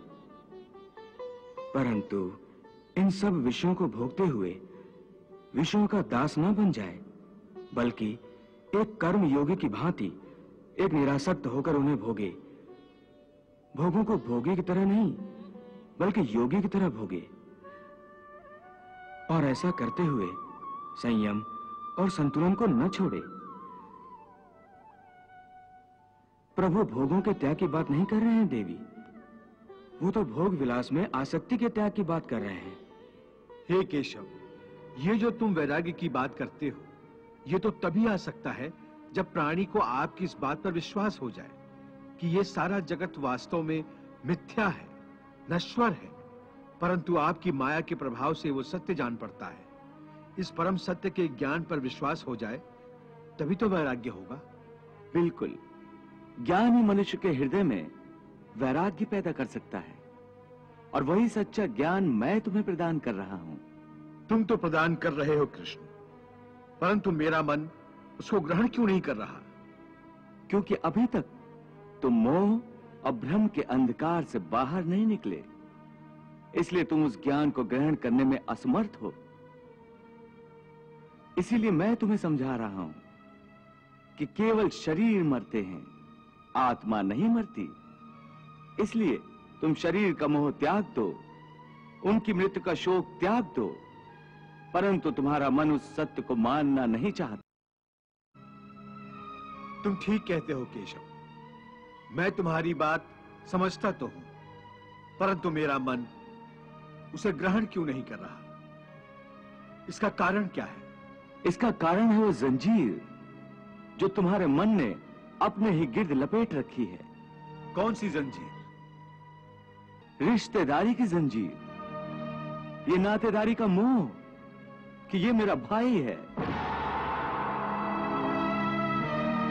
परंतु इन सब विषयों को भोगते हुए विषयों का दास न बन जाए, बल्कि एक कर्म योगी की भांति एक निरासक्त होकर उन्हें भोगे। भोगों को भोगी की तरह नहीं, बल्कि योगी की तरह भोगे। और ऐसा करते हुए संयम और संतुलन को न छोड़े। प्रभु भोगों के त्याग की बात नहीं कर रहे हैं, देवी। वो तो भोग विलास में आसक्ति के त्याग की बात कर रहे हैं। हे केशव ये जो तुम वैराग्य की बात करते हो ये तो तभी आ सकता है जब प्राणी को आपकी इस बात पर विश्वास हो जाए कि ये सारा जगत वास्तव में मिथ्या है नश्वर है परंतु आपकी माया के प्रभाव से वो सत्य जान पड़ता है। इस परम सत्य के ज्ञान पर विश्वास हो जाए तभी तो वैराग्य होगा। बिल्कुल। ज्ञान ही मनुष्य के हृदय में वैराग्य पैदा कर सकता है। और वही सच्चा ज्ञान मैं तुम्हें प्रदान कर रहा हूँ। तुम तो प्रदान कर रहे हो कृष्ण। परंतु मेरा मन उसको ग्रहण क्यों नहीं कर रहा? क्योंकि अभी तक तुम मोह और भ्रम के अंधकार से बाहर नहीं निकले। इसलिए तुम उस ज्ञान को ग्रहण करने में असमर्थ हो। इसीलिए मैं तुम्हें समझा रहा हूँ कि केवल शरीर मरते हैं आत्मा नहीं मरती। इसलिए तुम शरीर का मोह त्याग दो उनकी मृत्यु का शोक त्याग दो परंतु तुम्हारा मन उस सत्य को मानना नहीं चाहता। तुम ठीक कहते हो केशव। मैं तुम्हारी बात समझता तो हूँ परंतु मेरा मन उसे ग्रहण क्यों नहीं कर रहा? इसका कारण क्या है? इसका कारण है वो जंजीर जो तुम्हारे मन ने अपने ही गिर्द लपेट रखी है। कौन सी जंजीर? रिश्तेदारी की जंजीर। ये नातेदारी का मोह कि ये मेरा भाई है।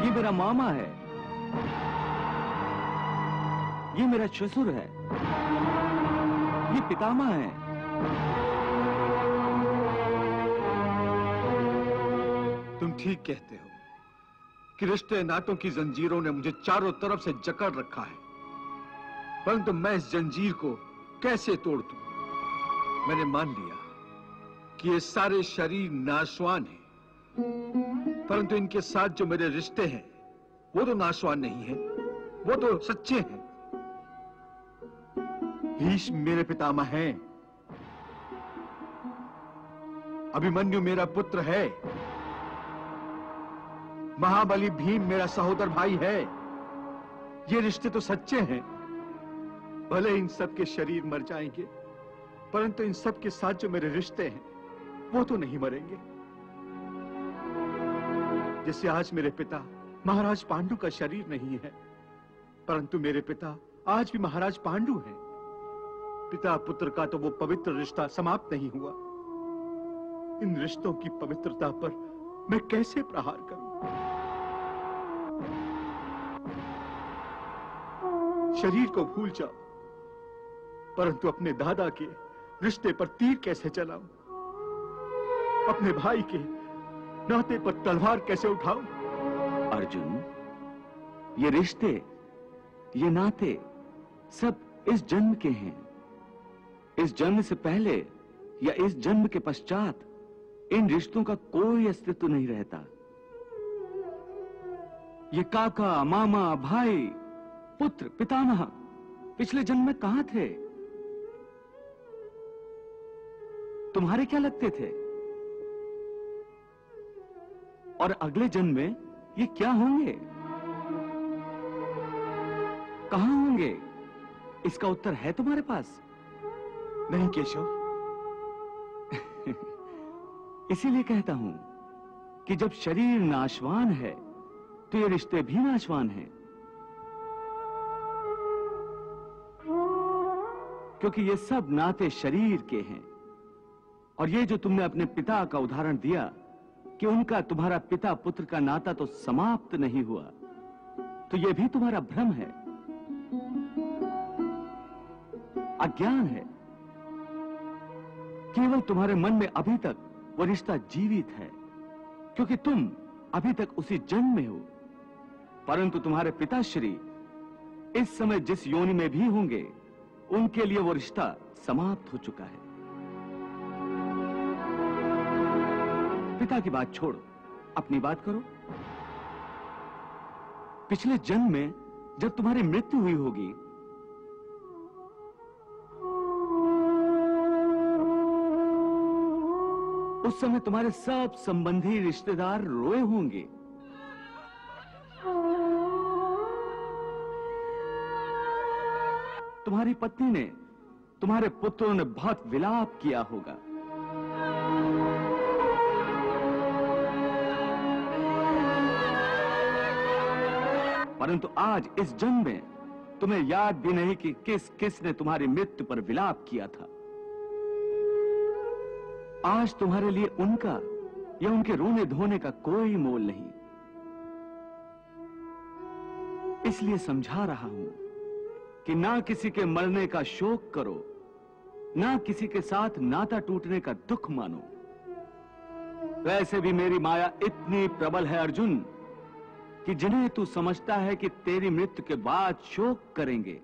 ये मेरा मामा है। ये मेरा ससुर है। ये पितामा है। तुम ठीक कहते हो कि रिश्ते नातों की जंजीरों ने मुझे चारों तरफ़ से जकड़ रखा है। परंतु मैं इस जंजीर को कैसे तोड़ दूँ? मैंने मान लिया कि ये सारे शरीर नाशवान हैं। परंतु इनके साथ जो मेरे रिश्ते हैं, वो तो नाशवान नहीं है, वो तो सच्चे हैं। मेरे पितामह हैं। अभिमन्यु मेरा पुत्र है। महाबली भीम मेरा सहोदर भाई है। ये रिश्ते तो सच्चे हैं। भले इन सब के शरीर मर जाएँगे, परंतु इन सब के साथ जो मेरे रिश्ते हैं, वो तो नहीं मरेंगे। जैसे आज मेरे पिता महाराज पांडु का शरीर नहीं है, परंतु मेरे पिता आज भी महाराज पांडु हैं। पिता पुत्र का तो वो पवित्र रिश्ता समाप्त नहीं हुआ। इन रिश्तों की पवित्रता पर मैं कैसे प्रहार करूँ? शरीर को भूल जाओ। परंतु अपने दादा के रिश्ते पर तीर कैसे चलाऊं? अपने भाई के नाते पर तलवार कैसे उठाऊं? अर्जुन, ये रिश्ते, ये नाते सब इस जन्म के हैं। इस जन्म से पहले या इस जन्म के पश्चात इन रिश्तों का कोई अस्तित्व नहीं रहता। ये काका, मामा, भाई, पुत्र, पितामह पिछले जन्म में कहाँ थे? तुम्हारे क्या लगते थे? और अगले जन्म में ये क्या होंगे? कहाँ होंगे? इसका उत्तर है तुम्हारे पास? नहीं केशव। *laughs* इसीलिए कहता हूँ कि जब शरीर नाशवान है तो ये रिश्ते भी नाशवान हैं। क्योंकि ये सब नाते शरीर के हैं। और ये जो तुमने अपने पिता का उदाहरण दिया कि उनका तुम्हारा पिता पुत्र का नाता तो समाप्त नहीं हुआ तो यह भी तुम्हारा भ्रम है, अज्ञान है। केवल तुम्हारे मन में अभी तक वो रिश्ता जीवित है, क्योंकि तुम अभी तक उसी जन्म में हो। परंतु तुम्हारे पिताश्री इस समय जिस योनि में भी होंगे, उनके लिए वो रिश्ता समाप्त हो चुका है। पिता की बात छोड़ो, अपनी बात करो। पिछले जन्म में जब तुम्हारी मृत्यु हुई होगी, उस समय तुम्हारे सब संबंधी रिश्तेदार रोए होंगे। तुम्हारी पत्नी ने तुम्हारे पुत्रों ने बहुत विलाप किया होगा। परंतु आज इस जन्म में तुम्हें याद भी नहीं कि किस किस ने तुम्हारी मृत्यु पर विलाप किया था। आज तुम्हारे लिए उनका या उनके रोने धोने का कोई मोल नहीं। इसलिए समझा रहा हूँ कि ना किसी के मरने का शोक करो, ना किसी के साथ नाता टूटने का दुख मानो। वैसे भी मेरी माया इतनी प्रबल है अर्जुन कि जिन्हें तू समझता है कि तेरी मृत्यु के बाद शोक करेंगे,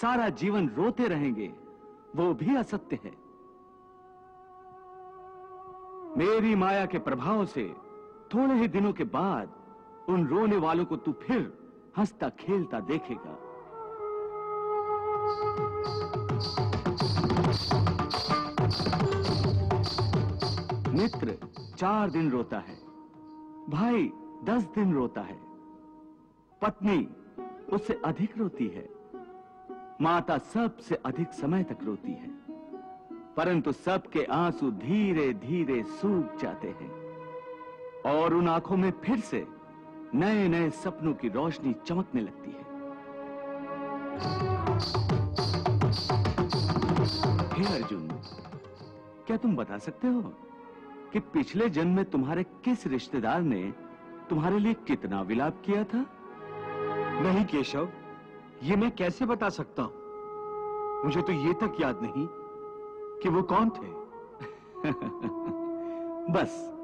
सारा जीवन रोते रहेंगे, वो भी असत्य है। मेरी माया के प्रभाव से थोड़े ही दिनों के बाद उन रोने वालों को तू फिर हंसता खेलता देखेगा। मित्र, चार दिन रोता है। भाई दस दिन रोता है। पत्नी उससे अधिक रोती है। माता सबसे अधिक समय तक रोती है। परंतु सबके आँसू धीरे धीरे सूख जाते हैं। और उन आँखों में फिर से नए नए सपनों की रोशनी चमकने लगती है। हे अर्जुन, क्या तुम बता सकते हो कि पिछले जन्म में तुम्हारे किस रिश्तेदार ने तुम्हारे लिए कितना विलाप किया था? नहीं, केशव, ये मैं कैसे बता सकता हूँ? मुझे तो ये तक याद नहीं कि वो कौन थे। *laughs* बस,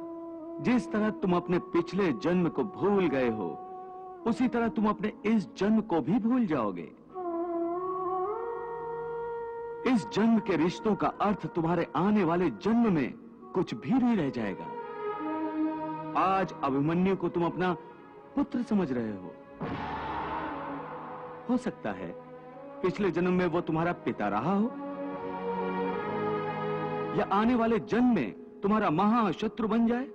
जिस तरह तुम अपने पिछले जन्म को भूल गए हो, उसी तरह तुम अपने इस जन्म को भी भूल जाओगे। इस जन्म के रिश्तों का अर्थ तुम्हारे आने वाले जन्म में कुछ भी नहीं रह जाएगा। आज अभिमन्यु को तुम अपना पुत्र समझ रहे हो। हो सकता है पिछले जन्म में वो तुम्हारा पिता रहा हो, या आने वाले जन्म में तुम्हारा महाशत्रु बन जाए।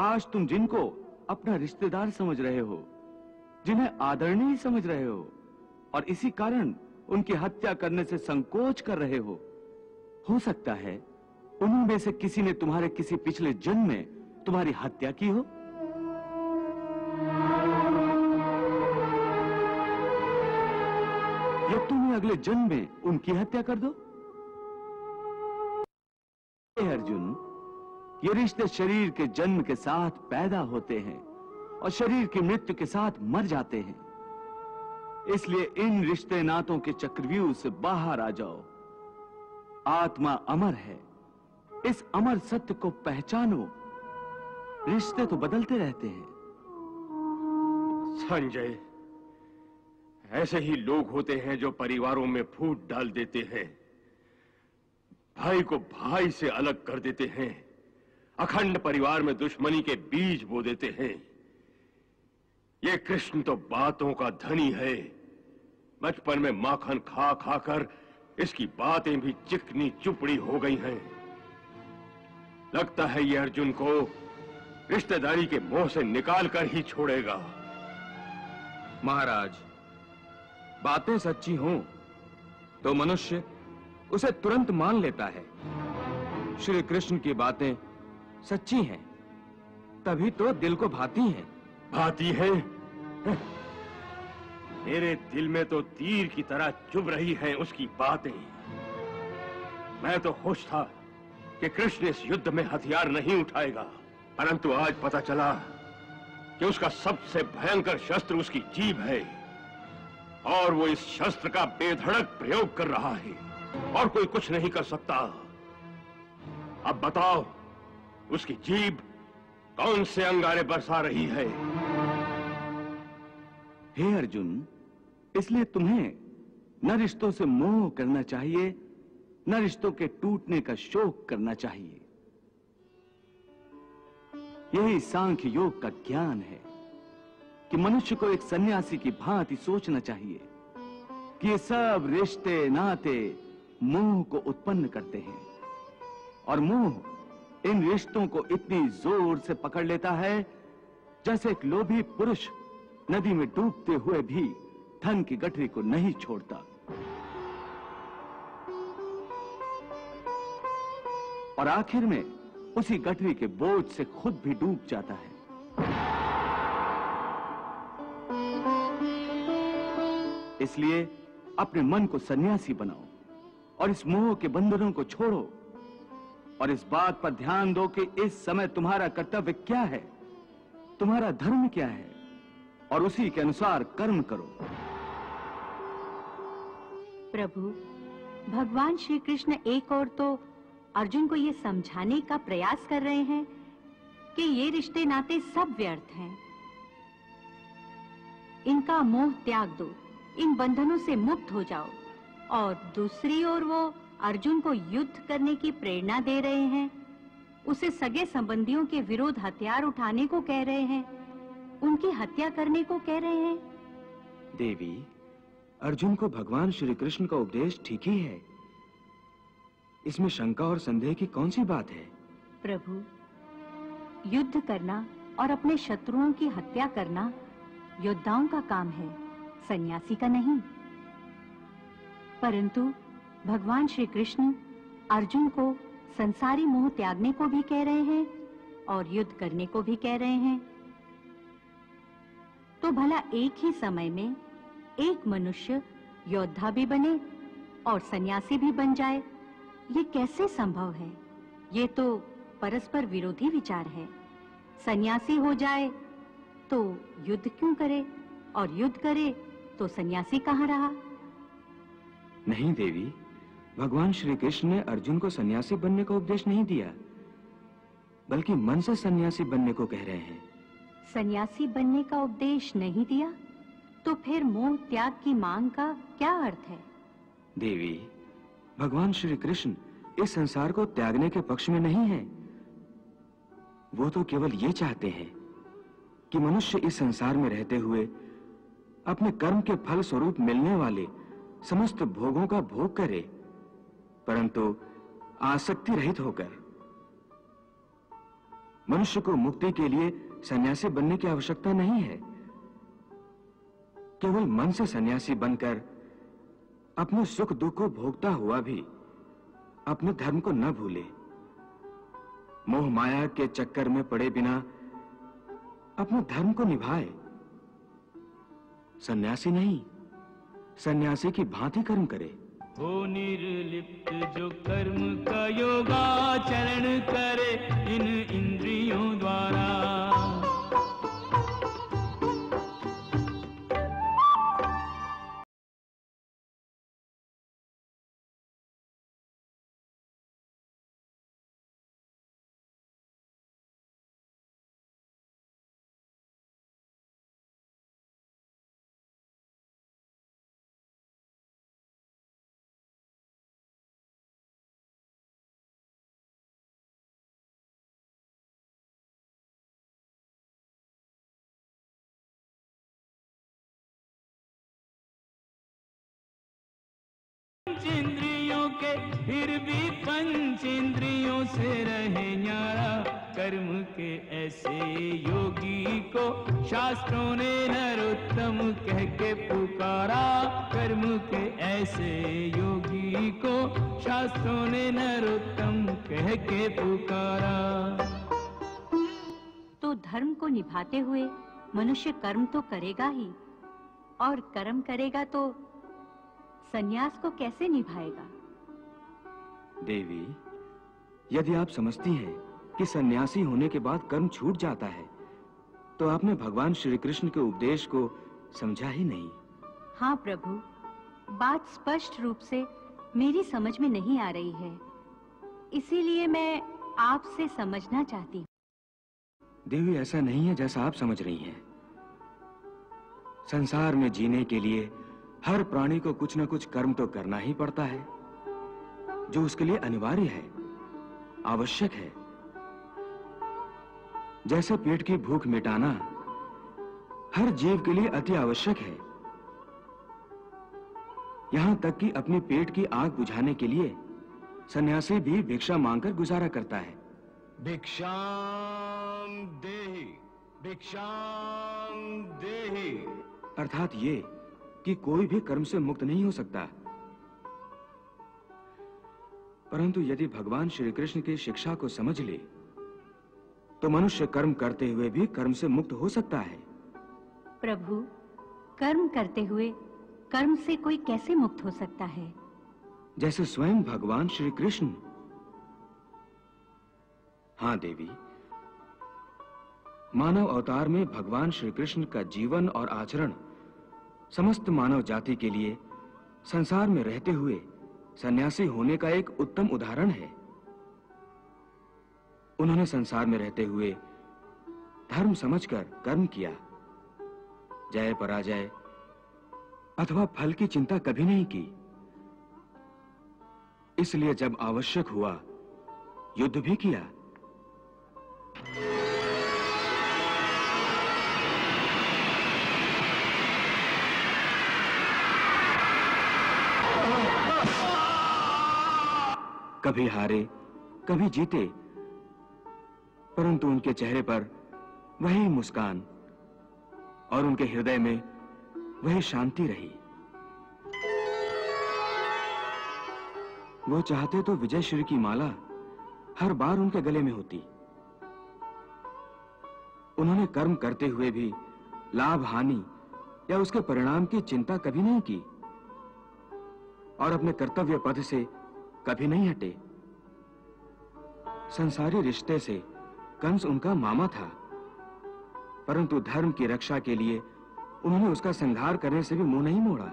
आज तुम जिनको अपना रिश्तेदार समझ रहे हो, जिन्हें आदरणीय समझ रहे हो, और इसी कारण उनकी हत्या करने से संकोच कर रहे हो हो सकता है उन्हीं में से किसी ने तुम्हारे किसी पिछले जन्म में तुम्हारी हत्या की हो? या तुम्हें अगले जन्म में उनकी हत्या कर दो? अर्जुन, ये रिश्ते शरीर के जन्म के साथ पैदा होते हैं और शरीर की मृत्यु के साथ मर जाते हैं। इसलिए इन रिश्ते नातों के चक्रव्यूह से बाहर आ जाओ। आत्मा अमर है। इस अमर सत्य को पहचानो। रिश्ते तो बदलते रहते हैं। संजय, ऐसे ही लोग होते हैं जो परिवारों में फूट डाल देते हैं। भाई को भाई से अलग कर देते हैं। अखंड परिवार में दुश्मनी के बीज बो देते हैं। ये कृष्ण तो बातों का धनी है। बचपन में माखन खा खाकर इसकी बातें भी चिकनी चुपड़ी हो गई हैं। लगता है ये अर्जुन को रिश्तेदारी के मोह से निकाल कर ही छोड़ेगा। महाराज, बातें सच्ची हों तो मनुष्य उसे तुरंत मान लेता है। श्री कृष्ण की बातें सच्ची हैं, तभी तो दिल को भाती हैं। भाती है? मेरे दिल में तो तीर की तरह चुभ रही हैं उसकी बातें। मैं तो खुश था। कि कृष्ण इस युद्ध में हथियार नहीं उठाएगा। परंतु आज पता चला कि उसका सबसे भयंकर शस्त्र उसकी जीभ है। और वो इस शस्त्र का बेधड़क प्रयोग कर रहा है। और कोई कुछ नहीं कर सकता। अब बताओ, उसकी जीभ कौन से अंगारे बरसा रही है? हे अर्जुन, इसलिए तुम्हें न रिश्तों से मोह करना चाहिए न रिश्तों के टूटने का शोक करना चाहिए। यही सांख्य योग का ज्ञान है कि मनुष्य को एक सन्यासी की भांति सोचना चाहिए कि ये सब रिश्ते, नाते मोह को उत्पन्न करते हैं। और मोह इन रिश्तों को इतनी ज़ोर से पकड़ लेता है, जैसे एक लोभी पुरुष नदी में डूबते हुए भी धन की गठरी को नहीं छोड़ता। और आखिर में उसी गठरी के बोझ से खुद भी डूब जाता है। इसलिए अपने मन को सन्यासी बनाओ और इस मोह के बंधनों को छोड़ो और इस बात पर ध्यान दो कि इस समय तुम्हारा कर्तव्य क्या है, तुम्हारा धर्म क्या है, और उसी के अनुसार कर्म करो। प्रभु, भगवान श्री कृष्ण एक और तो अर्जुन को ये समझाने का प्रयास कर रहे हैं कि ये रिश्ते नाते सब व्यर्थ हैं। इनका मोह त्याग दो, इन बंधनों से मुक्त हो जाओ और दूसरी ओर वो अर्जुन को युद्ध करने की प्रेरणा दे रहे हैं। उसे सगे संबंधियों के विरोध हथियार उठाने को कह रहे हैं, उनकी हत्या करने को कह रहे हैं। देवी, अर्जुन को भगवान श्री कृष्ण का उपदेश ठीक ही है। इसमें शंका और संदेह की कौन सी बात है? प्रभु, युद्ध करना और अपने शत्रुओं की हत्या करना योद्धाओं का काम है, सन्यासी का नहीं। परंतु भगवान श्री कृष्ण अर्जुन को संसारी मोह त्यागने को भी कह रहे हैं और युद्ध करने को भी कह रहे हैं। तो भला एक ही समय में एक मनुष्य योद्धा भी बने और सन्यासी भी बन जाए। ये कैसे संभव है? ये तो परस्पर विरोधी विचार है। सन्यासी हो जाए तो युद्ध क्यों करे? और युद्ध करे तो सन्यासी कहाँ रहा? नहीं देवी भगवान श्री कृष्ण ने अर्जुन को सन्यासी बनने का उपदेश नहीं दिया बल्कि मन से सन्यासी बनने को कह रहे हैं। सन्यासी बनने का उपदेश नहीं दिया? तो फिर मोह त्याग की मांग का क्या अर्थ है? देवी भगवान श्री कृष्ण इस संसार को त्यागने के पक्ष में नहीं है। वो तो केवल ये चाहते हैं कि मनुष्य इस संसार में रहते हुए अपने कर्म के फल स्वरूप मिलने वाले समस्त भोगों का भोग करे, परंतु आसक्ति रहित होकर, मनुष्य को मुक्ति के लिए सन्यासी बनने की आवश्यकता नहीं है। केवल मन से सन्यासी बनकर अपने सुख दुख को भोगता हुआ भी अपने धर्म को न भूले। मोह माया के चक्कर में पड़े बिना अपने धर्म को निभाए। सन्यासी नहीं, सन्यासी की भांति कर्म करे। हो निर्लिप्त जो कर्म का योगाचरण करे, इन इंद्रियों द्वारा। इंद्रियों के, फिर भी पंच इंद्रियों से रहे न्यारा। कर्म के ऐसे योगी को शास्त्रों ने नरोत्तम कह के पुकारा। कर्म के ऐसे योगी को शास्त्रों ने नरोत्तम कह के पुकारा। तो धर्म को निभाते हुए मनुष्य कर्म तो करेगा ही, और कर्म करेगा तो सन्यास को कैसे निभाएगा? देवी यदि आप समझती हैं कि सन्यासी होने के बाद कर्म छूट जाता है तो आपने भगवान श्री कृष्ण के उपदेश को समझा ही नहीं। हाँ प्रभु बात स्पष्ट रूप से मेरी समझ में नहीं आ रही है। इसीलिए मैं आपसे समझना चाहती हूँ। देवी ऐसा नहीं है जैसा आप समझ रही हैं। संसार में जीने के लिए हर प्राणी को कुछ ना कुछ कर्म तो करना ही पड़ता है। जो उसके लिए अनिवार्य है आवश्यक है। जैसे पेट की भूख मिटाना हर जीव के लिए अति आवश्यक है। यहाँ तक कि अपने पेट की आग बुझाने के लिए सन्यासी भी भिक्षा मांगकर गुजारा करता है। देहि भिक्षाम देहि। अर्थात ये कि कोई भी कर्म से मुक्त नहीं हो सकता। परंतु यदि भगवान श्री कृष्ण की शिक्षा को समझ ले तो मनुष्य कर्म करते हुए भी कर्म से मुक्त हो सकता है। प्रभु कर्म करते हुए कर्म से कोई कैसे मुक्त हो सकता है? जैसे स्वयं भगवान श्री कृष्ण। हाँ देवी मानव अवतार में भगवान श्री कृष्ण का जीवन और आचरण समस्त मानव जाति के लिए संसार में रहते हुए सन्यासी होने का एक उत्तम उदाहरण है। उन्होंने संसार में रहते हुए धर्म समझकर कर्म किया। जय पराजय अथवा फल की चिंता कभी नहीं की। इसलिए जब आवश्यक हुआ, युद्ध भी किया। कभी हारे, कभी जीते, परंतु उनके चेहरे पर वही मुस्कान और उनके हृदय में वही शांति रही। वो चाहते तो विजय श्री की माला हर बार उनके गले में होती। उन्होंने कर्म करते हुए भी लाभ, हानि या उसके परिणाम की चिंता कभी नहीं की। और अपने कर्तव्य पद से कभी नहीं हटे। संसारी रिश्ते से कंस उनका मामा था। परंतु धर्म की रक्षा के लिए उन्होंने उसका संघार करने से भी मुँह नहीं मोड़ा।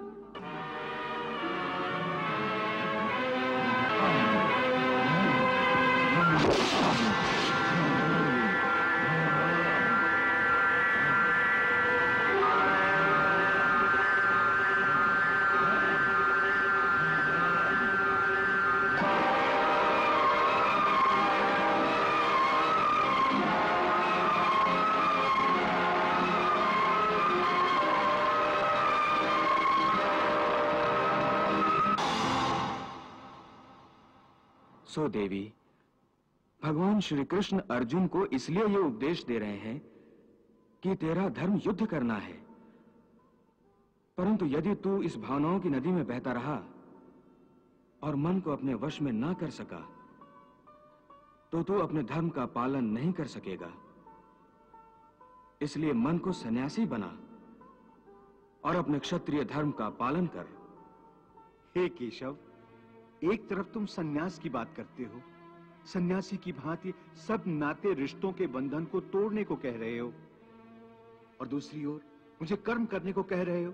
सो देवी, भगवान श्री कृष्ण अर्जुन को इसलिए ये उपदेश दे रहे हैं कि तेरा धर्म युद्ध करना है। परंतु यदि तू इस भावनाओं की नदी में बहता रहा और मन को अपने वश में ना कर सका तो तू अपने धर्म का पालन नहीं कर सकेगा। इसलिए मन को सन्यासी बना और अपने क्षत्रिय धर्म का पालन कर। हे केशव एक तरफ़ तुम सन्यास की बात करते हो, सन्यासी की भांति सब नाते रिश्तों के बंधन को तोड़ने को कह रहे हो, और दूसरी ओर मुझे कर्म करने को कह रहे हो।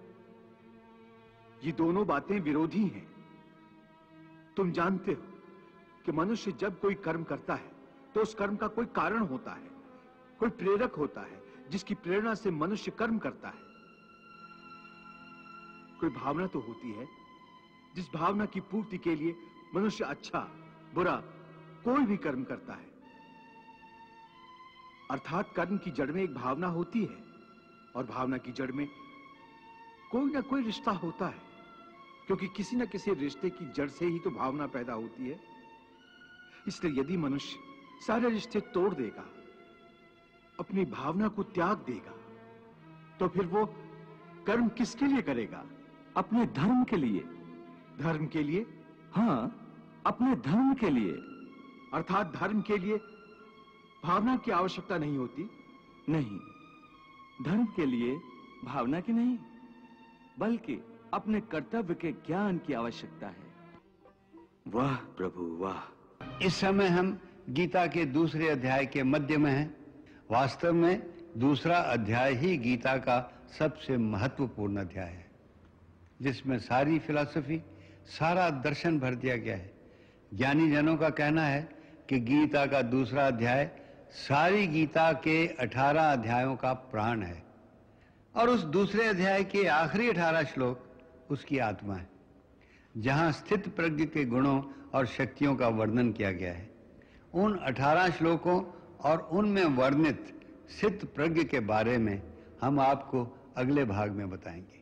ये दोनों बातें विरोधी हैं। तुम जानते हो कि मनुष्य जब कोई कर्म करता है तो उस कर्म का कोई कारण होता है, कोई प्रेरक होता है, जिसकी प्रेरणा से मनुष्य कर्म करता है। कोई भावना तो होती है जिस भावना की पूर्ति के लिए मनुष्य अच्छा बुरा कोई भी कर्म करता है। अर्थात कर्म की जड़ में एक भावना होती है और भावना की जड़ में कोई ना कोई रिश्ता होता है, क्योंकि किसी ना किसी रिश्ते की जड़ से ही तो भावना पैदा होती है। इसलिए यदि मनुष्य सारे रिश्ते तोड़ देगा, अपनी भावना को त्याग देगा तो फिर वो कर्म किसके लिए करेगा? अपने धर्म के लिए। धर्म के लिए? हाँ अपने धर्म के लिए। अर्थात धर्म के लिए भावना की आवश्यकता नहीं होती? नहीं धर्म के लिए भावना की नहीं बल्कि अपने कर्तव्य के ज्ञान की आवश्यकता है। वाह प्रभु वाह। इस समय हम गीता के दूसरे अध्याय के मध्य में हैं। वास्तव में दूसरा अध्याय ही गीता का सबसे महत्वपूर्ण अध्याय है जिसमें सारी फिलॉसफी सारा दर्शन भर दिया गया है। ज्ञानी जनों का कहना है कि गीता का दूसरा अध्याय सारी गीता के अठारह अध्यायों का प्राण है। और उस दूसरे अध्याय के आखिरी अठारह श्लोक उसकी आत्मा है, जहाँ स्थित प्रज्ञ के गुणों और शक्तियों का वर्णन किया गया है। उन अठारह श्लोकों और उनमें वर्णित स्थित प्रज्ञ के बारे में हम आपको अगले भाग में बताएँगे।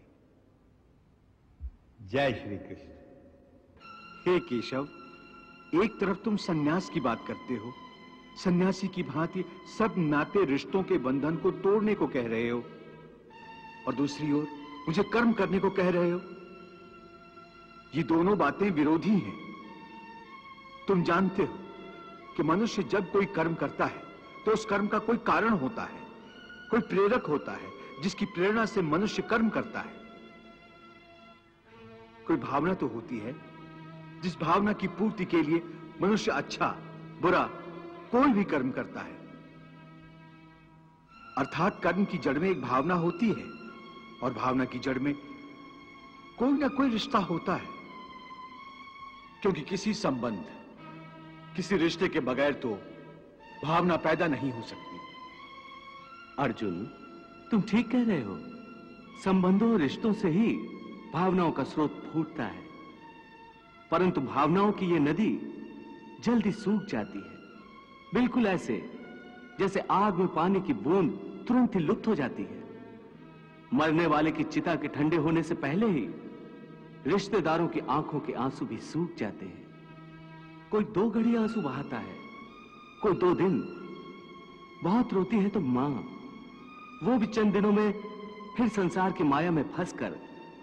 जय श्री कृष्ण। हे केशव, एक तरफ़ तुम सन्यास की बात करते हो। सन्यासी की भांति सब नाते रिश्तों के बंधन को तोड़ने को कह रहे हो। और दूसरी ओर, मुझे कर्म करने को कह रहे हो। ये दोनों बातें विरोधी हैं। तुम जानते हो कि मनुष्य जब कोई कर्म करता है तो उस कर्म का कोई कारण होता है, कोई प्रेरक होता है, जिसकी प्रेरणा से मनुष्य कर्म करता है। कोई भावना तो होती है जिस भावना की पूर्ति के लिए मनुष्य अच्छा बुरा कोई भी कर्म करता है। अर्थात कर्म की जड़ में एक भावना होती है और भावना की जड़ में कोई ना कोई रिश्ता होता है। क्योंकि किसी संबंध, किसी रिश्ते के बगैर तो भावना पैदा नहीं हो सकती। अर्जुन, तुम ठीक कह रहे हो। संबंधों और रिश्तों से ही भावनाओं का स्रोत फूटता है। परंतु भावनाओं की यह नदी जल्दी सूख जाती है। बिल्कुल ऐसे, जैसे आग में पानी की बूंद तुरंत ही लुप्त हो जाती है। मरने वाले की चिता के ठंडे होने से पहले ही रिश्तेदारों की आँखों के आँसू भी सूख जाते हैं। कोई दो घड़ी आँसू बहाता है, कोई दो दिन। बहुत रोती है तो माँ, वो भी चंद दिनों में फिर संसार की माया में फंसकर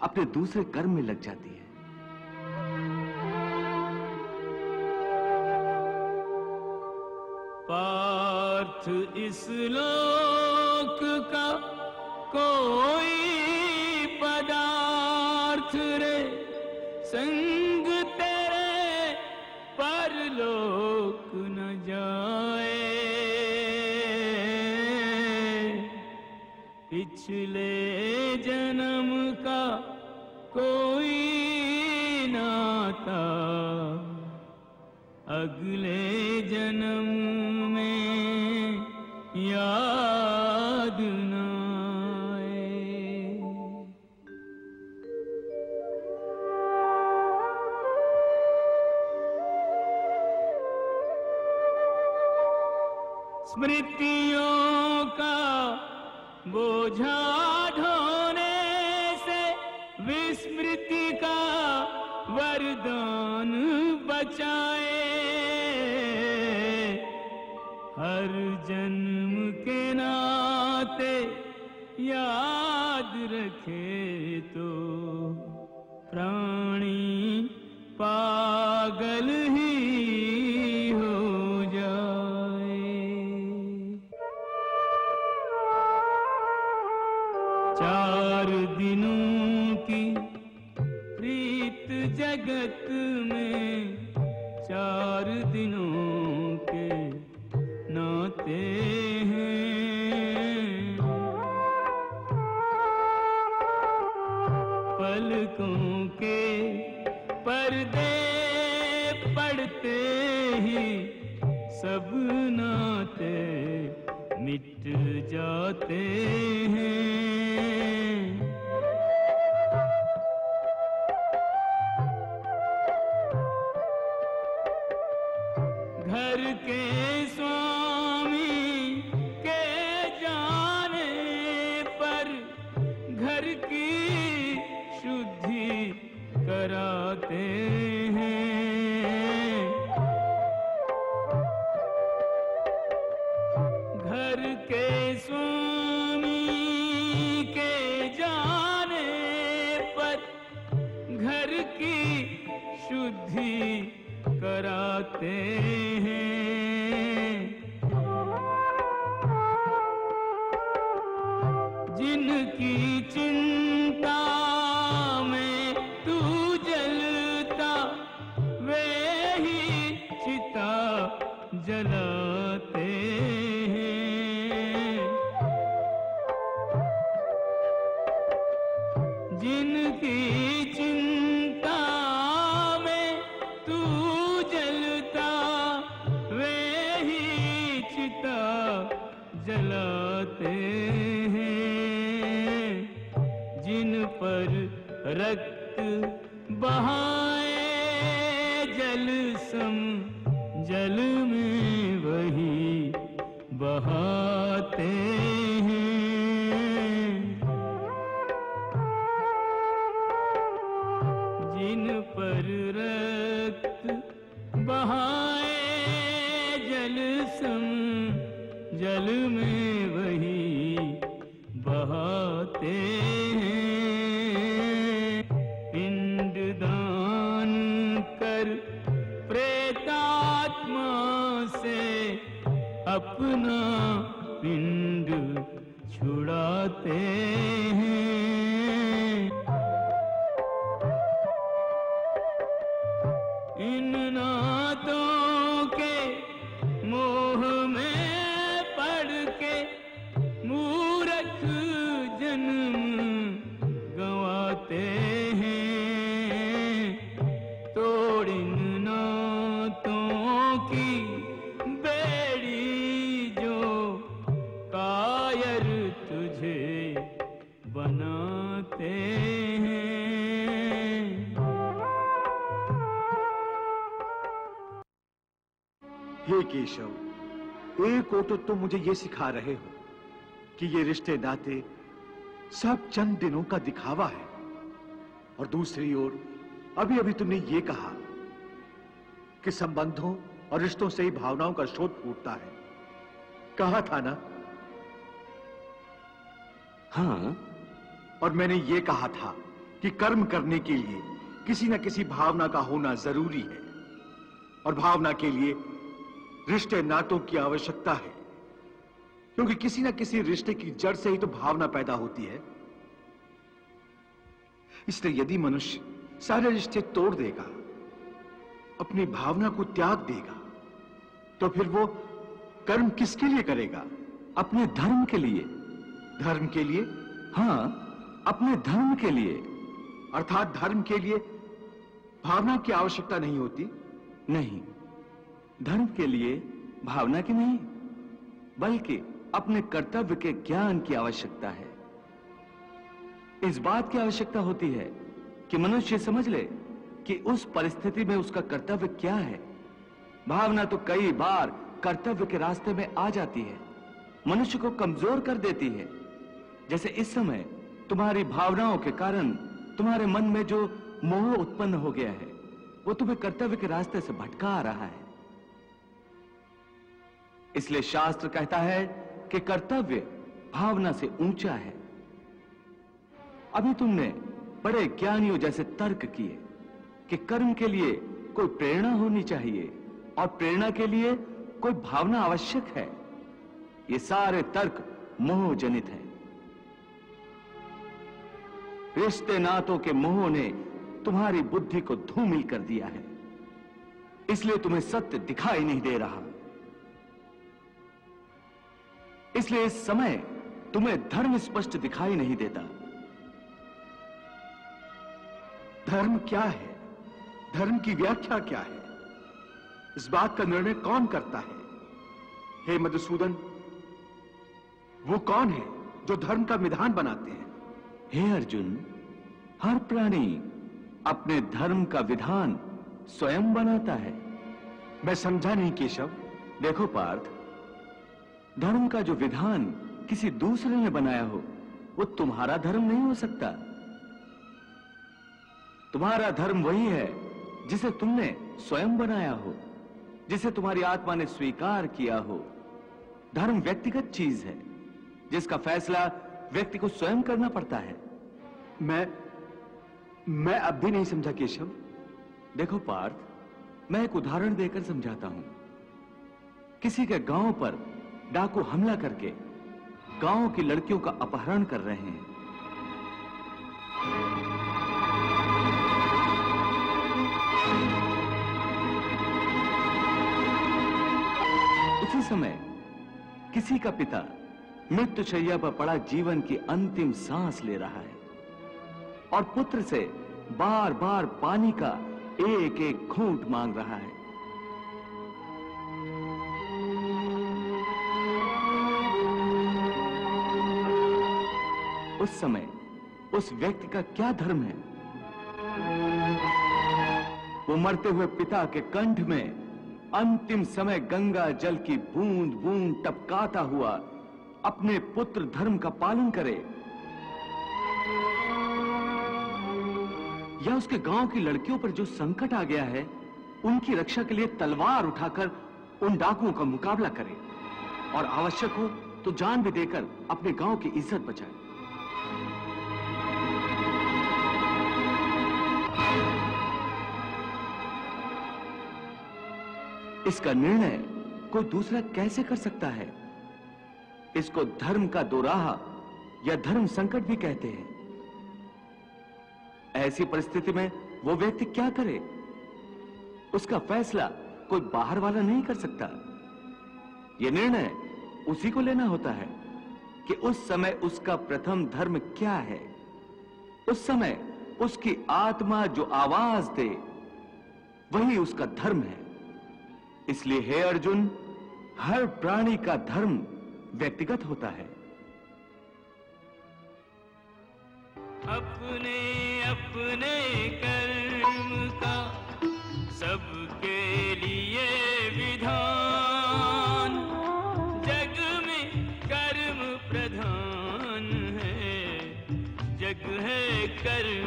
अपने दूसरे कर्म में लग जाती है। पार्थ इस लोक का कोई पदार्थ रे। संग तेरे पर परलोक न जाए। पिछले जन्म का कोई नाता, अगले जन्म बोझा ढोने से विस्मृति का वरदान बचाए। हर जन्म के नाते याद रखे तो प्राणी पागल जगत में चार दिनों के नाते हैं। पलकों के पर्दे पड़ते ही सब नाते मिट जाते हैं। तो तुम मुझे ये सिखा रहे हो कि ये रिश्ते नाते सब चंद दिनों का दिखावा है। और दूसरी ओर अभी अभी तुमने ये कहा कि संबंधों और रिश्तों से ही भावनाओं का शोध फूटता है। कहा था ना? हाँ। और मैंने ये कहा था कि कर्म करने के लिए किसी ना किसी भावना का होना ज़रूरी है। और भावना के लिए रिश्ते नातों की आवश्यकता है। क्योंकि किसी ना किसी रिश्ते की जड़ से ही तो भावना पैदा होती है। इसलिए यदि मनुष्य सारे रिश्ते तोड़ देगा, अपनी भावना को त्याग देगा तो फिर वो कर्म किसके लिए करेगा? अपने धर्म के लिए। धर्म के लिए? हाँ, अपने धर्म के लिए। अर्थात धर्म के लिए भावना की आवश्यकता नहीं होती। नहीं, धर्म के लिए भावना की नहीं, बल्कि अपने कर्तव्य के ज्ञान की आवश्यकता है। इस बात की आवश्यकता होती है कि मनुष्य समझ ले कि उस परिस्थिति में उसका कर्तव्य क्या है। भावना तो कई बार कर्तव्य के रास्ते में आ जाती है। मनुष्य को कमज़ोर कर देती है। जैसे इस समय तुम्हारी भावनाओं के कारण तुम्हारे मन में जो मोह उत्पन्न हो गया है, वो तुम्हें कर्तव्य के रास्ते से भटका आ रहा है। इसलिए शास्त्र कहता है कि कर्तव्य भावना से ऊँचा है। अभी तुमने बड़े ज्ञानियों जैसे तर्क किए कि कर्म के लिए कोई प्रेरणा होनी चाहिए और प्रेरणा के लिए कोई भावना आवश्यक है। ये सारे तर्क मोह जनित हैं। रिश्ते नातों के मोह ने तुम्हारी बुद्धि को धूमिल कर दिया है। इसलिए तुम्हें सत्य दिखाई नहीं दे रहा। इसलिए इस समय तुम्हें धर्म स्पष्ट दिखाई नहीं देता। धर्म क्या है? धर्म की व्याख्या क्या है? इस बात का निर्णय कौन करता है? हे मधुसूदन वो कौन है जो धर्म का विधान बनाते हैं? हे अर्जुन हर प्राणी अपने धर्म का विधान स्वयं बनाता है। मैं समझा नहीं केशव। देखो पार्थ धर्म का जो विधान किसी दूसरे ने बनाया हो वो तुम्हारा धर्म नहीं हो सकता। तुम्हारा धर्म वही है जिसे तुमने स्वयं बनाया हो जिसे तुम्हारी आत्मा ने स्वीकार किया हो। धर्म व्यक्तिगत चीज़ है जिसका फैसला व्यक्ति को स्वयं करना पड़ता है। मैं मैं अब भी नहीं समझा केशव। देखो पार्थ मैं एक उदाहरण देकर समझाता हूँ। किसी के गाँव पर डाकू हमला करके गाँव की लड़कियों का अपहरण कर रहे हैं। उसी समय किसी का पिता मृत्युशैया पर पड़ा जीवन की अंतिम सांस ले रहा है और पुत्र से बार बार पानी का एक एक घूंट मांग रहा है। उस समय उस व्यक्ति का क्या धर्म है? वो मरते हुए पिता के कंठ में अंतिम समय गंगा जल की बूंद बूंद टपकाता हुआ अपने पुत्र धर्म का पालन करे। या उसके गाँव की लड़कियों पर जो संकट आ गया है, उनकी रक्षा के लिए तलवार उठाकर उन डाकुओं का मुकाबला करे। और आवश्यक हो तो जान भी देकर अपने गाँव की इज़्ज़त बचाए। इसका निर्णय कोई दूसरा कैसे कर सकता है? इसको धर्म का दोराहा या धर्म संकट भी कहते हैं। ऐसी परिस्थिति में वो व्यक्ति क्या करे? उसका फैसला कोई बाहर वाला नहीं कर सकता। यह निर्णय उसी को लेना होता है कि उस समय उसका प्रथम धर्म क्या है। उस समय उसकी आत्मा जो आवाज़ दे, वही उसका धर्म है। इसलिए हे अर्जुन, हर प्राणी का धर्म व्यक्तिगत होता है। अपने अपने कर्म का सबके लिए विधान। जग में कर्म प्रधान है, जग है कर्म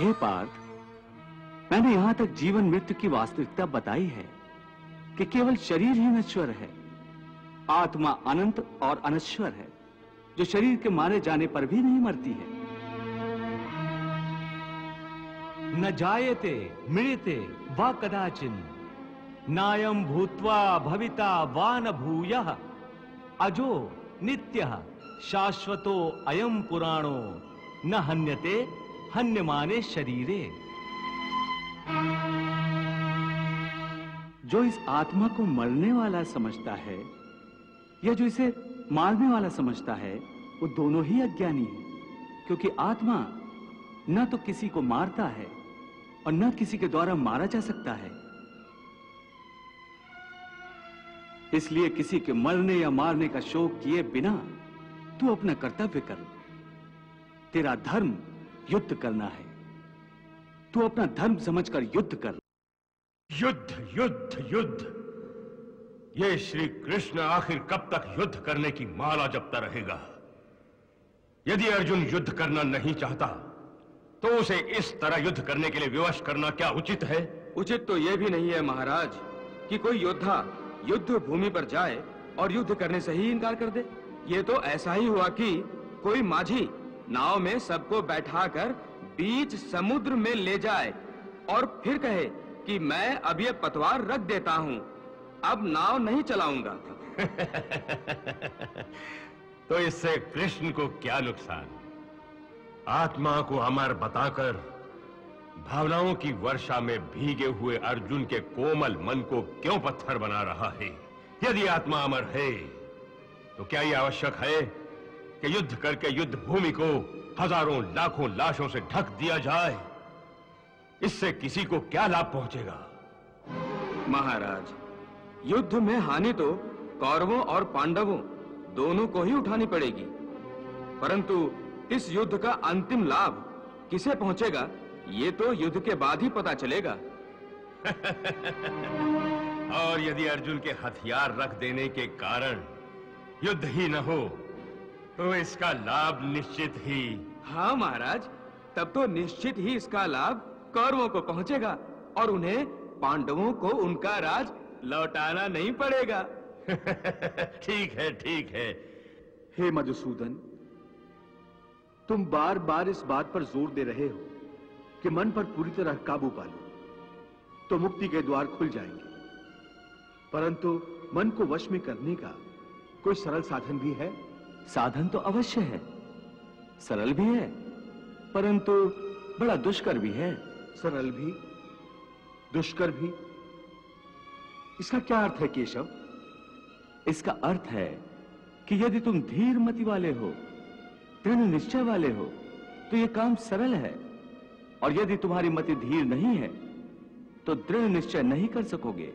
हे पार्थ, मैंने यहाँ तक जीवन मृत्यु की वास्तविकता बताई है कि केवल शरीर ही नश्वर है, आत्मा अनंत और अनश्वर है, जो शरीर के मारे जाने पर भी नहीं मरती है। न जायते मृते व कदाचिन नायम भूत्वा भविता वा न भूयः अजो नित्य, शाश्वतो अयम पुराणो, न हन्यते हन्यमाने शरीरे। जो इस आत्मा को मरने वाला समझता है, या जो इसे मारने वाला समझता है, वो दोनों ही अज्ञानी है, क्योंकि आत्मा न तो किसी को मारता है और न किसी के द्वारा मारा जा सकता है। इसलिए किसी के मरने या मारने का शोक किए बिना तू अपना कर्तव्य कर तेरा धर्म युद्ध करना है। तू अपना धर्म समझकर युद्ध कर। युद्ध युद्ध युद्ध। ये श्री कृष्ण आखिर कब तक युद्ध करने की माला जपता रहेगा? यदि अर्जुन युद्ध करना नहीं चाहता तो उसे इस तरह युद्ध करने के लिए विवश करना क्या उचित है? उचित तो यह भी नहीं है महाराज कि कोई योद्धा युद्ध भूमि पर जाए और युद्ध करने से ही इनकार कर दे। ये तो ऐसा ही हुआ कि कोई माझी नाव में सबको बैठाकर बीच समुद्र में ले जाए और फिर कहे कि मैं अब ये पतवार रख देता हूँ। अब नाव नहीं चलाऊँगा। *laughs* तो इससे कृष्ण को क्या नुकसान? आत्मा को अमर बताकर भावनाओं की वर्षा में भीगे हुए अर्जुन के कोमल मन को क्यों पत्थर बना रहा है? यदि आत्मा अमर है तो क्या यह आवश्यक है? कि युद्ध करके युद्ध भूमि को हज़ारों लाखों लाशों से ढक दिया जाए। इससे किसी को क्या लाभ पहुंचेगा? महाराज युद्ध में हानि तो कौरवों और पांडवों दोनों को ही उठानी पड़ेगी। परंतु इस युद्ध का अंतिम लाभ किसे पहुंचेगा ये तो युद्ध के बाद ही पता चलेगा। *laughs* और यदि अर्जुन के हथियार रख देने के कारण युद्ध ही न हो तो इसका लाभ निश्चित ही। हाँ महाराज तब तो निश्चित ही इसका लाभ कौरवों को पहुंचेगा और उन्हें पांडवों को उनका राज लौटाना नहीं पड़ेगा। *laughs* ठीक है ठीक है। हे मधुसूदन तुम बार बार इस बात पर ज़ोर दे रहे हो कि मन पर पूरी तरह काबू पा लो तो मुक्ति के द्वार खुल जाएँगे। परंतु मन को वश में करने का कोई सरल साधन भी है? साधन तो अवश्य है। सरल भी है परंतु बड़ा दुष्कर भी है। सरल भी दुष्कर भी। इसका क्या अर्थ है केशव? इसका अर्थ है कि यदि तुम धीर मति वाले हो दृढ़ निश्चय वाले हो तो यह काम सरल है। और यदि तुम्हारी मति धीर नहीं है तो दृढ़ निश्चय नहीं कर सकोगे।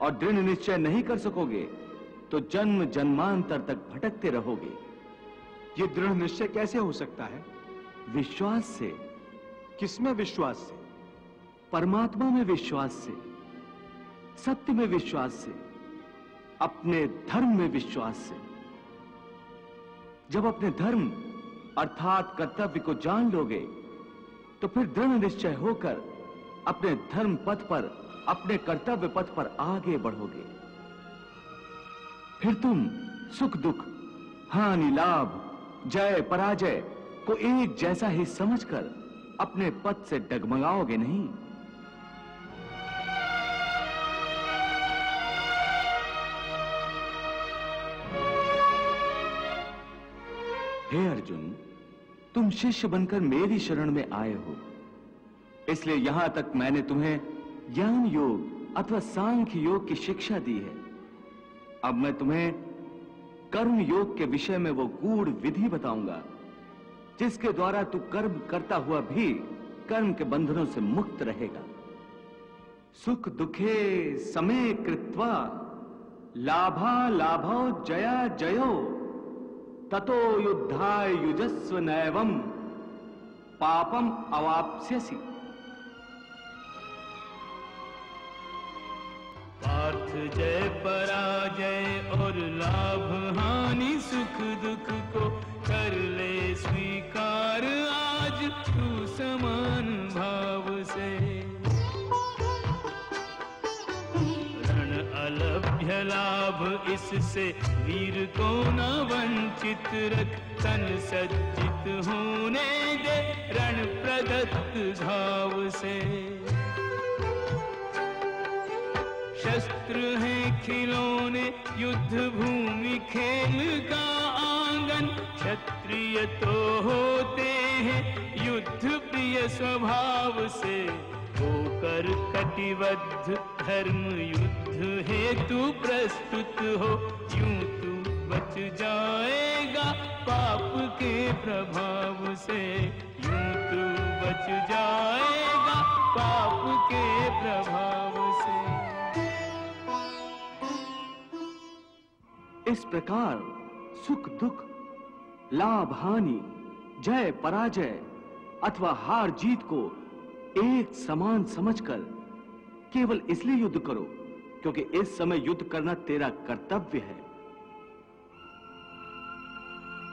और दृढ़ निश्चय नहीं कर सकोगे तो जन्म जन्मांतर तक भटकते रहोगे। ये दृढ़ निश्चय कैसे हो सकता है? विश्वास से। किसमें विश्वास से? परमात्मा में विश्वास से। सत्य में विश्वास से। अपने धर्म में विश्वास से। जब अपने धर्म अर्थात कर्तव्य को जान लोगे तो फिर दृढ़ निश्चय होकर अपने धर्म पथ पर, अपने कर्तव्य पथ पर आगे बढ़ोगे। फिर तुम सुख दुख, हानि लाभ, जय, पराजय को एक जैसा ही समझकर अपने पद से डगमगाओगे नहीं। हे अर्जुन, तुम शिष्य बनकर मेरी शरण में आए हो। इसलिए यहाँ तक मैंने तुम्हें ज्ञान योग अथवा सांख्य योग की शिक्षा दी है। अब मैं तुम्हें कर्म योग के विषय में वो गूढ़ विधि बताऊँगा, जिसके द्वारा तू कर्म करता हुआ भी कर्म के बंधनों से मुक्त रहेगा। सुख दुखे समय कृत्वा लाभा लाभो जया जयो, ततो युद्धाय युजस्व नैवम, पापम अवाप्स्यसि। साथ जय पराजय और लाभ हानि सुख दुख को कर ले स्वीकार आज तू समान भाव से। रण अलभ्य लाभ इससे वीर को न वंचित रख, तन सज्जित होने दे रण प्रदत्त भाव से। शस्त्र हैं खिलौने युद्ध भूमि खेल का आँगन। क्षत्रिय तो होते हैं युद्ध प्रिय स्वभाव से। होकर कटिबद्ध धर्म युद्ध हेतु प्रस्तुत हो। यूँ तू बच जाएगा पाप के प्रभाव से। यूँ तू बच जाएगा पाप के प्रभाव इस प्रकार सुख दुख, लाभ हानि, जय पराजय अथवा हार जीत को एक समान समझकर केवल इसलिए युद्ध करो क्योंकि इस समय युद्ध करना तेरा कर्तव्य है।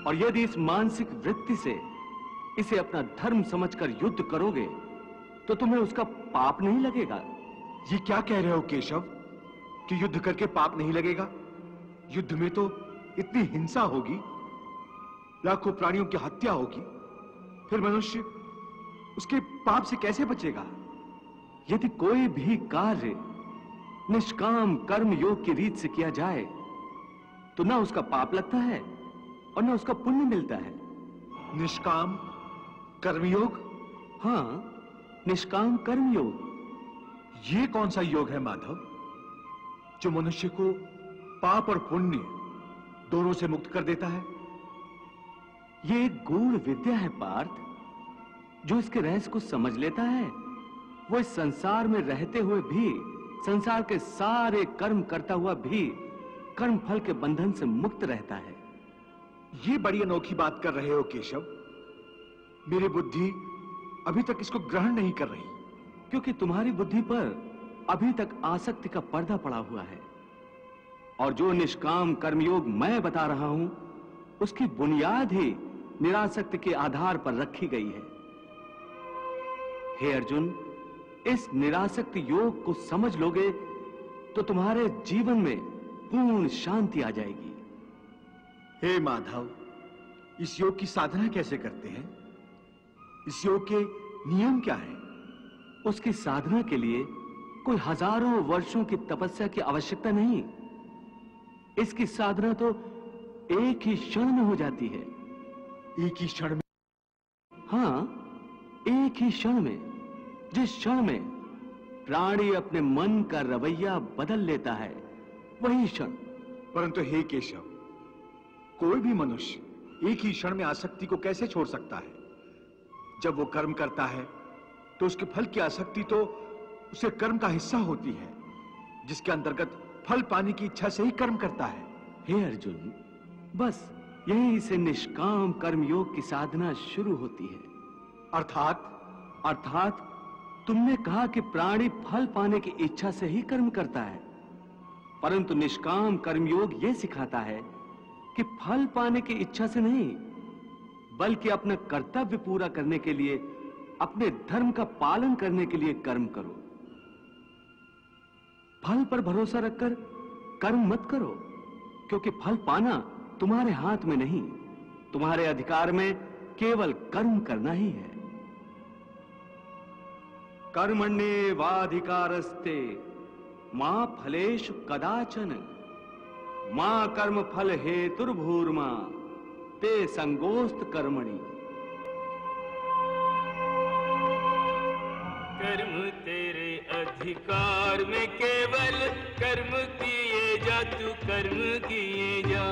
और यदि इस मानसिक वृत्ति से इसे अपना धर्म समझकर युद्ध करोगे तो तुम्हें उसका पाप नहीं लगेगा। ये क्या कह रहे हो केशव? कि युद्ध करके पाप नहीं लगेगा? युद्ध में तो इतनी हिंसा होगी लाखों प्राणियों की हत्या होगी फिर मनुष्य उसके पाप से कैसे बचेगा? यदि कोई भी कार्य निष्काम कर्म योग की रीत से किया जाए तो ना उसका पाप लगता है और ना उसका पुण्य मिलता है। निष्काम कर्मयोग? हाँ निष्काम कर्म योग ये कौन सा योग है माधव जो मनुष्य को पाप और पुण्य दोनों से मुक्त कर देता है। ये एक गूढ़ विद्या है पार्थ जो इसके रहस्य को समझ लेता है। वो इस संसार में रहते हुए भी संसार के सारे कर्म करता हुआ भी कर्म फल के बंधन से मुक्त रहता है। ये बड़ी अनोखी बात कर रहे हो केशव। मेरी बुद्धि अभी तक इसको ग्रहण नहीं कर रही। क्योंकि तुम्हारी बुद्धि पर अभी तक आसक्ति का पर्दा पड़ा हुआ है। और जो निष्काम कर्मयोग मैं बता रहा हूँ उसकी बुनियाद ही निरासक्ति के आधार पर रखी गई है। हे अर्जुन इस निरासक्ति योग को समझ लोगे तो तुम्हारे जीवन में पूर्ण शांति आ जाएगी। हे माधव इस योग की साधना कैसे करते हैं? इस योग के नियम क्या है? उसकी साधना के लिए कोई हज़ारों वर्षों की तपस्या की आवश्यकता नहीं। इसकी साधना तो एक ही क्षण में हो जाती है। एक ही क्षण में? हाँ एक ही क्षण में। जिस क्षण में प्राणी अपने मन का रवैया बदल लेता है वही क्षण। परंतु हे केशव कोई भी मनुष्य एक ही क्षण में आसक्ति को कैसे छोड़ सकता है? जब वो कर्म करता है तो उसके फल की आसक्ति तो उसे कर्म का हिस्सा होती है जिसके अंतर्गत फल पाने की इच्छा से ही कर्म करता है। हे अर्जुन, बस यहीं से निष्काम कर्म योग की साधना शुरू होती है। अर्थात अर्थात, तुमने कहा कि प्राणी फल पाने की इच्छा से ही कर्म करता है। परंतु निष्काम कर्मयोग यह सिखाता है कि फल पाने की इच्छा से नहीं, बल्कि अपना कर्तव्य पूरा करने के लिए, अपने धर्म का पालन करने के लिए कर्म करो। फल पर भरोसा रखकर कर्म मत करो, क्योंकि फल पाना तुम्हारे हाथ में नहीं, तुम्हारे अधिकार में केवल कर्म करना ही है। कर्मण्ये वाधिकारस्ते, माँ फलेश कदाचन, माँ कर्म फल हेतुर्भूर्मा, ते संगोस्त कर्मणि। कर्म तेरे अधिकार में केवल कर्म किए जा तू कर्म किए जा।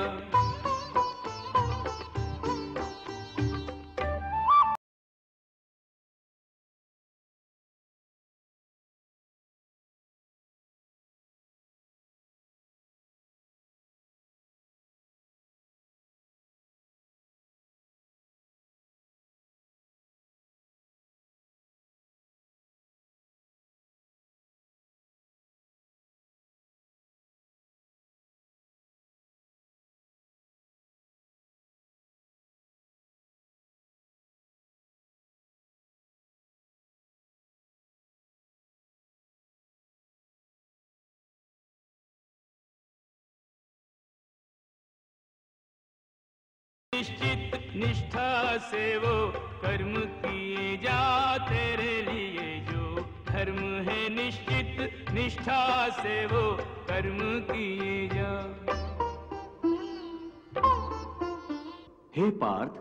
निश्चित निष्ठा से वो कर्म किए जा तेरे लिए जो धर्म है निश्चित निष्ठा से वो कर्म किए जा। हे पार्थ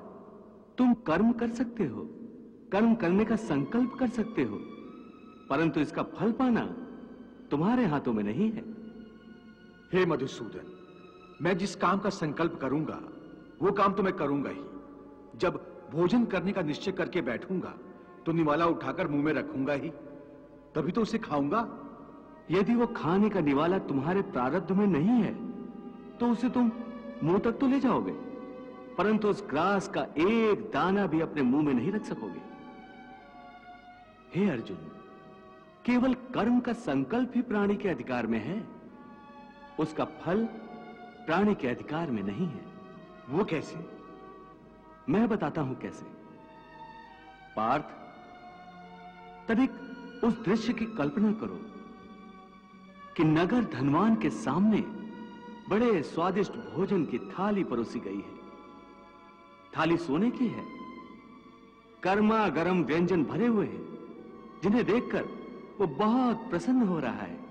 तुम कर्म कर सकते हो कर्म करने का संकल्प कर सकते हो परंतु इसका फल पाना तुम्हारे हाथों में नहीं है। हे मधुसूदन मैं जिस काम का संकल्प करूँगा वो काम तो मैं करूँगा ही। जब भोजन करने का निश्चय करके बैठूँगा तो निवाला उठाकर मुँह में रखूँगा ही। तभी तो उसे खाऊँगा। यदि वो खाने का निवाला तुम्हारे प्रारब्ध में नहीं है तो उसे तुम मुँह तक तो ले जाओगे, परंतु उस ग्रास का एक दाना भी अपने मुँह में नहीं रख सकोगे। हे अर्जुन, केवल कर्म का संकल्प ही प्राणी के अधिकार में है, उसका फल प्राणी के अधिकार में नहीं है। वो कैसे? मैं बताता हूँ कैसे। पार्थ, तनिक उस दृश्य की कल्पना करो कि नगर धनवान के सामने बड़े स्वादिष्ट भोजन की थाली परोसी गई है। थाली सोने की है। कर्मा गरम व्यंजन भरे हुए हैं, जिन्हें देखकर वो बहुत प्रसन्न हो रहा है।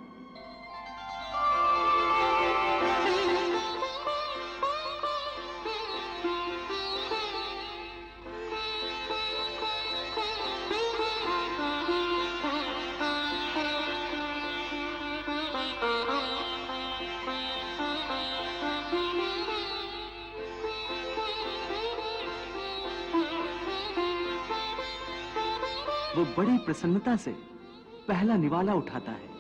बड़ी प्रसन्नता से पहला निवाला उठाता है।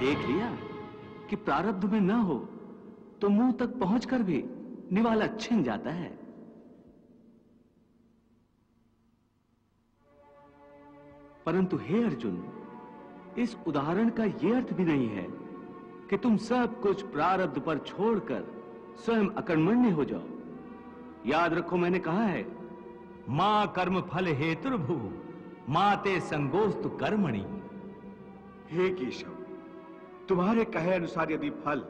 देख लिया कि प्रारब्ध में न हो तो मुँह तक पहुंचकर भी निवाला छिन जाता है। परंतु हे अर्जुन, इस उदाहरण का यह अर्थ भी नहीं है कि तुम सब कुछ प्रारब्ध पर छोड़कर स्वयं अकर्मण्य हो जाओ। याद रखो मैंने कहा है, माँ कर्म फल हेतुर्भु माते संगोस्तु कर्मणि। हे केशव, तुम्हारे कहे अनुसार यदि फल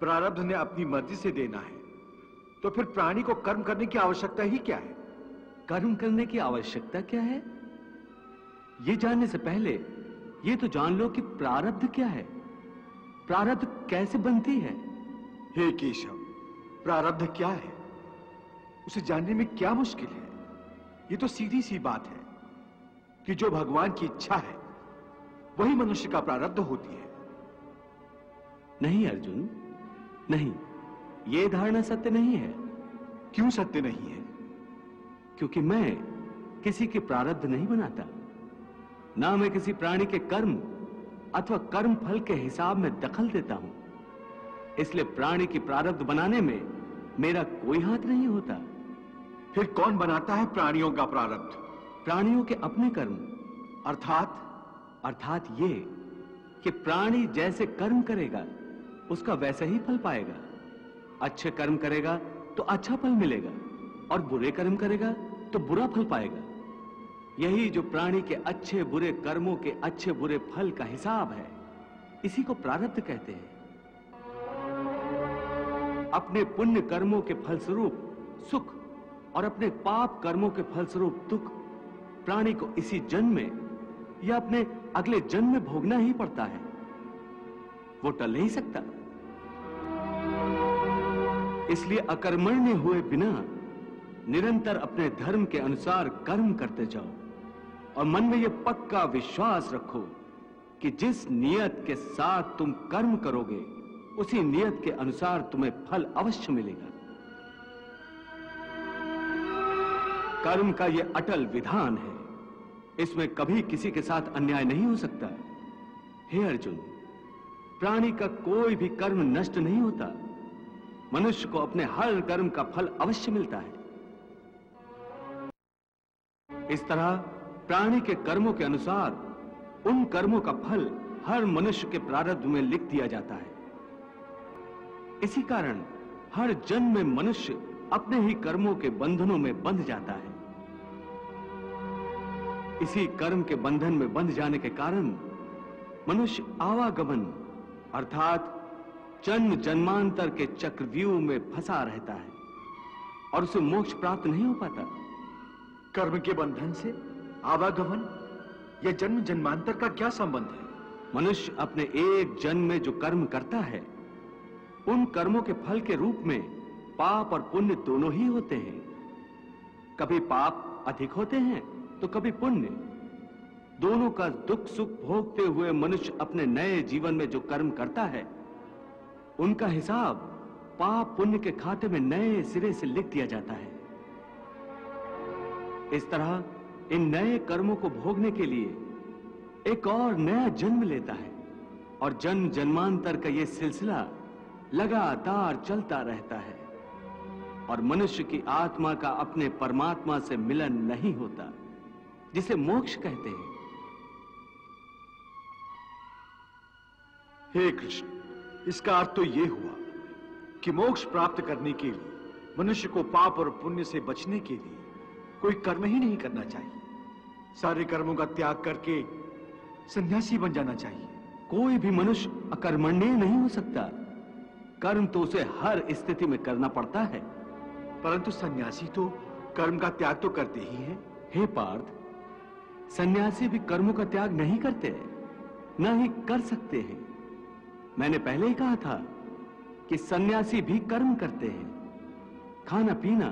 प्रारब्ध ने अपनी मर्ज़ी से देना है तो फिर प्राणी को कर्म करने की आवश्यकता ही क्या है? कर्म करने की आवश्यकता क्या है? ये जानने से पहले ये तो जान लो कि प्रारब्ध क्या है। प्रारब्ध कैसे बनती है? हे केशव प्रारब्ध क्या है? उसे जानने में क्या मुश्किल है? ये तो सीधी सी बात है कि जो भगवान की इच्छा है वही मनुष्य का प्रारब्ध होती है। नहीं अर्जुन नहीं। ये धारणा सत्य नहीं है। क्यों सत्य नहीं है? क्योंकि मैं किसी के प्रारब्ध नहीं बनाता। ना मैं किसी प्राणी के कर्म अथवा कर्म फल के हिसाब में दखल देता हूँ। इसलिए प्राणी की प्रारब्ध बनाने में मेरा कोई हाथ नहीं होता। फिर कौन बनाता है प्राणियों का प्रारब्ध? प्राणियों के अपने कर्म। अर्थात? अर्थात ये कि प्राणी जैसे कर्म करेगा उसका वैसा ही फल पाएगा। अच्छे कर्म करेगा तो अच्छा फल मिलेगा। और बुरे कर्म करेगा तो बुरा फल पाएगा। यही जो प्राणी के अच्छे बुरे कर्मों के अच्छे बुरे फल का हिसाब है, इसी को प्रारब्ध कहते हैं। अपने पुण्य कर्मों के फलस्वरूप सुख और अपने पाप कर्मों के फलस्वरूप दुख प्राणी को इसी जन्म में या अपने अगले जन्म में भोगना ही पड़ता है। वो टल नहीं सकता। इसलिए अकर्मण्य हुए बिना निरंतर अपने धर्म के अनुसार कर्म करते जाओ। और मन में यह पक्का विश्वास रखो कि जिस नियत के साथ तुम कर्म करोगे, उसी नियत के अनुसार तुम्हें फल अवश्य मिलेगा। कर्म का यह अटल विधान है। इसमें कभी किसी के साथ अन्याय नहीं हो सकता। हे अर्जुन, प्राणी का कोई भी कर्म नष्ट नहीं होता। मनुष्य को अपने हर कर्म का फल अवश्य मिलता है। इस तरह प्राणी के कर्मों के अनुसार, उन कर्मों का फल हर मनुष्य के प्रारब्ध में लिख दिया जाता है। इसी कारण हर जन्म में मनुष्य अपने ही कर्मों के बंधनों में बंध जाता है। इसी कर्म के बंधन में बंध जाने के कारण मनुष्य आवागमन, अर्थात जन्म जन्मांतर के चक्रव्यूह में फंसा रहता है और उसे मोक्ष प्राप्त नहीं हो पाता। कर्म के बंधन से आवागमन या जन्म जन्मांतर का क्या संबंध है? मनुष्य अपने एक जन्म में जो कर्म करता है उन कर्मों के फल के रूप में पाप और पुण्य दोनों ही होते हैं। कभी पाप अधिक होते हैं तो कभी पुण्य। दोनों का दुख सुख भोगते हुए मनुष्य अपने नए जीवन में जो कर्म करता है उनका हिसाब पाप पुण्य के खाते में नए सिरे से लिख दिया जाता है। इस तरह इन नए कर्मों को भोगने के लिए एक और नया जन्म लेता है और जन्म जन्मांतर का यह सिलसिला लगातार चलता रहता है और मनुष्य की आत्मा का अपने परमात्मा से मिलन नहीं होता, जिसे मोक्ष कहते हैं। हे कृष्ण इसका अर्थ तो ये हुआ कि मोक्ष प्राप्त करने के लिए, मनुष्य को पाप और पुण्य से बचने के लिए कोई कर्म ही नहीं करना चाहिए। सारे कर्मों का त्याग करके सन्यासी बन जाना चाहिए। कोई भी मनुष्य अकर्मण्य नहीं हो सकता। कर्म तो उसे हर स्थिति में करना पड़ता है। परंतु सन्यासी तो कर्म का त्याग तो करते ही है। हे पार्थ, सन्यासी भी कर्मों का त्याग नहीं करते, न ही कर सकते हैं। मैंने पहले ही कहा था कि सन्यासी भी कर्म करते हैं। खाना पीना,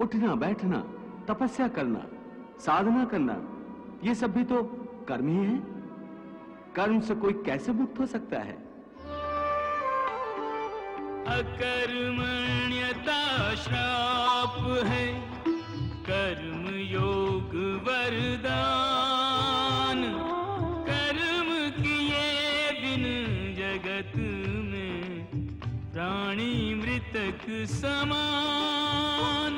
उठना, बैठना, तपस्या करना, साधना करना, ये सब भी तो कर्म ही है। कर्म से कोई कैसे मुक्त हो सकता है? अकर्मण्यता श्राप है कर्म योग वरदान मृतक समान,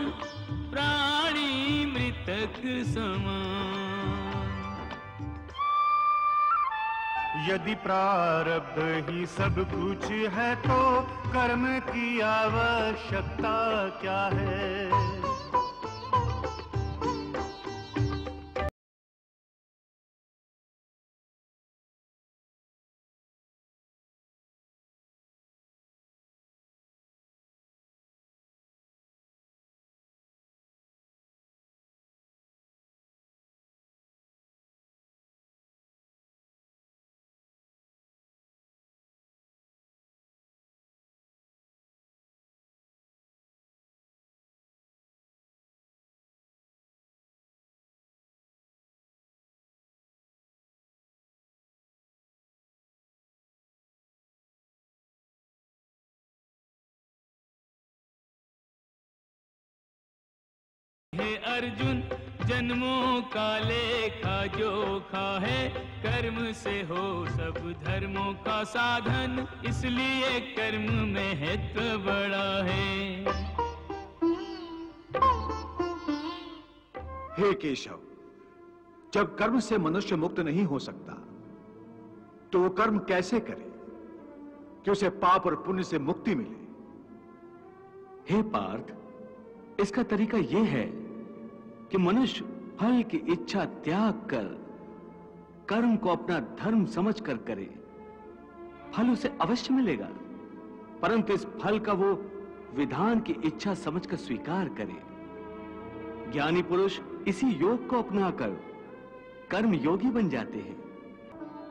प्राणी मृतक समान। यदि प्रारब्ध ही सब कुछ है तो कर्म की आवश्यकता क्या है? अर्जुन, जन्मों का लेखा जोखा है, कर्म से हो सब धर्मों का साधन, इसलिए कर्म में महत्व बड़ा है। हे केशव, जब कर्म से मनुष्य मुक्त नहीं हो सकता तो वो कर्म कैसे करे कि उसे पाप और पुण्य से मुक्ति मिले? हे पार्थ, इसका तरीका यह है कि मनुष्य फल की इच्छा त्याग कर कर्म को अपना धर्म समझकर करे। फल उसे अवश्य मिलेगा परंतु इस फल का वो विधान की इच्छा समझकर स्वीकार करे। ज्ञानी पुरुष इसी योग को अपनाकर कर्म योगी बन जाते हैं।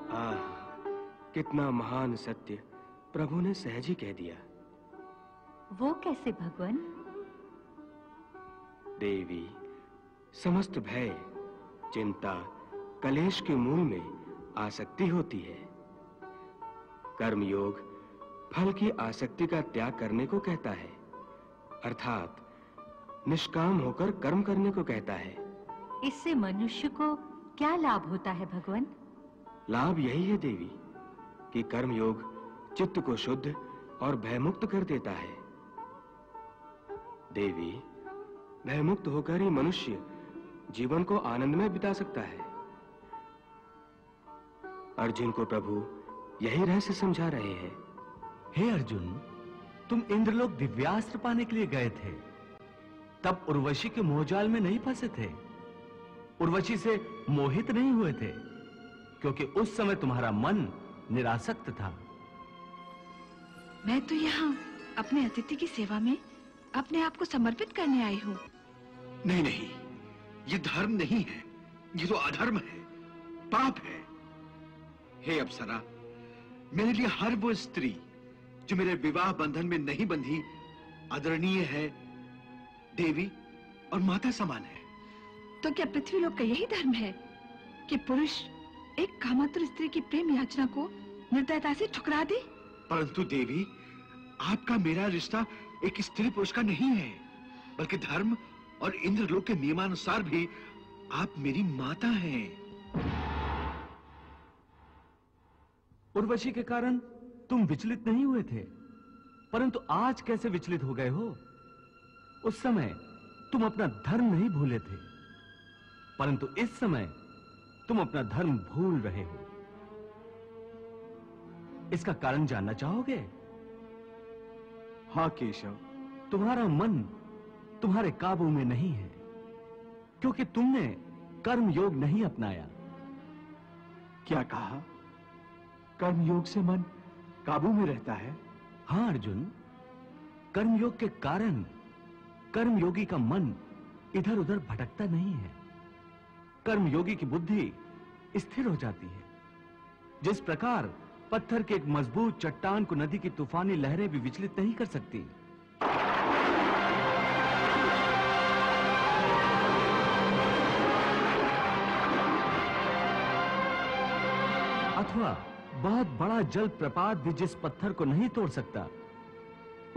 आह, कितना महान सत्य प्रभु ने सहज ही कह दिया। वो कैसे भगवान? देवी समस्त भय चिंता कलेश के मूल में आसक्ति होती है। कर्म योग फल की आसक्ति का त्याग करने को कहता है अर्थात निष्काम होकर कर्म करने को कहता है। इससे मनुष्य को क्या लाभ होता है भगवान? लाभ यही है देवी कि कर्म योग चित्त को शुद्ध और भयमुक्त कर देता है। देवी भयमुक्त होकर ही मनुष्य जीवन को आनंद में बिता सकता है। अर्जुन को प्रभु यही रहस्य समझा रहे हैं। हे अर्जुन तुम इंद्रलोक दिव्यास्त्र पाने के लिए गए थे। तब उर्वशी के मोहजाल में नहीं फंसे थे। उर्वशी से मोहित नहीं हुए थे क्योंकि उस समय तुम्हारा मन निरासक्त था। मैं तो यहाँ अपने अतिथि की सेवा में अपने आप को समर्पित करने आई हूँ। नहीं नहीं। ये धर्म नहीं है। ये तो अधर्म है। पाप है। हे अप्सरा मेरे लिए हर वो स्त्री जो मेरे विवाह बंधन में नहीं बंधी आदरणीय है देवी और माता समान है। तो क्या पृथ्वी लोग का यही धर्म है कि पुरुष एक कामातुर स्त्री की प्रेम याचना को निर्दयता से ठुकरा दे? परंतु देवी आपका मेरा रिश्ता एक स्त्री पुरुष का नहीं है बल्कि धर्म और इंद्रलोक के नियमानुसार भी आप मेरी माता हैं। उर्वशी के कारण तुम विचलित नहीं हुए थे परंतु आज कैसे विचलित हो गए हो? उस समय तुम अपना धर्म नहीं भूले थे परंतु इस समय तुम अपना धर्म भूल रहे हो। इसका कारण जानना चाहोगे? हाँ केशव। तुम्हारा मन तुम्हारे काबू में नहीं है क्योंकि तुमने कर्म योग नहीं अपनाया। क्या कहा? कर्म योग से मन काबू में रहता है? हाँ अर्जुन। कर्मयोग के कारण कर्मयोगी का मन इधर उधर भटकता नहीं है। कर्मयोगी की बुद्धि स्थिर हो जाती है। जिस प्रकार पत्थर के एक मज़बूत चट्टान को नदी की तूफानी लहरें भी विचलित नहीं कर सकती अथवा बहुत बड़ा जल प्रपात भी जिस पत्थर को नहीं तोड़ सकता,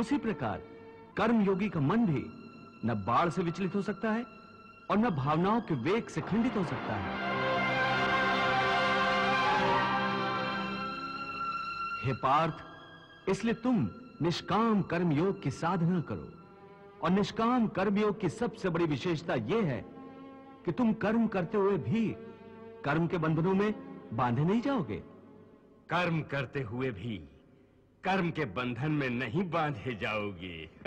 उसी प्रकार कर्मयोगी का मन भी न बाढ़ से विचलित हो सकता है और न भावनाओं के वेग से खंडित हो सकता है। हे पार्थ, इसलिए तुम निष्काम कर्मयोग की साधना करो और निष्काम कर्मयोग की सबसे बड़ी विशेषता यह है कि तुम कर्म करते हुए भी कर्म के बंधनों में बांधे नहीं जाओगे? कर्म करते हुए भी कर्म के बंधन में नहीं बांधे जाओगे। *laughs*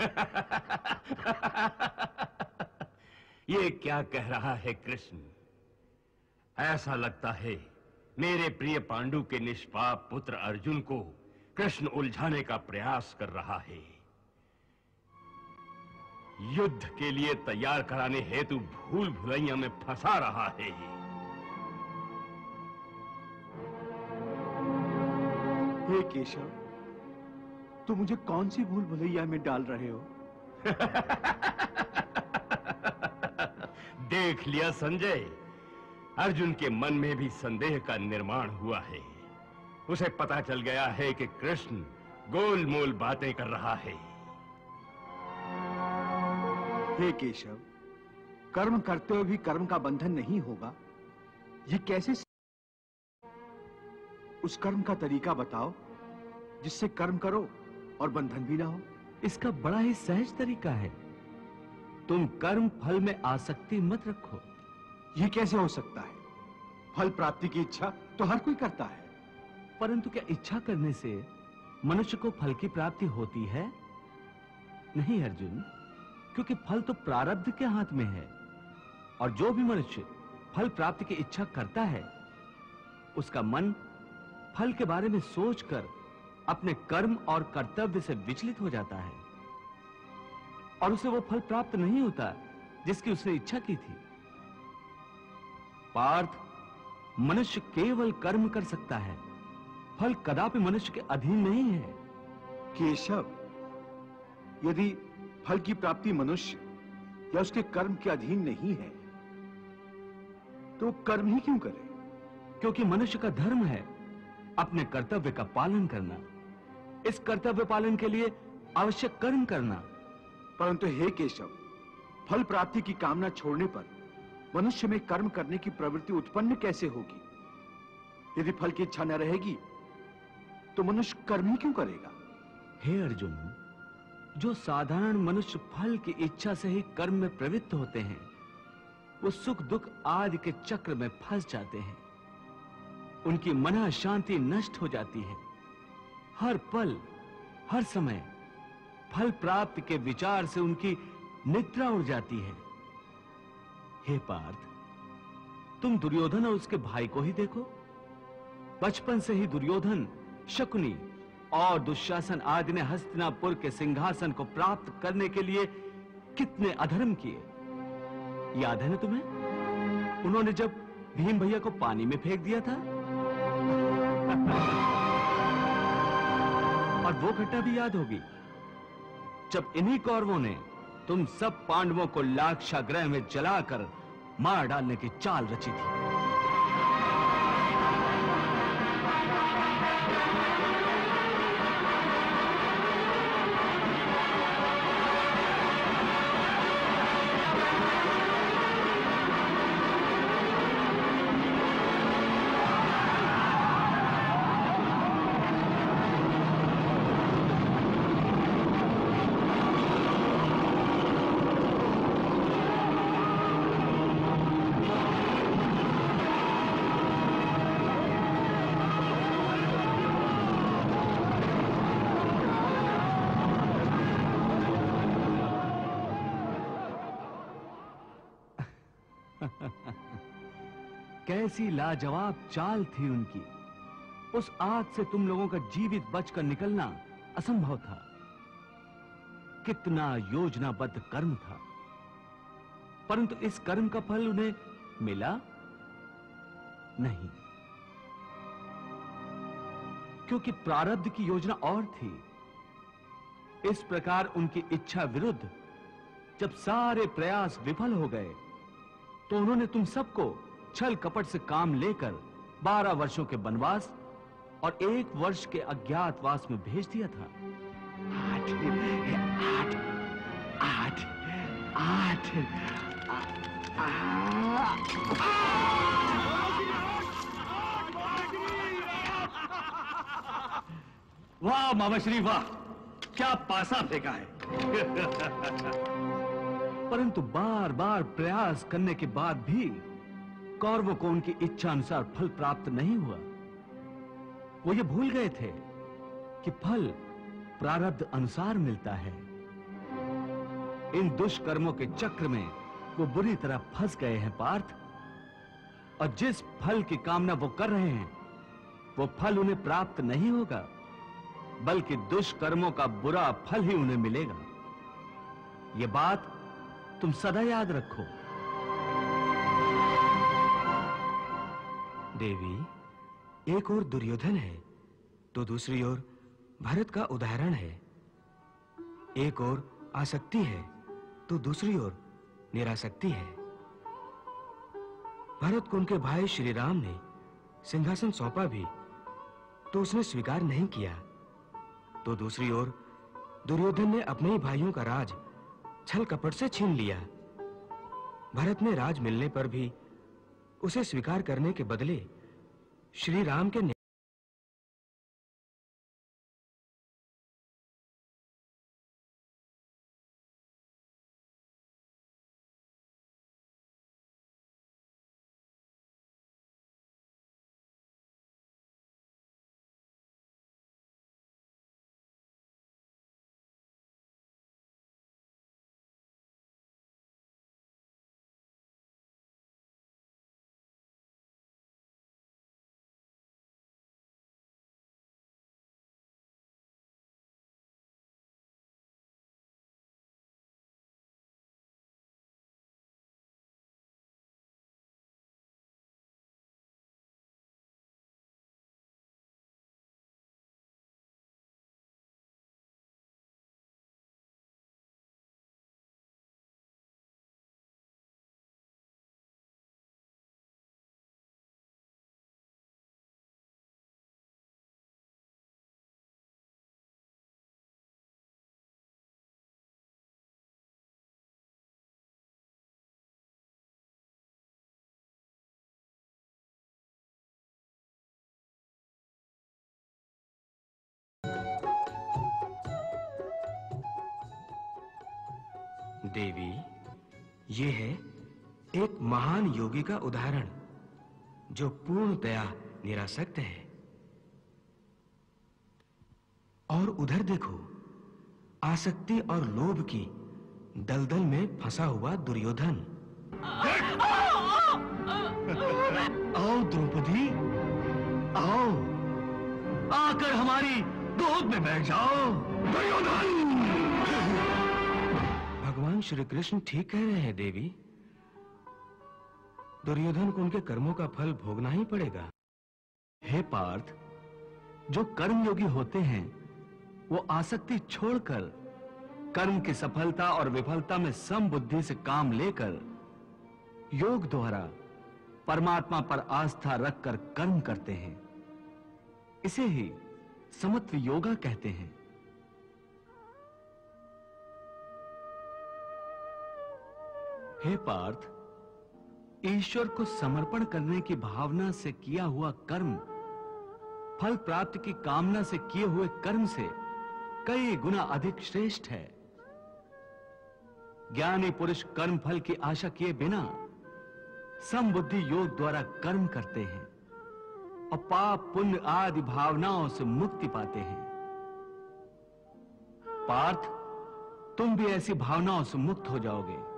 ये क्या कह रहा है कृष्ण? ऐसा लगता है मेरे प्रिय पांडु के निष्पाप पुत्र अर्जुन को कृष्ण उलझाने का प्रयास कर रहा है। युद्ध के लिए तैयार कराने हेतु भूल भुलैया में फंसा रहा है। हे केशव तुम मुझे कौन सी भूल भुलैया में डाल रहे हो? *laughs* देख लिया संजय अर्जुन के मन में भी संदेह का निर्माण हुआ है। उसे पता चल गया है कि कृष्ण गोलमोल बातें कर रहा है। हे केशव कर्म करते हुए भी कर्म का बंधन नहीं होगा। ये कैसे उस कर्म का तरीका बताओ, जिससे कर्म करो और बंधन भी ना हो। इसका बड़ा ही सहज तरीका है। तुम कर्म फल में आसक्ति मत रखो। ये कैसे हो सकता है? फल प्राप्ति की इच्छा तो हर कोई करता है। परंतु क्या इच्छा करने से मनुष्य को फल की प्राप्ति होती है? नहीं, अर्जुन, क्योंकि फल तो प्रारब्ध के हाथ में है। और जो भी मनुष्य फल प्राप्ति की इच्छा करता है, उसका मन फल के बारे में सोचकर अपने कर्म और कर्तव्य से विचलित हो जाता है। और उसे वो फल प्राप्त नहीं होता जिसकी उसने इच्छा की थी। पार्थ मनुष्य केवल कर्म कर सकता है। फल कदापि मनुष्य के अधीन नहीं है। केशव यदि फल की प्राप्ति मनुष्य या उसके कर्म के अधीन नहीं है तो कर्म ही क्यों करे? क्योंकि मनुष्य का धर्म है। अपने कर्तव्य का पालन करना। इस कर्तव्य पालन के लिए आवश्यक कर्म करना। परंतु हे केशव फल प्राप्ति की कामना छोड़ने पर मनुष्य में कर्म करने की प्रवृत्ति उत्पन्न कैसे होगी? यदि फल की इच्छा न रहेगी तो मनुष्य कर्म ही क्यों करेगा? हे अर्जुन जो साधारण मनुष्य फल की इच्छा से ही कर्म में प्रवृत्त होते हैं वो सुख दुख आदि के चक्र में फंस जाते हैं। उनकी मना शांति नष्ट हो जाती है। हर पल, हर समय, फल प्राप्त के विचार से उनकी निद्रा उड़ जाती है। हे पार्थ, तुम दुर्योधन और उसके भाई को ही देखो। बचपन से ही दुर्योधन शकुनी और दुशासन आदि ने हस्तिनापुर के सिंहासन को प्राप्त करने के लिए कितने अधर्म किए। याद है ना तुम्हें? उन्होंने जब भीम भैया को पानी में फेंक दिया था और वो घटना भी याद होगी, जब इन्हीं कौरवों ने तुम सब पांडवों को लाक्षाग्रह में जलाकर मार डालने की चाल रची थी। कैसी लाजवाब चाल थी उनकी। उस आग से तुम लोगों का जीवित बचकर निकलना असंभव था। कितना योजनाबद्ध कर्म था। परंतु इस कर्म का फल उन्हें मिला नहीं। क्योंकि प्रारब्ध की योजना और थी। इस प्रकार उनकी इच्छा विरुद्ध जब सारे प्रयास विफल हो गए तो उन्होंने तुम सबको छल कपट से काम लेकर बारह वर्षों के वनवास और एक वर्ष के अज्ञातवास में भेज दिया था। आठ आठ आठ आठ वाह मामाश्री वाह क्या पासा फेंका है। *laughs* परंतु बार बार प्रयास करने के बाद भी कौरवों को उनकी इच्छा अनुसार फल प्राप्त नहीं हुआ। वो ये भूल गए थे कि फल प्रारब्ध अनुसार मिलता है। इन दुष्कर्मों के चक्र में वो बुरी तरह फंस गए हैं, पार्थ। और जिस फल की कामना वो कर रहे हैं, वो फल उन्हें प्राप्त नहीं होगा, बल्कि दुष्कर्मों का बुरा फल ही उन्हें मिलेगा। ये बात तुम सदा याद रखो। देवी, एक और दुर्योधन है तो दूसरी ओर भरत का उदाहरण है। एक और आसक्ति है तो दूसरी ओर निरासक्ति है। भरत को उनके भाई श्री राम ने सिंहासन सौंपा भी तो उसने स्वीकार नहीं किया। तो दूसरी ओर दुर्योधन ने अपने ही भाइयों का राज छल कपट से छीन लिया। भरत ने राज मिलने पर भी उसे स्वीकार करने के बदले श्री राम के देवी, ये है एक महान योगी का उदाहरण, जो पूर्णतया निरासक्त है। और उधर देखो, आसक्ति और लोभ की दलदल में फंसा हुआ दुर्योधन। आओ द्रौपदी, आओ, आकर हमारी गोद में बैठ जाओ। दुर्योधन! भगवान श्री कृष्ण ठीक कह रहे हैं, देवी। दुर्योधन को उनके कर्मों का फल भोगना ही पड़ेगा। हे पार्थ, जो कर्मयोगी होते हैं, वो आसक्ति छोड़कर, कर्म की सफलता और विफलता में सम बुद्धि से काम लेकर, योग द्वारा परमात्मा पर आस्था रखकर कर्म करते हैं। इसे ही समत्व योगा कहते हैं। हे पार्थ, ईश्वर को समर्पण करने की भावना से किया हुआ कर्म, फल प्राप्त की कामना से किए हुए कर्म से कई गुना अधिक श्रेष्ठ है। ज्ञानी पुरुष कर्म फल की आशा किए बिना समबुद्धि योग द्वारा कर्म करते हैं और पाप, पुण्य आदि भावनाओं से मुक्ति पाते हैं। पार्थ, तुम भी ऐसी भावनाओं से मुक्त हो जाओगे।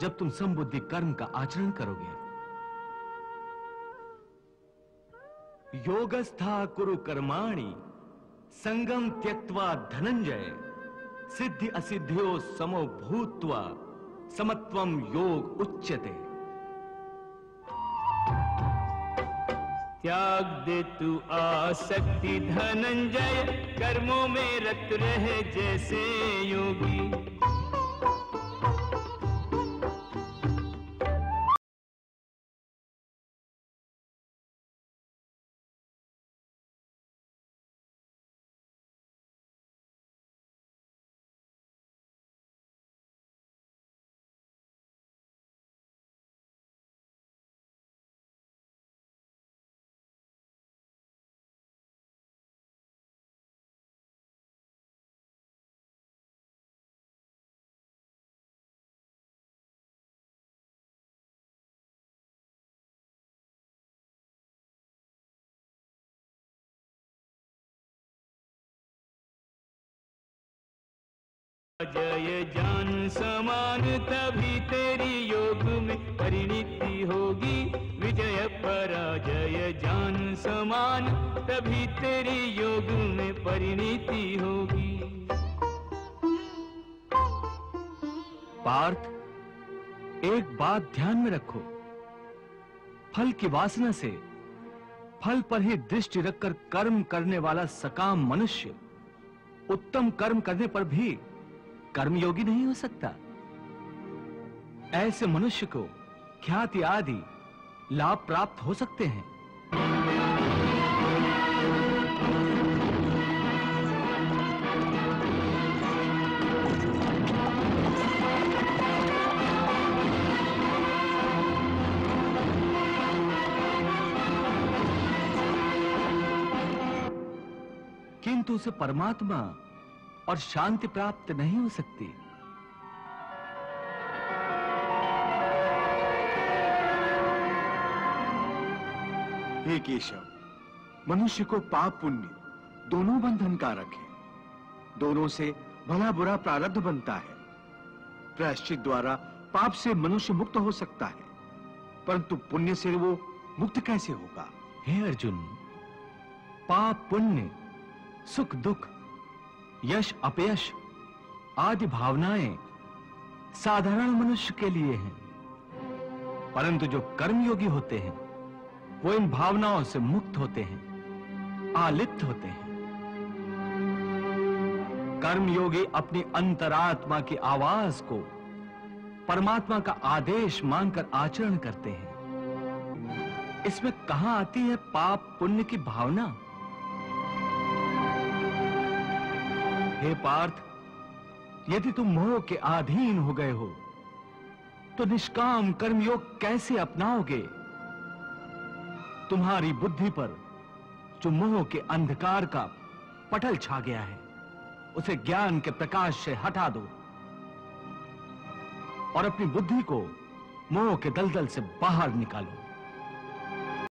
जब तुम समबुद्धि कर्म का आचरण करोगे। योगस्था कुरु कर्माणि, संगम त्यक्त्वा धनंजय, सिद्धि असिद्धियो समो भूत्वा समत्वम योग उच्यते। त्याग दे तू आसक्ति धनंजय, कर्मों में रत रहे जैसे योगी। जय जान समान, तभी तेरी योग में परिणति होगी। विजय पराजय जान समान, तभी तेरी योग में परिणति होगी। पार्थ, एक बात ध्यान में रखो। फल की वासना से, फल पर ही दृष्टि रखकर कर्म करने वाला सकाम मनुष्य, उत्तम कर्म करने पर भी कर्मयोगी नहीं हो सकता। ऐसे मनुष्य को ख्याति आदि लाभ प्राप्त हो सकते हैं। किंतु उसे परमात्मा और शांति प्राप्त नहीं हो सकती। हे केशव मनुष्य को पाप पुण्य दोनों बंधन कारक है। दोनों से भला बुरा प्रारब्ध बनता है। प्रायश्चित द्वारा पाप से मनुष्य मुक्त हो सकता है परंतु पुण्य से वो मुक्त कैसे होगा? हे अर्जुन पाप पुण्य सुख दुख यश अपयश आदि भावनाएँ साधारण मनुष्य के लिए हैं। परंतु जो कर्मयोगी होते हैं, वो इन भावनाओं से मुक्त होते हैं, आलिप्त होते हैं। कर्मयोगी अपनी अंतरात्मा की आवाज़ को परमात्मा का आदेश मानकर आचरण करते हैं। इसमें कहाँ आती है पाप पुण्य की भावना? हे पार्थ, यदि तुम मोह के अधीन हो गए हो तो निष्काम कर्मयोग कैसे अपनाओगे? तुम्हारी बुद्धि पर जो मोह के अंधकार का पटल छा गया है, उसे ज्ञान के प्रकाश से हटा दो और अपनी बुद्धि को मोह के दलदल से बाहर निकालो।